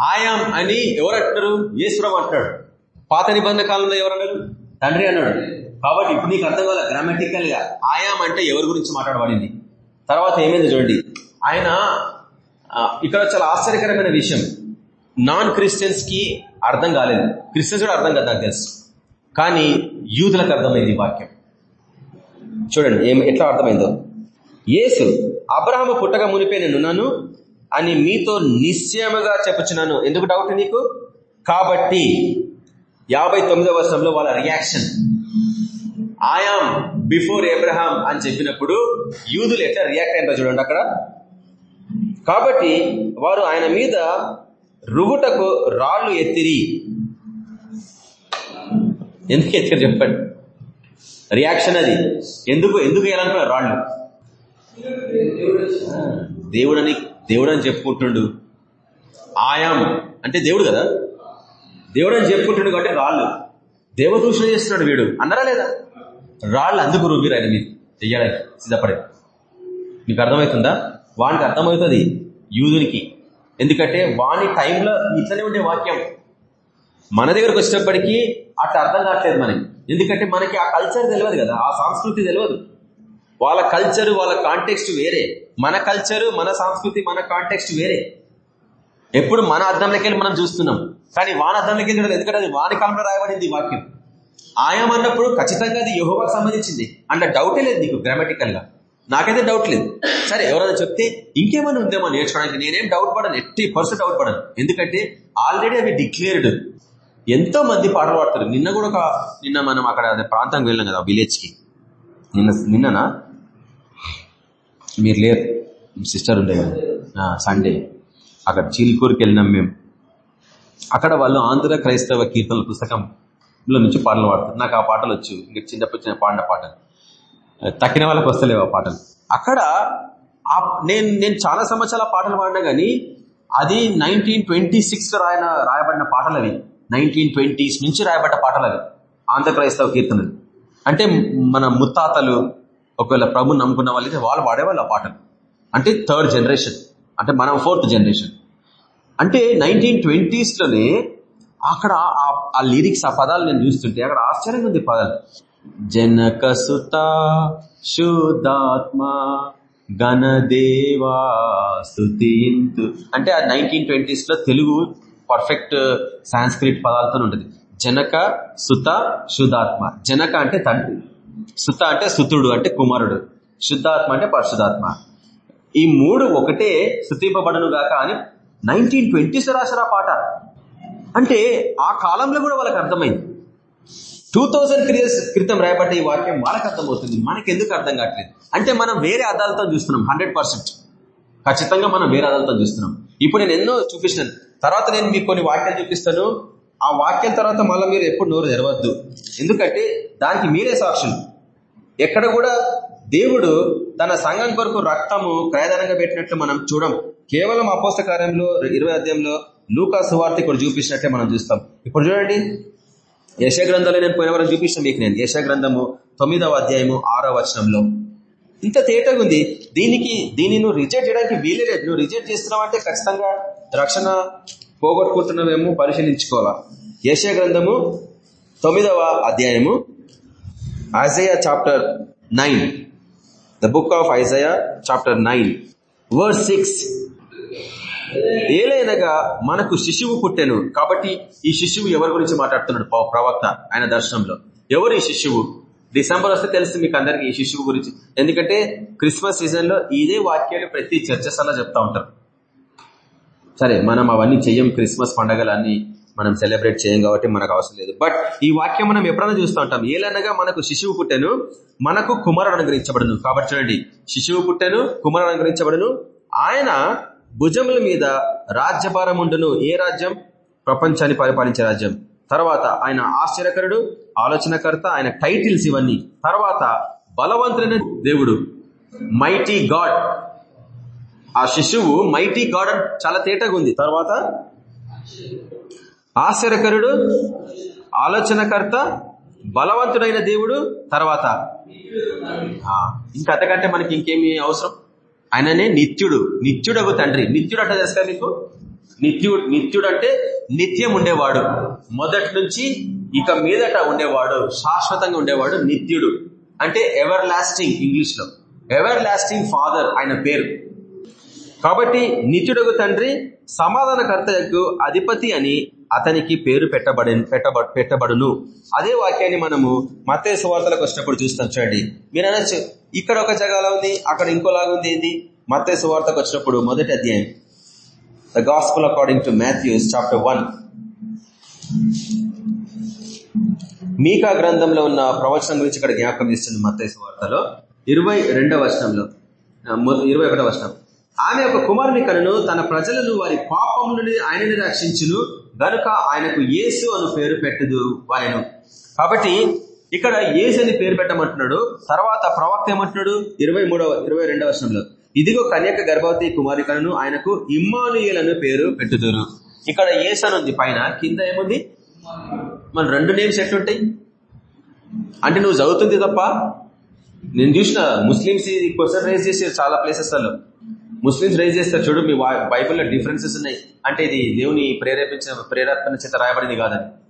I am అని ఎవరు అంటారు ఈశ్వరం అంటాడు పాత నిబంధన కాలంలో ఎవరు అన్నారు? తండ్రి అన్నాడు. కాబట్టి ఇప్పుడు నీకు అర్థం కాదు గ్రామటికల్గా. ఆయాం అంటే ఎవరి గురించి మాట్లాడబడింది? తర్వాత ఏమైంది చూడండి. ఆయన ఇక్కడ చాలా ఆశ్చర్యకరమైన విషయం. నాన్ క్రిస్టియన్స్కి అర్థం కాలేదు. క్రిస్టియన్స్ కూడా అర్థం కాదు నాకు తెలుసు. కానీ యూదులకు అర్థమైంది వాక్యం. చూడండి ఏం ఎట్లా అర్థమైందో. యేసు అబ్రహము పుట్టక మునిపే నేనున్నాను అని మీతో నిశ్చయముగా చెప్పుచున్నాను. ఎందుకు డౌట్ నీకు? కాబట్టి యాభై తొమ్మిదవ వర్షంలో వాళ్ళ రియాక్షన్ ఆయాం బిఫోర్ ఎబ్రహాం అని చెప్పినప్పుడు యూదులు ఎట్లా రియాక్ట్ అయిందో చూడండి అక్కడ. కాబట్టి వారు ఆయన మీద రుగుటకు రాళ్ళు ఎత్తిరి. ఎందుకు ఎత్తిరి చెప్పండి? రియాక్షన్ అది. ఎందుకు ఎందుకు వేయాలనుకున్నారు రాళ్ళు? దేవుడని దేవుడు అని చెప్పుకుంటుండు. ఆయాం అంటే దేవుడు కదా? దేవుడు అని చెప్పుకుంటుండు కాబట్టి రాళ్ళు. దేవదూషణ చేస్తున్నాడు వీడు. అన్నారా లేదా? రాళ్ళు అందుకు రుబ్బిరు ఆయన మీరు చెయ్యడానికి సిద్ధపడే. మీకు అర్థమవుతుందా? వానికి అర్థమవుతుంది యూదునికి. ఎందుకంటే వాని టైంలో ఇట్లనే ఉండే వాక్యం. మన దగ్గరకు వచ్చినప్పటికీ అట్లా అర్థం కావట్లేదు మనకి. ఎందుకంటే మనకి ఆ కల్చర్ తెలియదు కదా ఆ సంస్కృతి తెలియదు వాళ్ళ కల్చర్ వాళ్ళ కాంటెక్స్ట్ వేరే. మన కల్చరు మన సంస్కృతి మన కాంటెక్స్ట్ వేరే. ఎప్పుడు మన అర్థంలోకి వెళ్ళి మనం చూస్తున్నాం. కానీ వాన అర్థంలోకి వెళ్ళి ఎందుకంటే అది వాని కాలంలో రాయబడింది వాక్యం. ఆయం అన్నప్పుడు ఖచ్చితంగా అది యహోవాకు సంబంధించింది. అంటే డౌటే లేదు నీకు గ్రామటికల్గా నాకైతే డౌట్ లేదు. సరే ఎవరైనా చెప్తే ఇంకేమైనా ఉందేమో నేర్చుకోవడానికి నేనేం డౌట్ పడను ఎట్టి పర్సెంట్ డౌట్ పడను. ఎందుకంటే ఆల్రెడీ అవి డిక్లేర్డ్ ఎంతో మంది పాటలు పాడతారు. నిన్న కూడా ఒక నిన్న మనం అక్కడ ప్రాంతానికి ప్రాంతం వెళ్ళాం కదా విలేజ్కి. నిన్న నిన్ననా? మీరు లేరు. సిస్టర్ ఉండే కదా. సండే అక్కడ చిల్కూరుకి వెళ్ళినాం మేము. అక్కడ వాళ్ళు ఆంధ్ర క్రైస్తవ కీర్తనల పుస్తకంలో నుంచి పాటలు పాడతారు. నాకు ఆ పాటలు వచ్చు. ఇంకా చిన్నప్పుడు చిన్న పాడిన పాటలు. తక్కిన వాళ్ళకి వస్తలేవు ఆ పాటలు. అక్కడ నేను నేను చాలా సంవత్సరాల పాటలు పాడినా కానీ అది నైన్టీన్ ట్వంటీ సిక్స్లో రాయన రాయబడిన పాటలు అవి నైన్టీన్ ట్వంటీస్ నుంచి రాయబడ్డ పాటలు అవి ఆంధ్ర క్రైస్తవ కీర్తనలు. అంటే మన ముత్తాతలు ఒకవేళ ప్రభు నమ్ముకున్న వాళ్ళైతే వాళ్ళు పాడేవాళ్ళు ఆ పాటలు. అంటే థర్డ్ జనరేషన్. అంటే మనం ఫోర్త్ జనరేషన్. అంటే నైన్టీన్ ట్వంటీస్లోనే అక్కడ ఆ- ఆ లిరిక్స్ ఆ పదాలు నేను చూస్తుంటే అక్కడ ఆశ్చర్యంగా ఉంది పదాలు. జనక సుత శుద్ధాత్మ గణదేవా స్తుతింతు అంటే ఆ నైన్టీన్ ట్వంటీస్లో తెలుగు పర్ఫెక్ట్ సాంస్క్రిట్ పదాలతో ఉంటుంది. జనక సుత శుద్ధాత్మ. జనక అంటే తండ్రి. సుత అంటే సుతుడు అంటే కుమారుడు. శుద్ధాత్మ అంటే పరిశుధాత్మ ఈ మూడు ఒకటే స్థుతింపబడను గాక అని నైన్టీన్ ట్వంటీస్ రాసిన పాట. అంటే ఆ కాలంలో కూడా వాళ్ళకి అర్థమైంది. టూ థౌజండ్ క్రియర్స్ క్రితం రాయబడ్డ ఈ వాక్యం వాళ్ళకి అర్థమవుతుంది. మనకి ఎందుకు అర్థం కావట్లేదు? అంటే మనం వేరే అదాలతో చూస్తున్నాం హండ్రెడ్ ఖచ్చితంగా మనం వేరే అర్థాలతో చూస్తున్నాం. ఇప్పుడు నేను ఎన్నో చూపిస్తాను తర్వాత నేను మీకు కొన్ని వాక్యాలు చూపిస్తాను. ఆ వాక్యం తర్వాత మళ్ళీ మీరు ఎప్పుడు నోరు తెరవద్దు. ఎందుకంటే దానికి మీరే సాక్షులు. ఎక్కడ కూడా దేవుడు తన సంఘం కొరకు రక్తము క్రయదానంగా పెట్టినట్లు మనం చూడం. కేవలం అపోస్త కార్యంలో ఇరవై అధ్యాయంలో లూకా సువార్త ఇక్కడ చూపించినట్టే మనం చూస్తాం. ఇప్పుడు చూడండి యశగ్రంథంలో నేను పోయిన వరకు చూపించాను మీకు నేను. యశగ్రంథము తొమ్మిదవ అధ్యాయము ఆరో వచనంలో. ఇంత తేటగా ఉంది. దీనికి దీన్ని నువ్వు రిజెక్ట్ చేయడానికి వీలే లేదు. నువ్వు రిజెక్ట్ చేస్తున్నావు అంటే ఖచ్చితంగా రక్షణ పోగొట్టుకుంటున్నావేమో పరిశీలించుకోవాలా. యశ గ్రంథము తొమ్మిదవ అధ్యాయము Isaiah chapter nine. The book of Isaiah chapter nine. Verse six. ఏలైనగా మనకు శిశువు పుట్టెను. కాబట్టి ఈ శిశువు ఎవరి గురించి మాట్లాడుతున్నాడు? ప్రవక్త ఆయన దర్శనంలో. ఎవరు ఈ శిశువు? డిసెంబర్ వస్తే తెలుస్తుంది మీకు అందరికి ఈ శిశువు గురించి. ఎందుకంటే క్రిస్మస్ సీజన్లో ఇదే వాక్యాలు ప్రతి చర్చస్లో చెప్తా ఉంటారు. సరే మనం అవన్నీ చెయ్యం. క్రిస్మస్ పండగలన్నీ మనం సెలబ్రేట్ చేయం కాబట్టి మనకు అవసరం లేదు. బట్ ఈ వాక్యం మనం ఎప్పుడైనా చూస్తూ ఉంటాం. ఏలనగా మనకు శిశువు పుట్టెను మనకు కుమారుడు అనుగ్రహించబడును. కాబట్టి చూడండి శిశువు పుట్టెను కుమారుడు అనుగ్రహించబడును. ఆయన భుజముల మీద రాజ్యభారం ఉండును. ఏ రాజ్యం? ప్రపంచాన్ని పరిపాలించే రాజ్యం. తర్వాత ఆయన ఆశ్చర్యకరుడు ఆలోచనకర్త ఆయన టైటిల్స్ ఇవన్నీ. తర్వాత బలవంతుడైన దేవుడు. మైటీ గాడ్ ఆ శిశువు మైటీ గాడ్ చాలా తేటగా ఉంది. తర్వాత ఆశ్చర్యకరుడు ఆలోచనకర్త బలవంతుడైన దేవుడు. తర్వాత ఆ, ఇంకా అంతకంటే మనకి ఇంకేమి అవసరం? ఆయననే నిత్యుడు. నిత్యుడగు తండ్రి? నిత్యుడు అంటే తెలుసా మీకు? నిత్యుడు నిత్యుడు అంటే నిత్యం ఉండేవాడు. మొదటి నుంచి ఇక మీదట ఉండేవాడు. శాశ్వతంగా ఉండేవాడు నిత్యుడు. అంటే ఎవర్ లాస్టింగ్ ఇంగ్లీష్లో. ఎవర్ లాస్టింగ్ ఫాదర్ ఆయన పేరు. కాబట్టి నిత్యుడగు తండ్రి? సమాధానకర్తకు అధిపతి అని అతనికి పేరు పెట్టబడి పెట్టబ పెట్టబడును. అదే వాక్యాన్ని మనము మతే సువార్తలకు వచ్చినప్పుడు చూస్తాం చూడండి. మీరు అనొచ్చు ఇక్కడ ఒక జగాలా ఉంది అక్కడ ఇంకోలాగా ఉంది ఏంది? మతే సువార్తకు వచ్చినప్పుడు మొదటి అధ్యాయం. The gospel according to Matthew's chapter one Micah గ్రంథంలో ఉన్న ప్రవచనం గురించి ఇక్కడ జ్ఞాపకం చేస్తుంది మత్తయి వార్తలో. ఇరవై రెండవ వచనంలో. ఇరవై ఒకటవ వచనం. ఆమె ఒక కుమారుని కలను తన ప్రజలను వారి పాపం నుండి ఆయనని రక్షించును గనుక ఆయనకు యేసు అను పేరు పెట్టదు ఆయన కాబట్టి ఇక్కడ యేసు అని పేరు పెట్టమంటున్నాడు తర్వాత ప్రవక్త ఏమంటున్నాడు? ఇరవై మూడవ ఇరవై రెండవ ఇదిగో కన్యక గర్భవతి కుమారికలను ఆయనకు ఇమ్మానుయేల్ అని పేరు పెట్టుదురు. ఇక్కడ యేసు అని ఉంది పైన కింద ఏముంది? మన రెండు నేమ్స్ ఎట్లుంటాయి? అంటే నువ్వు చదువుతుంది తప్ప? నేను చూసిన ముస్లిమ్స్ క్వశ్చన్ రేజ్ చేసారు చాలా ప్లేసెస్లో ముస్లిమ్స్ రైజ్ చేస్తారు చూడు మీ వా- బైబిల్లో డిఫరెన్సెస్ ఉన్నాయి. అంటే ఇది దేవుని ప్రేరేపించిన ప్రేరేపణ చేత రాయబడింది కాదని.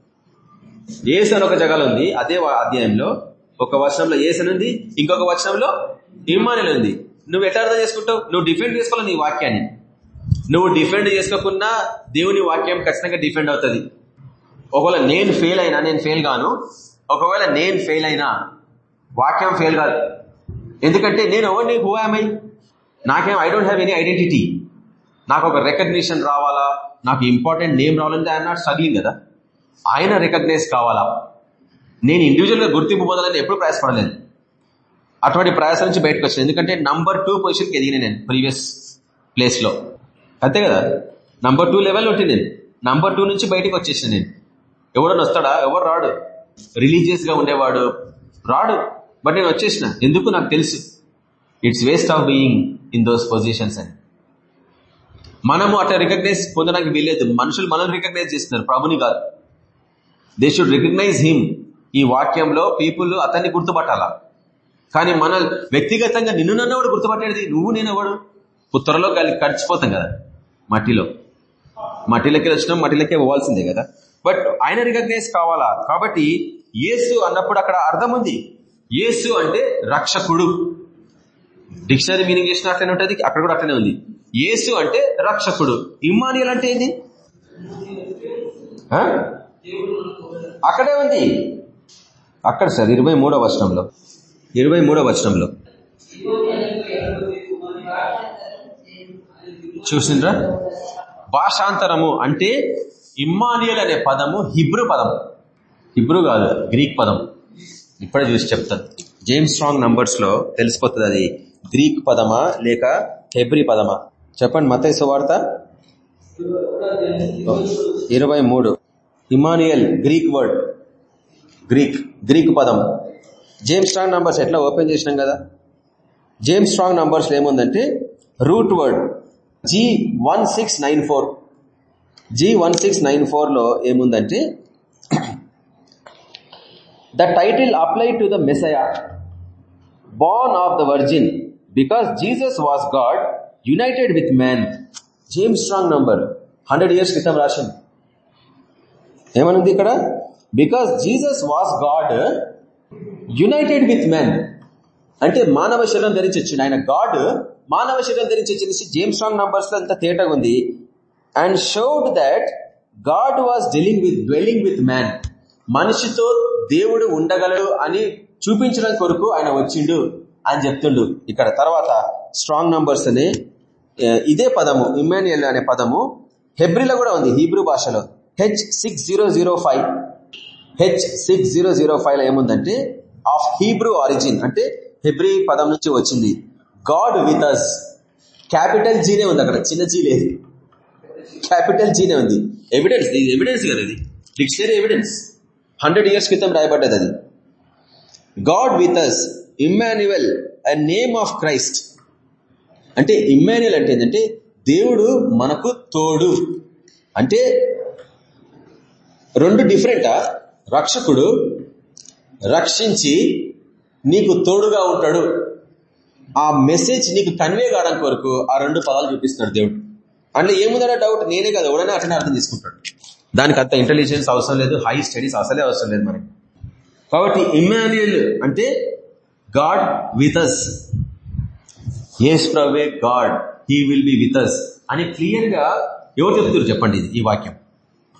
ఏసు అని ఒక జగలు ఉంది అదే అధ్యాయంలో. ఒక వర్షంలో ఏసు ఉంది ఇంకొక వర్షంలో ఇమ్మానులు ఉంది. నువ్వు ఎట్లా అర్థం చేసుకుంటావు? నువ్వు డిఫెండ్ చేసుకోవాలి నీ వాక్యాన్ని. నువ్వు డిఫెండ్ చేసుకోకుండా దేవుని వాక్యం ఖచ్చితంగా డిఫెండ్ అవుతుంది. ఒకవేళ నేను ఫెయిల్ అయినా నేను ఫెయిల్ గాను. ఒకవేళ నేను ఫెయిల్ అయినా వాక్యం ఫెయిల్ కాదు. ఎందుకంటే నేను ఎవరిని? హూ ఆమై నాకేం I don't have any identity నాకు ఒక రికగ్నిషన్ రావాలా? నాకు ఇంపార్టెంట్ నేమ్ రావాలంటే ఆయన నాట్ స్ట్రగ్లింగ్ కదా. ఆయన రికగ్నైజ్ కావాలా? నేను ఇండివిజువల్గా గుర్తింపు పొందాలని ఎప్పుడు ప్రయాసపడలేదు. అటువంటి ప్రయాసం నుంచి బయటకు వచ్చాను. ఎందుకంటే నంబర్ టూ పొజిషన్కి ఎదిగిన నేను ప్రీవియస్ ప్లేస్లో అంతే కదా? నంబర్ టూ లెవెల్ ఉంటుంది నేను. నంబర్ టూ నుంచి బయటకు వచ్చేసిన నేను. ఎవడన్నా వస్తాడా? ఎవరు రాడు? రిలీజియస్గా ఉండేవాడు. రాడు. బట్ నేను వచ్చేసిన. ఎందుకు? నాకు తెలుసు. It's waste of being in those positions అని మనము అట్లా రికగ్నైజ్ పొందడానికి వీల్లేదు. మనుషులు మనల్ని రికగ్నైజ్ చేస్తున్నారు. ప్రభుని కాదు. దే షుడ్ రికగ్నైజ్ హిమ్ ఈ వాక్యంలో పీపుల్ అతన్ని గుర్తుపట్టాలా? కానీ మన వ్యక్తిగతంగా నిన్ను నన్నవాడు గుర్తుపట్టేది? నువ్వు నేను ఎవడు? పుత్తరలో కలిసి కడిచిపోతాం కదా? మట్టిలో. మట్టిలోకి వచ్చినాం మట్టిలోకే పోవాల్సిందే కదా? బట్ ఆయన రికగ్నైజ్ కావాలా? కాబట్టి యేసు అన్నప్పుడు అక్కడ అర్థం ఉంది. యేసు అంటే రక్షకుడు. డిక్షనరీ మీనింగ్ చేసిన అట్లనే ఉంటుంది అక్కడ కూడా అట్లనే ఉంది. యేసు అంటే రక్షకుడు. ఇమ్మానియల్ అంటే ఏంది? అక్కడే ఉంది. అక్కడ సార్ ఇరవై మూడో వచనంలో. ఇరవై మూడో వచనంలో. చూసిండ్రా? భాషాంతరము అంటే ఇమ్మానియల్ అనే పదము హిబ్రూ పదం హిబ్రూ కాదు గ్రీక్ పదం. ఇప్పుడే చూసి చెప్తాను. జేమ్స్ స్ట్రాంగ్ నంబర్స్లో తెలిసిపోతుంది అది. గ్రీక్ పదమా లేక హెబ్రీ పదమా? చెప్పండి మత వార్త. ఇరవై మూడు. Immanuel Greek word. Greek Greek పదం. జేమ్స్ స్ట్రాంగ్ నంబర్స్ ఎట్లా ఓపెన్ చేసినాం కదా? జేమ్స్ స్ట్రాంగ్ నంబర్స్ ఏముందంటే root word. G one six nine four. G one six nine ఫోర్లో ఏముందంటే the title apply to the Messiah born of the virgin. Because Jesus was God united with man. James Strong number hundred years క్రితం రాసింది ఏమనుంది ఇక్కడ? Because Jesus was God united with men అంటే మానవ శరీరం ధరించొచ్చింది ఆయన గాడ్ మానవ శరీరం ధరించి వచ్చేసి జేమ్స్ స్ట్రాంగ్ నంబర్స్లో అంత తేటగా ఉంది. And showed that God was dealing with dwelling with man మనిషితో దేవుడు ఉండగలడు అని చూపించడం కొరకు ఆయన వచ్చిండు. అని చెప్తుండు. ఇక్కడ తర్వాత స్ట్రాంగ్ నంబర్స్ అని ఇదే పదము ఇమాన్యుయల్ అనే పదము హెబ్రిలో కూడా ఉంది హీబ్రూ భాషలో. H six zero zero five H six zero zero ఫైవ్లో ఏముందంటే ఆఫ్ హీబ్రూ ఆరిజిన్ అంటే హెబ్రీ పదం నుంచి వచ్చింది. గాడ్ విత్ అస్ క్యాపిటల్ జీనే ఉంది అక్కడ చిన్న జీ లేదు. క్యాపిటల్ జీనే ఉంది. ఎవిడెన్స్ ఎవిడెన్స్ కదా ఇది. డిక్షనరీ ఎవిడెన్స్ హండ్రెడ్ ఇయర్స్ క్రితం రాయబడ్డది అది. God with us Immanuel a name of Christ అంటే ఇమ్మాన్యువల్ అంటే ఏంటంటే దేవుడు మనకు తోడు. అంటే రెండు డిఫరెంటా రక్షకుడు రక్షించి నీకు తోడుగా ఉంటాడు. ఆ మెసేజ్ నీకు కన్వే కావడం కొరకు ఆ రెండు పదాలు చూపిస్తున్నాడు దేవుడు. అంటే ఏముందనే డౌట్ నేనే కదా ఎవడైనా అట్లనే అర్థం తీసుకుంటాడు దానికి అంత ఇంటెలిజెన్స్ అవసరం లేదు హై స్టడీస్ అసలే అవసరం లేదు మనకి. కాబట్టి ఇమాన్యుయల్ అంటే God with us ace ప్రవే God he will be with us అని క్లియర్గా ఎవరు చెప్తున్నారు చెప్పండి ఇది ఈ వాక్యం.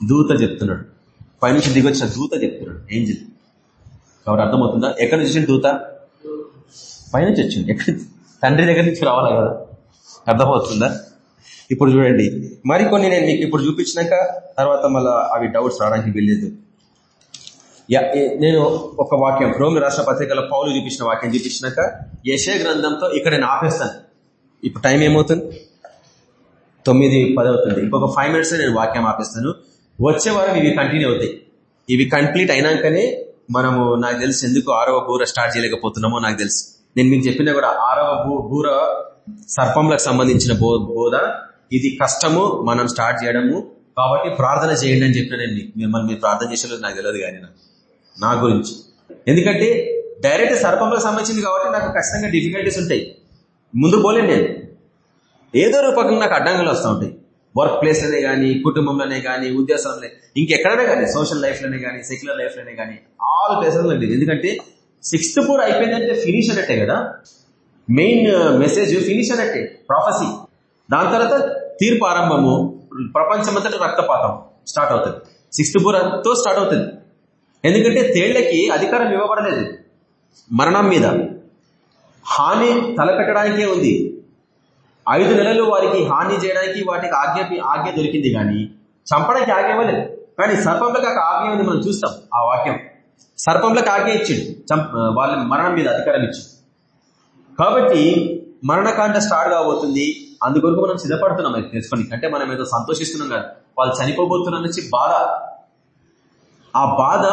దూత చెప్తున్నాడు. పైనుంచి దిగొచ్చిన దూత చెప్తున్నాడు. ఏంజిల్ కాబట్టి అర్థమవుతుందా? ఎక్కడి నుంచి వచ్చిన దూత? పైనుంచి వచ్చింది. ఎక్కడి తండ్రి దగ్గర నుంచి రావాలా కదా? అర్థమవుతుందా? ఇప్పుడు చూడండి. మరికొన్ని నేను మీకు ఇప్పుడు చూపించినాక తర్వాత మళ్ళీ అవి డౌట్స్ రావడానికి వెళ్ళలేదు నేను ఒక వాక్యం రోమి రాష్ట్ర పత్రికలో పౌలు చూపించిన వాక్యం చూపించినాక యశే గ్రంథంతో ఇక్కడ నేను ఆపేస్తాను. ఇప్పుడు టైం ఏమవుతుంది? తొమ్మిది పది అవుతుంది. ఇంకొక ఫైవ్ మినిట్స్ నేను వాక్యం ఆపేస్తాను. వచ్చే వారం ఇవి కంటిన్యూ అవుతాయి. ఇవి కంప్లీట్ అయినాకనే మనము నాకు తెలుసు ఎందుకు ఆరవ బూర స్టార్ట్ చేయలేకపోతున్నామో నాకు తెలుసు. నేను మీకు చెప్పిన కూడా ఆరవ బూర సర్పంలకు సంబంధించిన బోధ ఇది కష్టము మనం స్టార్ట్ చేయడము. కాబట్టి ప్రార్థన చేయండి అని చెప్పిన నేను మిమ్మల్ని మీరు ప్రార్థన చేసేది నాకు తెలియదు కానీ నాకు. నా గురించి. ఎందుకంటే డైరెక్ట్ సర్పంలకు సంబంధించింది కాబట్టి నాకు ఖచ్చితంగా డిఫికల్టీస్ ఉంటాయి. ముందు పోలే నేను. ఏదో రూపకంగా నాకు అడ్డంకులు వస్తూ ఉంటాయి. వర్క్ ప్లేస్లోనే కానీ కుటుంబంలోనే కానీ ఉద్దేశంలో ఇంకెక్కడనే కానీ సోషల్ లైఫ్లోనే కానీ సెక్యులర్ లైఫ్లోనే కానీ ఆల్ ప్లేసెస్లో లేదు ఎందుకంటే సిక్స్త్ పూర్ అయిపోయిందంటే ఫినిష్ అన్నట్టే కదా. మెయిన్ మెసేజ్ ఫినిష్ అన్నట్టే. ప్రాఫసీ దాని తర్వాత తీర్పు ఆరంభము ప్రపంచమంతటి రక్తపాతం స్టార్ట్ అవుతుంది. సిక్స్త్ పూర్తో స్టార్ట్ అవుతుంది. ఎందుకంటే తేళ్ళకి అధికారం ఇవ్వబడలేదు మరణం మీద. హాని తలపెట్టడానికే ఉంది. ఐదు నెలలు వారికి హాని చేయడానికి వాటికి ఆజ్ఞ ఆజ్ఞ దొరికింది కానీ చంపడానికి ఆజ్ఞ ఇవ్వలేదు. కానీ సర్పంలకు ఆ ఆజ్ఞ ఉంది మనం చూస్తాం ఆ వాక్యం. సర్పంలకు ఆజ్ఞ ఇచ్చిండు. వాళ్ళ మరణం మీద అధికారం ఇచ్చి కాబట్టి మరణకాండ స్టార్ట్ కాబోతుంది. అందుకొరకు మనం సిద్ధపడుతున్నాం. తెలుసుకోండి. అంటే మనం ఏదో సంతోషిస్తున్నాం కాదు. వాళ్ళు చనిపోబోతున్న నుంచి బాధ. ఆ బాధ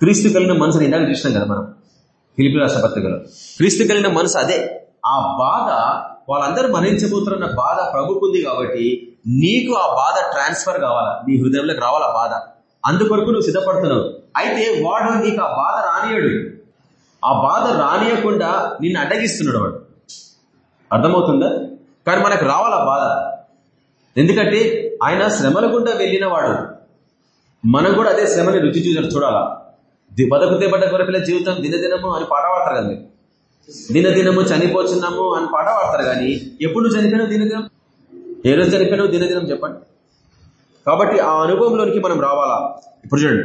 క్రీస్తు కలిగిన మనసుని ఇందాక చూసినాం కదా మనం. పిలిపి రాష్ట్ర క్రీస్తు కలిగిన మనసు అదే. ఆ బాధ వాళ్ళందరూ మరణించబోతున్న బాధ ప్రభుకుంది కాబట్టి నీకు ఆ బాధ ట్రాన్స్ఫర్ కావాలా? నీ హృదయంలోకి రావాలా బాధ? అందుకొరకు నువ్వు సిద్ధపడుతున్నావు. అయితే వాడు నీకు ఆ బాధ రానియడు. ఆ బాధ రానియకుండా నిన్ను అడ్డగిస్తున్నాడు వాడు. అర్థమవుతుందా? కానీ మనకు రావాలా బాధ? ఎందుకంటే ఆయన శ్రమల గుండా వెళ్ళిన వాడు. మనం కూడా అదే శ్రమని రుచి చూసి చూడాలా? బతుకుతే పడ్డ కొరపిల్ల జీవితం దినదినము అని పాట పాడతారు కదా మీరు. దినదినము చనిపోతున్నాము అని పాట పాడతారు కానీ ఎప్పుడు నువ్వు చనిపోయినావు దినదినం ఏ రోజు చనిపోయినావు దినదినం చెప్పండి. కాబట్టి ఆ అనుభవంలోనికి మనం రావాలా? ఇప్పుడు చూడండి.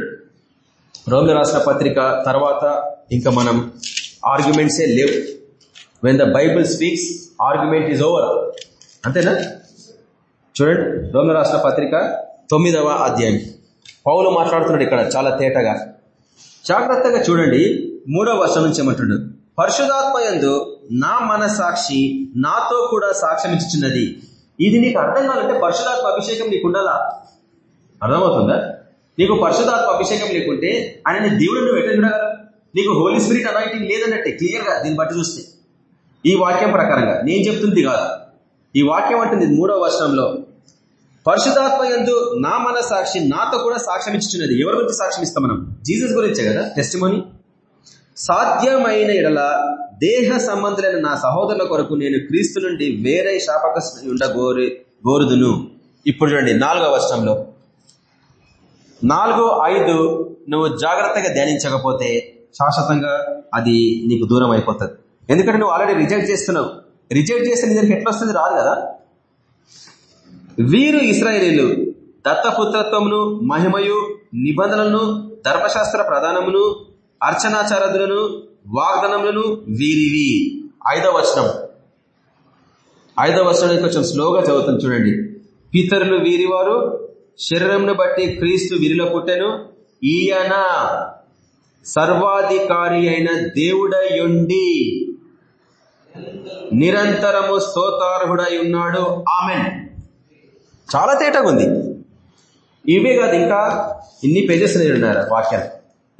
రోమిల రాసిన పత్రిక తర్వాత ఇంకా మనం ఆర్గ్యుమెంట్సే లేవు. When the Bible speaks argument is over అంతేనా? చూడండి. రోమిల రాసిన పత్రిక తొమ్మిదవ అధ్యాయం. పౌలు మాట్లాడుతున్నాడు ఇక్కడ చాలా తేటగా. జాగ్రత్తగా చూడండి మూడవ వర్షం నుంచి ఏమంటున్నాడు? పరిశుధాత్మయందు నా మనసాక్షి నాతో కూడా సాక్ష్యం ఇచ్చుచున్నది ఇది నీకు అర్థం కావాలంటే పరిశుధాత్మ అభిషేకం నీకు ఉండాలా? అర్థమవుతుందా? నీకు పరిశుధాత్మ అభిషేకం లేకుంటే ఆయన దేవుడు నువ్వు ఎట్లా చూడగలరు నీకు హోలీ స్పిరిట్ అనాయింటింగ్ లేదన్నట్టే క్లియర్గా దీన్ని బట్టి చూస్తే. ఈ వాక్యం ప్రకారంగా నేను చెప్తుంది కాదు. ఈ వాక్యం అంటుంది మూడవ వర్షంలో పరిశుధాత్మ ఎందు నా మన సాక్షి నాతో కూడా సాక్ష్యం ఇచ్చుచున్నది. ఎవరి గురించి సాక్ష్యం ఇస్తాం మనం? జీసస్ గురించే కదా? టెస్టిమోని సాధ్యమైన ఎడల దేహ సంబంధులైన నా సహోదరుల కొరకు నేను క్రీస్తు నుండి వేరే శాపక ఉండ గోరుదును ఇప్పుడు చూడండి నాలుగవ వర్షంలో నాలుగు ఐదు నువ్వు జాగ్రత్తగా ధ్యానించకపోతే శాశ్వతంగా అది నీకు దూరం అయిపోతుంది. ఎందుకంటే నువ్వు ఆల్రెడీ రిజెక్ట్ చేస్తున్నావు. రిజెక్ట్ చేస్తే నీ దగ్గరికి ఎట్లా వస్తుంది? రాదు కదా? వీరు ఇస్రాయేలీలు. దత్తపుత్రత్వమును మహిమయు నిబంధనలను ధర్మశాస్త్ర ప్రధానమును అర్చనాచారదులను వాగ్దానములను వీరివి. ఐదవ వచనం. ఐదవ వచనం కొంచెం స్లోగా చదువుతాను చూడండి. పితరులు వీరివారు శరీరంను బట్టి క్రీస్తు వీరిలో పుట్టెను. ఈయన సర్వాధికారి అయిన దేవుడయుండి నిరంతరము స్తోతార్హుడై ఉన్నాడు. ఆమెన్. చాలా తేటగా ఉంది. ఇవే కాదు ఇంకా ఇన్ని పేజెస్ ఉన్నారు వాక్యాలు.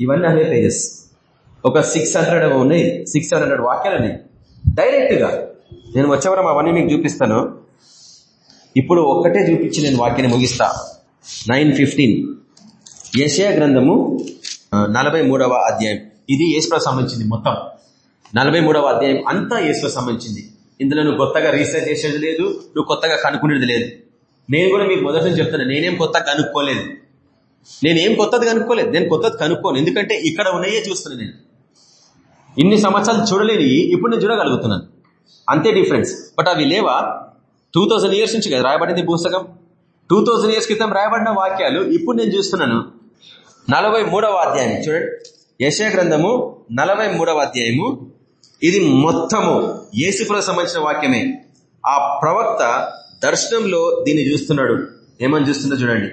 ఇవన్నీ అవే పేజెస్ ఒక సిక్స్ హండ్రెడ్ ఉన్నాయి. సిక్స్ హండ్రెడ్ వాక్యాలు ఉన్నాయి. డైరెక్ట్గా నేను వచ్చేవరం అవన్నీ మీకు చూపిస్తాను. ఇప్పుడు ఒక్కటే చూపించి నేను వాక్యాన్ని ముగిస్తా. నైన్ ఫిఫ్టీన్ యశయ గ్రంథము నలభై మూడవ అధ్యాయం. ఇది యేసుకు సంబంధించింది మొత్తం. నలభై మూడవ అధ్యాయం అంతా యేసుకు సంబంధించింది. ఇందులో నువ్వు కొత్తగా రీసెర్చ్ చేసేది లేదు నువ్వు కొత్తగా కనుక్కునేది లేదు. నేను కూడా మీకు మొదటి నుంచి చెప్తాను నేనేం కొత్తగా కనుక్కోలేదు. నేనేం కొత్తది కనుక్కోలేదు నేను కొత్తది కనుక్కోను. ఎందుకంటే ఇక్కడ ఉన్నాయే చూస్తున్నాను నేను. ఇన్ని సంవత్సరాలు చూడలేని ఇప్పుడు నేను చూడగలుగుతున్నాను. అంతే డిఫరెన్స్ బట్ అవి లేవా? టూ ఇయర్స్ నుంచి కదా రాయబడింది పుస్తకం. టూ ఇయర్స్ క్రితం రాయబడిన వాక్యాలు ఇప్పుడు నేను చూస్తున్నాను. నలభై మూడవ అధ్యాయం. చూడండి. యశయ గ్రంథము నలభై మూడవ అధ్యాయము. ఇది మొత్తము యేసుకులకు సంబంధించిన వాక్యమే. ఆ ప్రవక్త దర్శనంలో దీన్ని చూస్తున్నాడు. ఏమని చూస్తుందో చూడండి.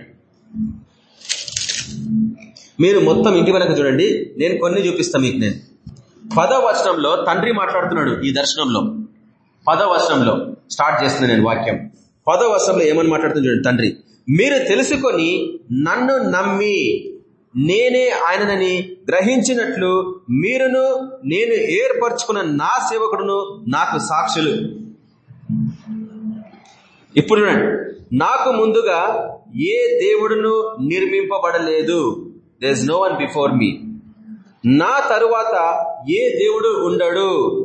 మీరు మొత్తం ఇంటి వెనక చూడండి. నేను కొన్ని చూపిస్తాను మీకు నేను. పదవచనంలో తండ్రి మాట్లాడుతున్నాడు ఈ దర్శనంలో. పదవచనంలో స్టార్ట్ చేస్తున్నాను నేను వాక్యం. పదవచనంలో ఏమని మాట్లాడుతుంది చూడండి తండ్రి. మీరు తెలుసుకొని నన్ను నమ్మి నేనే ఆయనని గ్రహించినట్లు మీరును నేను ఏర్పరచుకున్న నా సేవకుడును నాకు సాక్షులు. ఇప్పుడు చూడండి. నాకు ముందుగా ఏ దేవుడును నిర్మింపబడలేదు? There's no one before me నా తరువాత ఏ దేవుడు ఉండడు?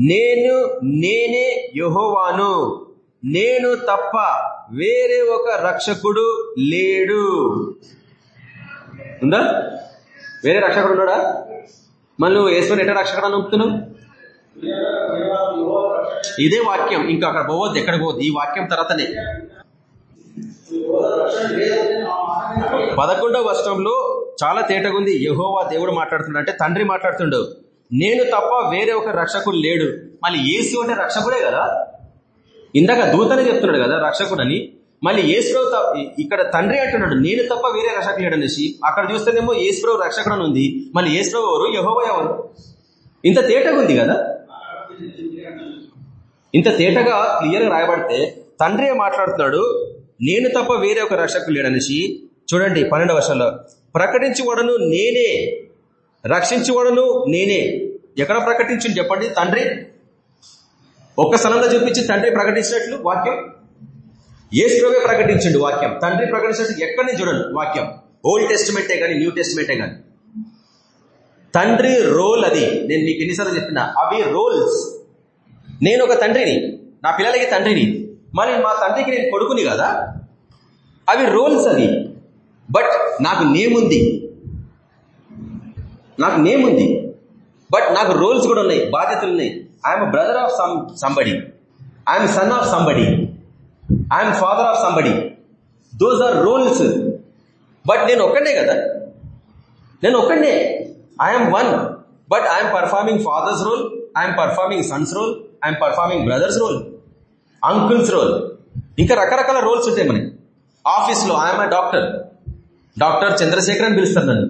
నేను నేనే యహోవాను. నేను తప్ప వేరే ఒక రక్షకుడు లేడు. ఉందా? వేరే రక్షకుడు ఉన్నాడా మళ్ళీ నువ్వు వేసుకొని ఎట్లా రక్షకుడు అని నొప్పుతున్నావు ఇదే వాక్యం. ఇంకా అక్కడ పోవద్దు ఎక్కడ పోవద్దు. ఈ వాక్యం తర్వాతనే. పదకొండవ వర్షంలో చాలా తేటగుంది. యహోవా దేవుడు మాట్లాడుతున్నాడు. అంటే తండ్రి మాట్లాడుతుండు. నేను తప్ప వేరే ఒక రక్షకుడు లేడు. మళ్ళీ ఏసు అంటే రక్షకుడే కదా? ఇందాక దూతనే చెప్తున్నాడు కదా రక్షకుడని. మళ్ళీ ఏసురావు ఇక్కడ తండ్రి అంటున్నాడు నేను తప్ప వేరే రక్షకుడు లేడు అనేసి. అక్కడ చూస్తేనేమో ఏసురావు రక్షకుడు అని ఉంది. మళ్ళీ ఏసురావు ఎవరు? యహోవా ఎవరు? ఇంత తేటగుంది ఉంది కదా? ఇంత తేటగా క్లియర్గా రాయబడితే తండ్రి మాట్లాడుతున్నాడు? నేను తప్ప వేరే ఒక రక్షకుడు లేడనేసి చూడండి పన్నెండు వర్షాల్లో ప్రకటించువడను నేనే. రక్షించువడను నేనే. ఎక్కడ ప్రకటించు చెప్పండి తండ్రి? ఒక్క స్థలంలో చూపించి తండ్రి ప్రకటించినట్లు వాక్యం? ఏసుప్రభే ప్రకటించండి వాక్యం. తండ్రి ప్రకటించినట్లు ఎక్కడి చూడండి వాక్యం? ఓల్డ్ టెస్టిమెంటే కానీ న్యూ టెస్టిమెంటే కానీ తండ్రి రోల్ అది. నేను మీకు ఎన్నిసార్లు చెప్పిన అవి రోల్స్. నేను ఒక తండ్రిని నా పిల్లలకి తండ్రిని మరి మా తండ్రికి నేను కొడుకుని కదా? అవి రోల్స్ అవి. బట్ నాకు నేమ్ ఉంది. నాకు నేమ్ ఉంది. బట్ నాకు రోల్స్ కూడా ఉన్నాయి బాధ్యతలు ఉన్నాయి. I'm brother of some somebody I'm son of somebody I'm father of somebody those are roles but నేను ఒక్కడే కదా? నేను ఒక్కడే I'm one but I'm performing father's role I'm performing son's role I'm performing brother's role uncle's role ఇంకా రకరకాల రోల్స్ ఉంటాయి మనకి. ఆఫీస్లో ఐఎమ్ డాక్టర్ డాక్టర్ చంద్రశేఖర్ అని పిలుస్తారు నన్ను.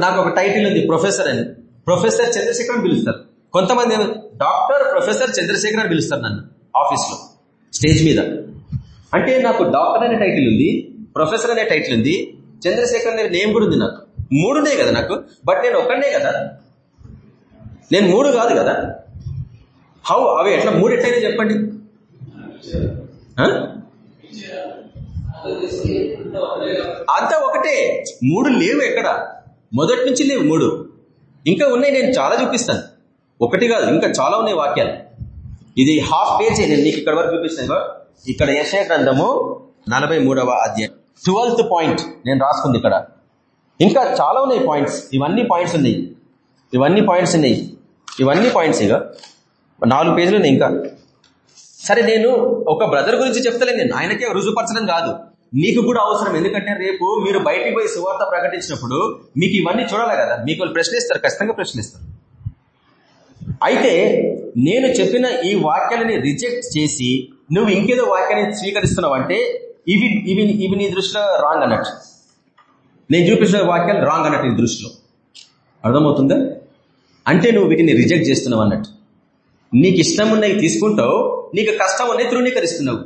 నాకు ఒక టైటిల్ ఉంది ప్రొఫెసర్ అని. ప్రొఫెసర్ చంద్రశేఖర్ అని పిలుస్తారు. కొంతమంది డాక్టర్ ప్రొఫెసర్ చంద్రశేఖర్ అని పిలుస్తారు నన్ను ఆఫీస్లో స్టేజ్ మీద. అంటే నాకు డాక్టర్ అనే టైటిల్ ఉంది ప్రొఫెసర్ అనే టైటిల్ ఉంది చంద్రశేఖర్ అనే నేమ్ కూడా ఉంది నాకు. మూడునే కదా నాకు బట్ నేను ఒక్కడే కదా. నేను మూడు కాదు కదా. హౌ అవి ఎట్లా? మూడు ఎట్లయినా చెప్పండి అంతా ఒకటే. మూడు లేవు ఎక్కడ? మొదటి నుంచి లేవు మూడు. ఇంకా ఉన్నాయి నేను చాలా చూపిస్తాను. ఒకటి కాదు ఇంకా చాలా ఉన్నాయి వాక్యాలు. ఇది హాఫ్ పేజ్ నేను నీకు ఇక్కడ వరకు చూపిస్తాను. ఇక్కడ యశయ గ్రంథము నలభై మూడవ అధ్యాయం. Twelfth point. నేను రాసుకుంది ఇక్కడ. ఇంకా చాలా ఉన్నాయి పాయింట్స్. ఇవన్నీ పాయింట్స్ ఉన్నాయి. ఇవన్నీ పాయింట్స్ ఉన్నాయి. ఇవన్నీ పాయింట్స్ ఇక నాలుగు పేజీలు ఇంకా. సరే నేను ఒక బ్రదర్ గురించి చెప్తలేను నేను. ఆయనకే రుజుపరచడం కాదు. నీకు కూడా అవసరం. ఎందుకంటే రేపు మీరు బయటికి పోయి సువార్త ప్రకటించినప్పుడు మీకు ఇవన్నీ చూడాలి కదా. మీకు వాళ్ళు ప్రశ్నిస్తారు ఖచ్చితంగా ప్రశ్నిస్తారు అయితే నేను చెప్పిన ఈ వాక్యాలని రిజెక్ట్ చేసి నువ్వు ఇంకేదో వాక్యాన్ని స్వీకరిస్తున్నావు అంటే ఇవి ఇవి ఇవి నీ దృష్టిలో రాంగ్ అన్నట్టు. నేను చూపించిన వాక్యాలు రాంగ్ అన్నట్టు నీ దృష్టిలో. అర్థమవుతుందా? అంటే నువ్వు వీటిని రిజెక్ట్ చేస్తున్నావు అన్నట్టు. నీకు ఇష్టం ఉన్నవి తీసుకుంటావు నీకు కష్టం ఉన్నవి తృణీకరిస్తున్నావు.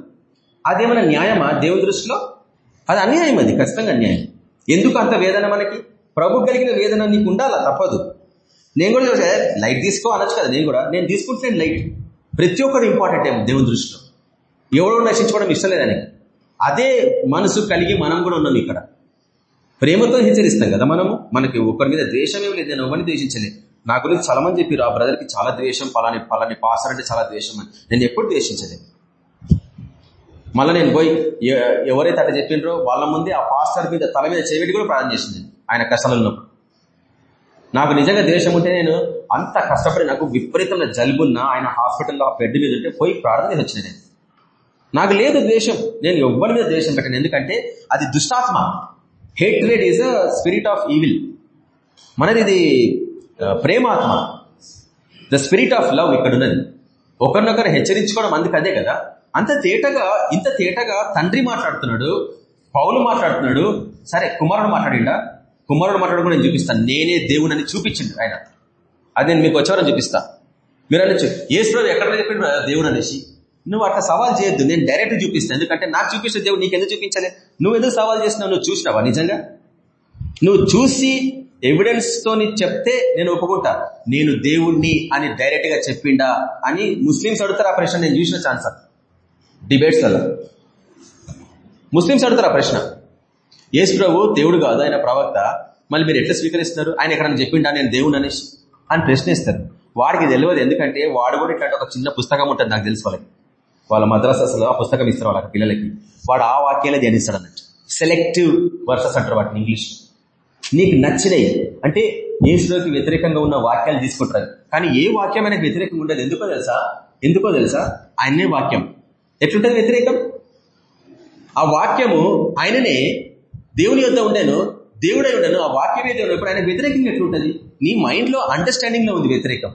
అదేమైనా న్యాయమా దేవుని దృష్టిలో? అది అన్యాయం అది ఖచ్చితంగా అన్యాయం. ఎందుకు అంత వేదన మనకి? ప్రభు కలిగిన వేదన నీకు ఉండాలా? తప్పదు. నేను కూడా చూసా లైట్ తీసుకో అనొచ్చు కదా నేను కూడా. నేను తీసుకుంటున్నాను లైట్. ప్రతి ఒక్కరు ఇంపార్టెంట్ ఏమో దేవుని దృష్టిలో. ఎవరు నశించుకోవడం ఇష్టం లేదని అదే మనసు కలిగి మనం కూడా ఉన్నాం ఇక్కడ. ప్రేమతో హెచ్చరిస్తాం కదా మనము? మనకి ఒకరి మీద ద్వేషం ఏం లేదు నేను ఎవరిని ద్వేషించలేదు. నా గురించి చాలా మంది చెప్పారు ఆ బ్రదర్కి చాలా ద్వేషం పలాని పలాని పాసర్ అంటే చాలా ద్వేషం అని. నేను ఎప్పుడు ద్వేషించలేదు మళ్ళీ నేను పోయి ఎ- ఎవరైతే అట్లా చెప్పిండ్రో వాళ్ళ ముందే ఆ పాస్టర్ మీద తల మీద చేపెట్టి కూడా ప్రార్థన చేసింది ఆయన కష్టాలు నాకు నిజంగా ద్వేషం ఉంటే నేను అంత కష్టపడి నాకు విపరీతమైన జలుబున్నా ఆయన హాస్పిటల్లో ఆ బెడ్ మీద ఉంటే పోయి ప్రార్థన చేసి వచ్చిన నేను. నాకు లేదు ద్వేషం నేను ఎవ్వరి మీద ద్వేషం పెట్టాను ఎందుకంటే అది దుష్టాత్మ. Hatred is a spirit of evil మనది ఇది ప్రేమాత్మ. ద స్పిరిట్ ఆఫ్ లవ్ ఇక్కడ ఉన్నది ఒకరినొకరు హెచ్చరించుకోవడం అందుకు అదే కదా. అంత తేటగా ఇంత తేటగా తండ్రి మాట్లాడుతున్నాడు పౌలు మాట్లాడుతున్నాడు. సరే కుమారుడు మాట్లాడిండా? కుమారుడు మాట్లాడు నేను చూపిస్తాను. నేనే దేవునని చూపించిండు ఆయన. అది నేను మీకు వచ్చేవారని చూపిస్తా. మీరు అనొచ్చు ఏసులో ఎక్కడ చెప్పిండు దేవుడు అనేసి నువ్వు అట్లా సవాల్ చేయొద్దు నేను డైరెక్ట్ చూపిస్తాను. ఎందుకంటే నాకు చూపించిన దేవుడు నీకు ఎందుకు చూపించలే? నువ్వు ఎందుకు సవాల్ చేసినావు నువ్వు చూసినావా నిజంగా? నువ్వు చూసి ఎవిడెన్స్ తోని చెప్తే నేను ఒప్పుకుంటా. నేను దేవుణ్ణి అని డైరెక్ట్గా చెప్పిండా అని ముస్లిమ్స్ అడుగుతారు ఆ ప్రశ్న నేను చూసిన ఛాన్స్ డిబేట్స్ అలా అడుగుతారు ఆ ప్రశ్న. యేసు ప్రభు దేవుడు కాదు ఆయన ప్రవక్త. మళ్ళీ మీరు ఎట్లా స్వీకరిస్తున్నారు? ఆయన ఎక్కడైనా చెప్పిండా నేను దేవుని అనేసి అని ప్రశ్నిస్తారు. వాడికి తెలియదు ఎందుకంటే వాడు కూడా ఇట్లాంటి ఒక చిన్న పుస్తకం ఉంటుంది నాకు తెలుసు వాళ్ళకి. వాళ్ళ మద్రాసాలో ఆ పుస్తకం ఇస్తారు వాళ్ళకి పిల్లలకి. వాడు ఆ వాక్యాలే ధ్యానిస్తాడు అన్నట్టు సెలెక్టివ్ వర్సెస్ అంటారు వాటిని ఇంగ్లీష్ నీకు నచ్చినాయి. అంటే యేసులోకి వ్యతిరేకంగా ఉన్న వాక్యాలు తీసుకుంటారు. కానీ ఏ వాక్యం ఆయనకు వ్యతిరేకంగా ఉండదు. ఎందుకో తెలుసా? ఎందుకో తెలుసా? ఆయనే వాక్యం. ఎట్లుంటుంది వ్యతిరేకం? ఆ వాక్యము ఆయననే దేవుని యొద్ద ఉండేను దేవుడై ఉండను ఆ వాక్యం ఏదో ఉన్నప్పుడు ఆయన వ్యతిరేకంగా ఎట్లుంటుంది? నీ మైండ్లో అండర్స్టాండింగ్లో ఉంది వ్యతిరేకం.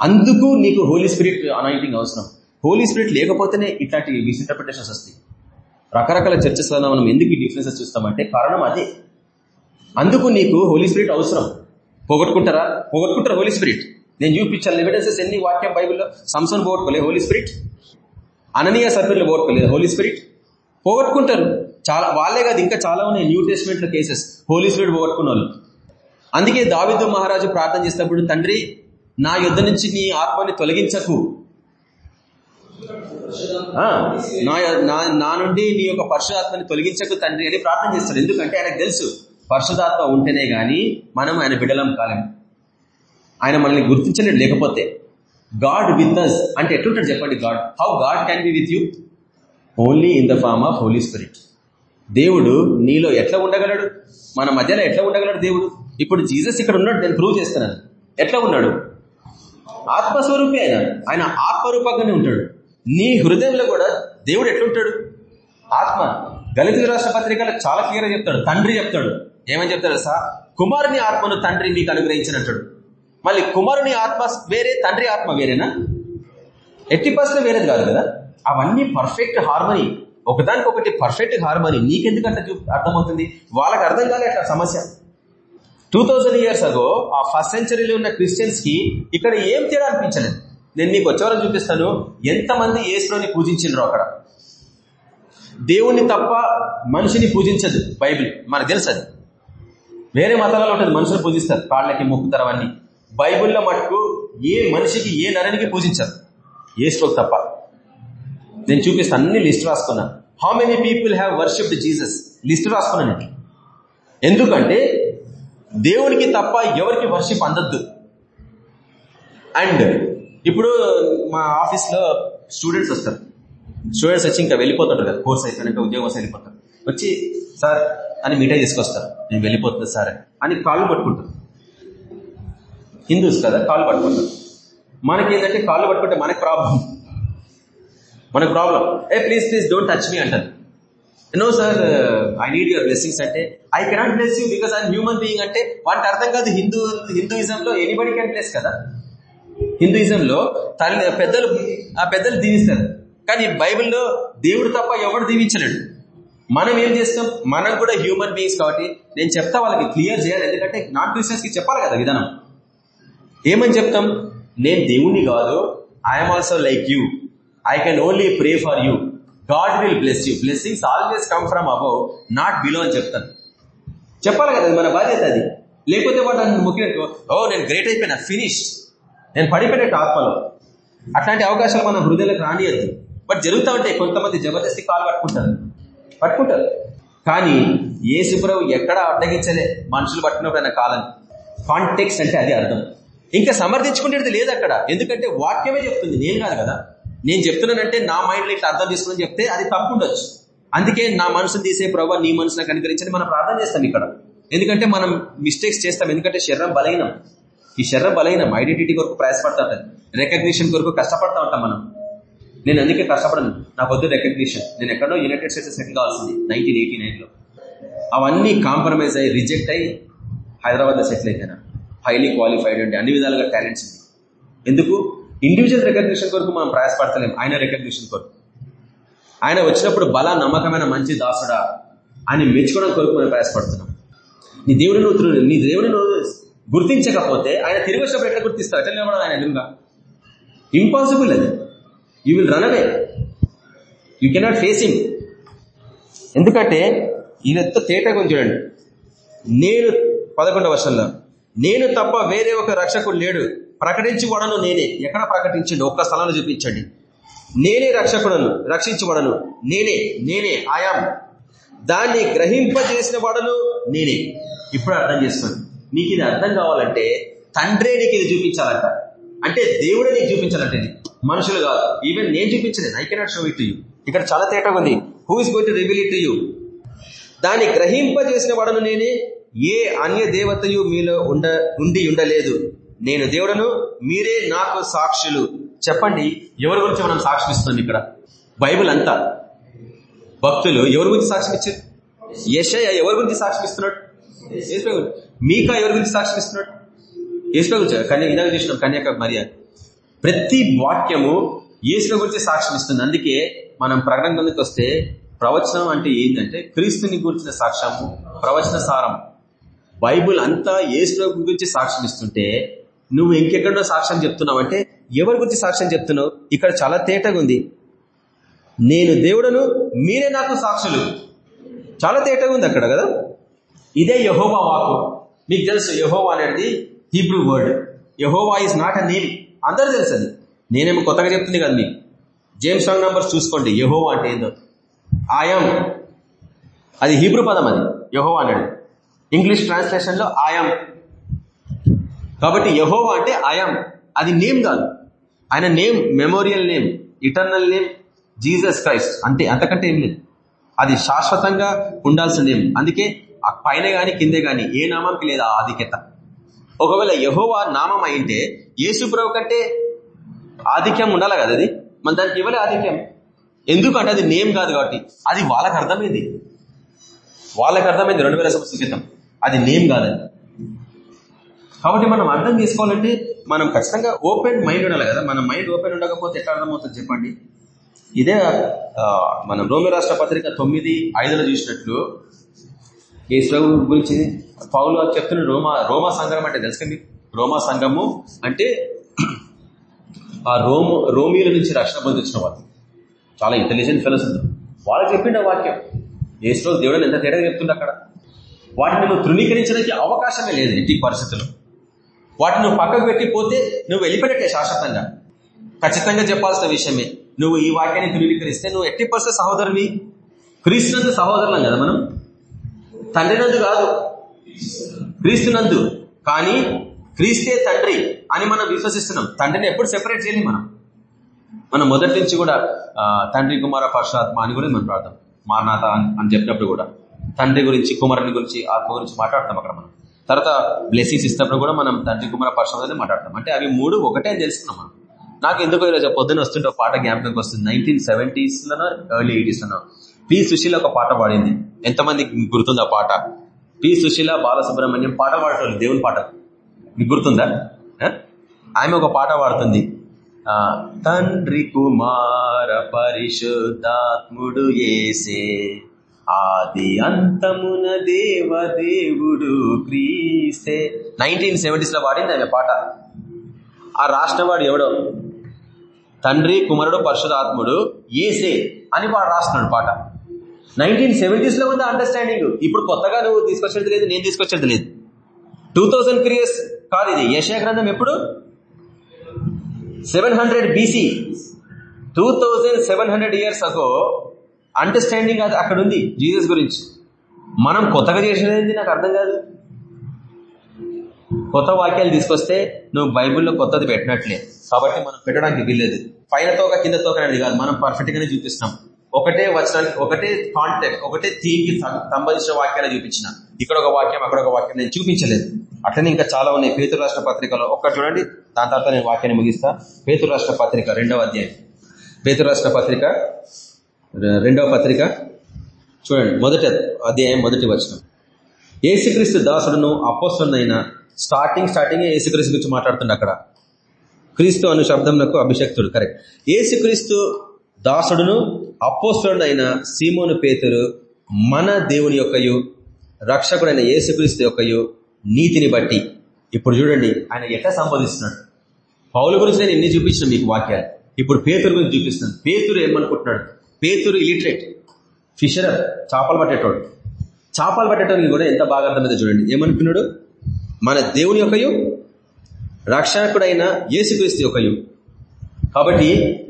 అందుకు నీకు హోలీ స్పిరిట్ అనాయింటింగ్ అవసరం. హోలీ స్పిరిట్ లేకపోతేనే ఇట్లాంటి మిస్ఇంటర్ప్రిటేషన్స్ వస్తాయి. రకరకాల చర్చస్ మనం ఎందుకు ఈ డిఫరెన్సెస్ చూస్తామంటే కారణం అదే. అందుకు నీకు హోలీ స్పిరిట్ అవసరం. పోగొట్టుకుంటారా? పోగొట్టుకుంటారా హోలీ స్పిరిట్ నేను చూపించాను ఎవిడెన్సెస్ ఎన్ని వాక్యం బైబుల్లో. సంసన్ పోగొట్టుకోలేదు హోలీ స్పిరిట్ అననీయ సభ్యులు పోగొట్టుకోలేదు హోలీ స్పిరిట్ పోగొట్టుకుంటారు. చాలా వాళ్ళే కాదు ఇంకా చాలా ఉన్నాయి న్యూ టెస్ట్మెంట్లో కేసెస్ హోలీ స్పిరిట్ పోగొట్టుకున్న వాళ్ళు. అందుకే దావిదు మహారాజు ప్రార్థన చేసినప్పుడు తండ్రి నా యుద్ధ నుంచి నీ ఆత్మని తొలగించకు. నా నా- నా నుండి నీ యొక్క పరిశుధాత్మని తొలగించకు తండ్రి అని ప్రార్థన చేస్తాడు. ఎందుకంటే ఆయనకు తెలుసు. పరిశుధాత్మ ఉంటేనే కానీ మనం ఆయన బిడలం కాలేం. ఆయన మనల్ని గుర్తించలేడు లేకపోతే గాడ్ విత్ అస్ అంటే ఎట్లుంటాడు చెప్పండి God? How God can be with you only in the form of Holy Spirit దేవుడు నీలో ఎట్లా ఉండగలడు? మన మధ్యలో ఎట్లా ఉండగలడు దేవుడు? ఇప్పుడు జీసస్ ఇక్కడ ఉన్నాడు నేను ప్రూవ్ చేస్తున్నాను. ఎట్లా ఉన్నాడు? ఆత్మస్వరూపే ఆయన. ఆయన ఆత్మరూపంగానే ఉంటాడు. నీ హృదయంలో కూడా దేవుడు ఎట్లుంటాడు? ఆత్మ. గలిత రాష్ట్ర పత్రికలో చాలా క్లియర్ చెప్తాడు. తండ్రి చెప్తాడు. ఏమని చెప్తాడు సార్ కుమారుని ఆత్మను తండ్రి మీకు అనుగ్రహించినట్టు మళ్ళీ కుమారుని ఆత్మ వేరే తండ్రి ఆత్మ వేరేనా? ఎట్టి పరిస్థితి వేరేది కాదు కదా? అవన్నీ పర్ఫెక్ట్ హార్మనీ ఒకదానికొకటి పర్ఫెక్ట్ హార్మనీ నీకెందుకు అట్లా చూ- అర్థమవుతుంది? వాళ్ళకి అర్థం కాలే అట్లా సమస్య. టూ థౌజండ్ ఇయర్స్ అగో ఆ ఫస్ట్ సెంచరీలో ఉన్న క్రిస్టియన్స్కి ఇక్కడ ఏం తేడా అనిపించలేదు? నేను మీకు వచ్చేవారం చూపిస్తాను ఎంతమంది ఏసులోని పూజించిండ్రో అక్కడ. దేవుణ్ణి తప్ప మనిషిని పూజించదు బైబిల్. మనకు తెలుసు అది. వేరే మతాలలో ఉంటుంది. మనుషులు పూజిస్తారు. కాళ్ళకి మొక్కుతారు అవన్నీ బైబిల్లో మటుకు ఏ మనిషికి ఏ నరునికి పూజించరు. ఏ స్ట్రోక్ తప్ప. నేను చూపిస్తాను అన్ని లిస్ట్ రాసుకున్నా. How many people have worshipped Jesus list రాసుకున్నాను ఎందుకంటే దేవునికి తప్ప ఎవరికి వర్షిప్ అందద్దు. అండ్ ఇప్పుడు మా ఆఫీస్లో స్టూడెంట్స్ వస్తారు. స్టూడెంట్స్ వచ్చి ఇంకా వెళ్ళిపోతుంటారు కదా. కోర్స్ అయిపోయినాక ఉద్యోగం వస్తే వెళ్ళిపోతారు. వచ్చి సార్ అని మీటే తీసుకొస్తారు. నేను వెళ్ళిపోతుంది సార్ అని. కాళ్ళు పట్టుకుంటారు. హిందూస్ కదా కాళ్ళు పట్టుకుంటారు. మనకి ఏంటంటే కాళ్ళు పట్టుకుంటే మనకి ప్రాబ్లం. మనకు problem. A please please don't touch me అంటారు. No sir I need your blessings అంటే I cannot bless you because I human being అంటే వాటికి అర్థం కాదు హిందూ హిందూయిజంలో ఎనీబడి కెన్ బ్లెస్ కదా. హిందూయిజంలో తల్లి పెద్దలు ఆ పెద్దలు దీవిస్తారు. కానీ బైబిల్లో దేవుడు తప్ప ఎవడు దీవించలేడు. మనం ఏం చేస్తాం? మనం కూడా హ్యూమన్ బీయింగ్స్ కాబట్టి నేను చెప్తా వాళ్ళకి క్లియర్ చేయాలి. ఎందుకంటే నాన్ క్రిస్టియన్స్కి చెప్పాలి కదా విధానం. ఏమని చెప్తాం? నేను దేవుణ్ణి కాదు I'm also like you I can only pray for you God will bless you blessings always come from above not below అని చెప్తాను. చెప్పాలి కదా అది మన బాధ్యత అది. లేకపోతే వాడు నన్ను ముఖ్యంగా ఓ నేను గ్రేట్ అయిపోయినా ఫినిష్ నేను పడిపోయినట్టు ఆత్మలో. అట్లాంటి అవకాశాలు మన హృదయాలకు రానియద్దు. బట్ జరుగుతూ ఉంటాయి కొంతమంది జబర్దస్తి కాలు పట్టుకుంటారు. పట్టుకుంటారు. కానీ ఏసుప్రభు సుబ్రవు ఎక్కడ అడ్డగించలే. మనుషులు పట్టుకున్నప్పుడు కాలం కాంటెక్స్ అంటే అది అర్థం. ఇంకా సమర్థించుకునేది లేదు అక్కడ. ఎందుకంటే వాక్యమే చెప్తుంది. నేను కాదు కదా. నేను చెప్తున్నానంటే నా మైండ్లో ఇట్లా అర్థం చేసుకుని చెప్తే అది తప్పుండొచ్చు. అందుకే నా మనసును తీసే ప్రభావ నీ మనసును కనుకరించని మనం ప్రార్థన చేస్తాం ఇక్కడ. ఎందుకంటే మనం మిస్టేక్స్ చేస్తాం. ఎందుకంటే శరీరం బలహీనం. ఈ శరీరం బలహీనం. ఐడెంటిటీ కొరకు ప్రయాసపడతా ఉంటుంది రికగ్నిషన్ కొరకు కష్టపడతా ఉంటాం మనం. నేను అందుకే కష్టపడను? నాకు వద్దు రికగ్నిషన్ నేను ఎక్కడో యునైటెడ్ స్టేట్స్ సెటిల్ కావాల్సింది నైన్టీన్ ఎయిటీ నైన్లో అవన్నీ కాంప్రమైజ్ అయ్యి రిజెక్ట్ అయ్యి హైదరాబాద్లో సెటిల్ అయిపోయినా. హైలీ క్వాలిఫైడ్ అండి అన్ని విధాలుగా టాలెంట్స్ ఉంది. ఎందుకు? ఇండివిజువల్ రికగ్నిషన్ కొరకు మనం ప్రయాసపడతలేం. ఆయన రికగ్నిషన్ కొరకు. ఆయన వచ్చినప్పుడు బల నమ్మకమైన మంచి దాసుడా అని మెచ్చుకోవడం కొరకు మనం ప్రయాసపడుతున్నాం. నీ దేవుడు నువ్వు నీ దేవుడు నువ్వు గుర్తించకపోతే ఆయన తిరిగి వచ్చినప్పుడు ఎట్లా గుర్తిస్తావు ఎట్లా ఆయన ఎదురుగా? ఇంపాసిబుల్ అది. You will run away you cannot face him ఎందుకంటే ఈయన ఎంత తేటగా చూడండి. నేను పదకొండవ వర్షంలో. నేను తప్ప వేరే ఒక రక్షకుడు లేడు. ప్రకటించువడను నేనే. ఎక్కడ ప్రకటించండి? ఒక్క స్థలాన్ని చూపించండి. నేనే రక్షకుడను రక్షించబడను. నేనే నేనే ఆయాం దాన్ని గ్రహింపజేసిన వాడను నేనే. ఇప్పుడు అర్థం చేసుకోండి. నీకు ఇది అర్థం కావాలంటే తండ్రే నీకు ఇది చూపించాలంట. అంటే దేవుడే నీకు చూపించాలంటే ఇది. మనుషులు కాదు. ఈవెన్ నేను చూపించలేదు. I cannot show it you ఇక్కడ చాలా తేటగా ఉంది. Who is going to reveal it you దాన్ని గ్రహింపజేసిన వాడను నేనే. ఏ అన్య దేవతయు మీలో ఉండ ఉండి ఉండలేదు. నేను దేవుడను మీరే నాకు సాక్షులు. చెప్పండి ఎవరి గురించి మనం సాక్ష్యం ఇస్తుంది ఇక్కడ? బైబుల్ అంతా. భక్తులు ఎవరి గురించి సాక్ష్యం ఇచ్చారు యశయ ఎవరి గురించి సాక్ష్యం ఇస్తున్నాడు మీకా ఎవరి గురించి సాక్ష్యం ఇస్తున్నాడు ఏసులో గురించి కన్యా ఇదాక చూసినాం కన్యాక మరియా. ప్రతి వాక్యము ఏసుల గురించి సాక్ష్యం ఇస్తుంది. అందుకే మనం ప్రకటన కిందకి వస్తే ప్రవచనం అంటే ఏంటంటే క్రీస్తుని గురించిన సాక్ష్యము ప్రవచన సారం. బైబుల్ అంతా ఏసుల గురించి సాక్ష్యం ఇస్తుంటే నువ్వు ఇంకెక్కడో సాక్ష్యం చెప్తున్నావు అంటే ఎవరి గురించి సాక్ష్యం చెప్తున్నావు? ఇక్కడ చాలా తేటగా ఉంది. నేను దేవుడను మీరే నాకు సాక్షులు. చాలా తేటగా ఉంది అక్కడ కదా? ఇదే యహోవా వాకు మీకు తెలుసు యహోవా అనేది Hebrew word Jehovah is not a name అందరు తెలుసు అది నేనేమో కొత్తగా చెప్తుంది కదా మీకు. జేమ్స్ రాంగ్ నంబర్స్ చూసుకోండి. యహోవా అంటే ఏందో. ఆయాం అది హీబ్రూ పదం అది. యహోవా అన్నాడు. ఇంగ్లీష్ ట్రాన్స్లేషన్లో ఆయాం కాబట్టి యహోవా అంటే ఆయాం అది నేమ్ కాదు. ఆయన name memorial name eternal name Jesus Christ అంతే అంతకంటే ఏం లేదు. అది శాశ్వతంగా ఉండాల్సిన నేమ్ అందుకే ఆ పైన కానీ కిందే కానీ ఏ నామంకి లేదా ఆధిక్యత. ఒకవేళ యహోవా నామం అయింటే యేసుప్రభు కంటే ఆధిక్యం ఉండాలి కదా అది? మన దానికి ఇవ్వలే ఆధిక్యం? ఎందుకంటే అది నేమ్ కాదు కాబట్టి. అది వాళ్ళకి అర్థమైంది. వాళ్ళకి అర్థమైంది రెండు వేల సంవత్సరం క్రితం. అది నేమ్ కాదని కాబట్టి మనం అర్థం చేసుకోవాలంటే మనం ఖచ్చితంగా ఓపెన్ మైండ్ ఉండాలి కదా. మన మైండ్ ఓపెన్ ఉండకపోతే ఎట్లా అర్థమవుతుంది చెప్పండి? ఇదే మనం రోమి రాష్ట్ర పత్రిక తొమ్మిది ఐదులో చూసినట్లు యేసు గురించి పౌలు చెప్తున్న రోమా రోమా సంఘం అంటే తెలుసు మీకు? రోమా సంఘము అంటే ఆ రోమ్ రోమిల నుంచి రక్షణ పొందించిన వాళ్ళు. చాలా ఇంటెలిజెంట్ ఫెలోస్ వాళ్ళు చెప్పిండ వాక్యం. ఏసులో దేవుడు ఎంత తేడా చెప్తుండే అక్కడ. వాటిని నువ్వు తృణీకరించడానికి అవకాశమే లేదు ఇంటి పరిస్థితుల్లో. వాటిని నువ్వు పక్కకు పెట్టిపోతే నువ్వు వెళ్ళిపోయినట్టే శాశ్వతంగా. ఖచ్చితంగా చెప్పాల్సిన విషయమే. నువ్వు ఈ వాక్యాన్ని ధృవీకరిస్తే నువ్వు ఎట్టి పరిస్థితి సహోదరుని క్రీస్తునందు సహోదరులం కదా మనం? తండ్రి నందు కాదు. క్రీస్తునందు కానీ క్రీస్తే తండ్రి అని మనం విశ్వసిస్తున్నాం. తండ్రిని ఎప్పుడు సెపరేట్ చేయలేం మనం. మనం మొదటి నుంచి కూడా తండ్రి కుమార పరశురాత్మ అని కూడా మనం ప్రార్థం. మారనాథ అని చెప్పినప్పుడు కూడా. తండ్రి గురించి కుమారుని గురించి ఆత్మ గురించి మాట్లాడతాం అక్కడ మనం. తర్వాత బ్లెస్సింగ్స్ ఇస్తున్నప్పుడు కూడా మనం తండ్రి కుమార పరశురాత్మ మాట్లాడతాం. అంటే అవి మూడు ఒకటే అని తెలుసుకున్నాం మనం. నాకు ఎందుకో ఈరోజు పొద్దున వస్తుంటే పాట జ్ఞాపకంకి వస్తుంది. నైన్టీన్ సెవెంటీస్ లోనో ఎర్లీ ఎయిటీస్ లోనో. పి సుశీల్ ఒక పాట పాడింది. ఎంతమంది గుర్తుంది ఆ పాట? పి. సుశీల బాలసుబ్రహ్మణ్యం పాట పాడటం దేవుని పాట. మీకు గుర్తుందా? ఆమె ఒక పాట పాడుతుంది. తండ్రి కుమార పరిశుద్ధాత్ముడు ఏసే ఆది అంతమున దేవ దేవుడు క్రీస్తే. నైన్టీన్ సెవెంటీస్లో పాడింది ఆమె పాట. ఆ రాష్ట్రవాడు ఎవడో? తండ్రి కుమారుడు పరిశుధాత్ముడు ఏసే అని వాడు రాస్తున్నాడు పాట. నైన్టీన్ సెవెంటీస్లో ఉంది అండర్స్టాండింగ్ ఇప్పుడు కొత్తగా నువ్వు తీసుకొచ్చేది లేదు నేను తీసుకొచ్చేది లేదు టూ థౌసండ్ క్రియర్స్ కాదు ఇది. యశా గ్రంథం ఎప్పుడు? Seven hundred BC two thousand seven hundred years ago understanding అది అక్కడ ఉంది జీసస్ గురించి. మనం కొత్తగా చేసేది నాకు అర్థం కాదు. కొత్త వాక్యాలు తీసుకొస్తే నువ్వు బైబిల్లో కొత్తది పెట్టినట్లే. కాబట్టి మనం పెట్టడానికి వీల్లేదు. పైన తోక కింద తోక అనేది కాదు. మనం పర్ఫెక్ట్ గానే చూపిస్తున్నాం. ఒకటే వచనానికి ఒకటే కాంటెక్ట్ ఒకటే థీమ్కి సంబంధించిన వాక్యాలు చూపించిన. ఇక్కడ ఒక వాక్యం అక్కడ ఒక వాక్యం నేను చూపించలేదు. అట్లనే ఇంకా చాలా ఉన్నాయి. పేతురు రాష్ట్ర పత్రికలో ఒక్కటి చూడండి. దాని తర్వాత నేను వాక్యాన్ని ముగిస్తా. పేతురు రాష్ట్ర పత్రిక రెండవ అధ్యాయం. పేతురు రాష్ట్ర పత్రిక రెండవ పత్రిక. చూడండి మొదటి అధ్యాయం మొదటి వచనం. ఏసుక్రీస్తు దాసుడును అపోస్తుడైన స్టార్టింగ్ స్టార్టింగ్ ఏసుక్రీస్తు గురించి మాట్లాడుతుండ అక్కడ. క్రీస్తు అను శబ్దంకు అభిషక్తుడు. కరెక్ట్. ఏసుక్రీస్తు దాసుడును అపోస్తుడైన సీమోను పేతురు మన దేవుని యొక్కయు రక్షకుడైన ఏసుక్రీస్తు యొక్కయు నీతిని బట్టి. ఇప్పుడు చూడండి ఆయన ఎట్లా సంబోధిస్తున్నాడు? పౌల గురించి నేను ఎన్ని చూపించిన మీకు వాక్యాలు? ఇప్పుడు పేతురు గురించి చూపిస్తున్నాను. పేతురు ఏమనుకుంటున్నాడు? పేతురు ఇలిటరేట్ ఫిషర్ చేపలు పట్టేటోడు. చేపలు పట్టేటోడికి కూడా ఎంత బాగా అర్థమైంది చూడండి. ఏమనుకున్నాడు? మన దేవుని యొక్కయు రక్షకుడైన యేసుక్రీస్తు యొక్కయు. కాబట్టి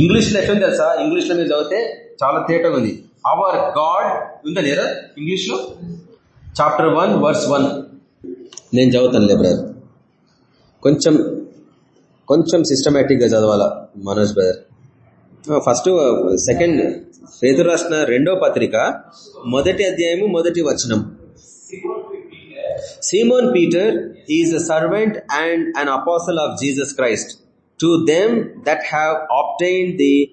ఇంగ్లీష్లో ఎట్లుంది తెలుసా? ఇంగ్లీష్లో మీరు చదివితే చాలా తేటగా ఉంది. అవర్ గాడ్ ఉందా లేదా ఇంగ్లీష్లో? చాప్టర్ వన్ వర్స్ వన్ నేను చదువుతాను బ్రదర్ కొంచెం కొంచెం సిస్టమేటిక్గా చదవాలా మనోజ్ బ్రదర్ ఫస్ట్ సెకండ్ పేదరు రాసిన రెండో పత్రిక మొదటి అధ్యాయము మొదటి వచనం. Simon Peter is a servant and an apostle of Jesus Christ To them that have obtained the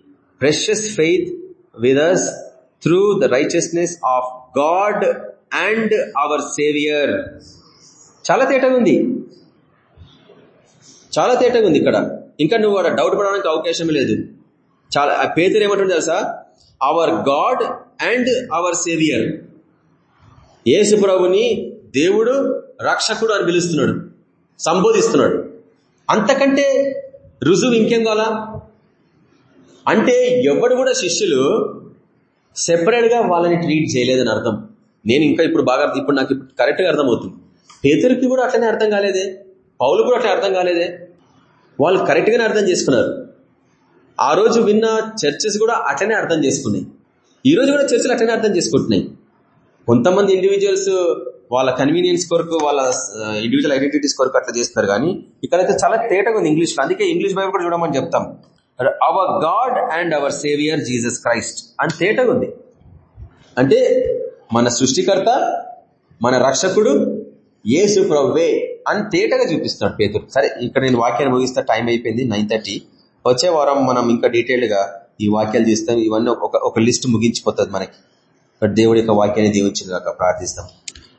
precious faith with us through the righteousness of God and our Savior. చాలా తేటగా ఉంది చాలా తేటగా ఉంది ఇక్కడ. ఇంకా నువ్వు అక్కడ డౌట్ పడడానికి అవకాశం లేదు. చాలా పేదరు ఏమంటుంది తెలుసా? Our God and our saviour Yesu ప్రభుని దేవుడు రక్షకుడు అని పిలుస్తున్నాడు. సంబోధిస్తున్నాడు. అంతకంటే రుజువు ఇంకేం కావాలా? అంటే ఎవడు కూడా శిష్యులు సెపరేట్గా వాళ్ళని ట్రీట్ చేయలేదని అర్థం. నేను ఇంకా ఇప్పుడు బాగా ఇప్పుడు నాకు కరెక్ట్గా అర్థమవుతుంది. పేతురికి కూడా అట్లనే అర్థం కాలేదే. పౌలు కూడా అట్లా అర్థం కాలేదే. వాళ్ళు కరెక్ట్గానే అర్థం చేసుకున్నారు. ఆ రోజు విన్న చర్చెస్ కూడా అట్లనే అర్థం చేసుకున్నాయి. ఈ రోజు కూడా చర్చలు అట్లనే అర్థం చేసుకుంటున్నాయి. కొంతమంది ఇండివిజువల్స్ వాళ్ళ కన్వీనియన్స్ కొరకు వాళ్ళ ఇండివిజువల్ ఐడెంటిటీస్ కొరకు అట్లా చేస్తారు. కానీ ఇక్కడైతే చాలా తేటగా ఉంది ఇంగ్లీష్లో అందుకే ఇంగ్లీష్ బైబుల్ కూడా చూడమని చెప్తాం. Our God and our saviour Jesus Christ అని తేటగా ఉంది. అంటే మన సృష్టికర్త మన రక్షకుడు ఏసు ప్రవ్వే అని తేటగా చూపిస్తున్నాడు పేతురు. సరే ఇక్కడ నేను వాక్యాన్ని ముగిస్తా. టైం అయిపోయింది నైన్ థర్టీ వచ్చే వారం మనం ఇంకా డీటెయిల్డ్గా ఈ వాక్యాలు తీస్తాం ఇవన్నీ ఒక ఒక లిస్ట్ ముగించిపోతుంది మనకి. బట్ దేవుడి యొక్క వాక్యాన్ని దీవించిందాక ప్రార్థిస్తాం.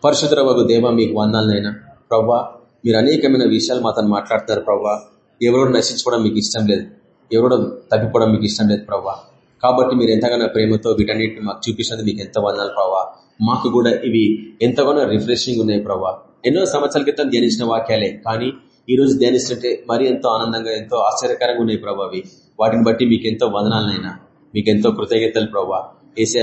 పరశుద్రవకు దేవ మీకు వందాలనైనా ప్రవ్వా మీరు అనేకమైన విషయాలు మాతను మాట్లాడుతున్నారు ప్రవ్వా. ఎవరోడు నశించుకోవడం మీకు ఇష్టం లేదు. ఎవరోడు తప్పిపోవడం మీకు ఇష్టం లేదు ప్రవ్వా. కాబట్టి మీరు ఎంతగానో ప్రేమతో వీటన్నిటిని మాకు చూపించినది మీకు ఎంత వందాలు ప్రవ్వా. మాకు కూడా ఇవి ఎంతగానో రిఫ్రెషింగ్ ఉన్నాయి ప్రవ్వా. ఎన్నో సంవత్సరాల క్రితం ధ్యానించిన వాక్యాలే కానీ ఈ రోజు ధ్యానిస్తుంటే మరి ఎంతో ఆనందంగా ఎంతో ఆశ్చర్యకరంగా ఉన్నాయి ప్రభావ అవి. వాటిని బట్టి మీకు ఎంతో వదనాలనైనా మీకు ఎంతో కృతజ్ఞతలు ప్రభావ ఏసే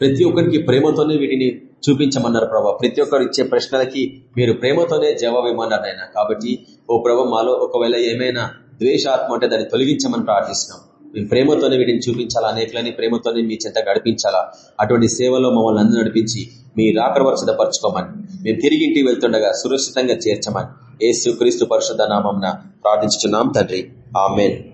ప్రతి ఒక్కరికి ప్రేమతోనే వీటిని చూపించమన్నారు ప్రభావ ప్రతి ఒక్కరు ఇచ్చే ప్రశ్నలకి మీరు ప్రేమతోనే జవాబు ఇవ్వమన్నారు ఆయన కాబట్టి ఓ ప్రభావ మాలో ఒకవేళ ఏమైనా ద్వేషాత్మ అంటే దాన్ని తొలగించమని ప్రార్థిస్తున్నాం. మేము ప్రేమతోనే వీటిని చూపించాలా? అనేకలని ప్రేమతోనే మీ చెంత గడిపించాలా? అటువంటి సేవలో మమ్మల్ని అందరూ నడిపించి మీ రాకడ సిద్ధపరచుకోమని మేము తిరిగి ఇంటికి వెళ్తుండగా సురక్షితంగా చేర్చమని. ఏసు క్రీస్తు పరిశుద్ధ నామం ప్రార్థించుతున్నాం తండ్రి. ఆమెన్.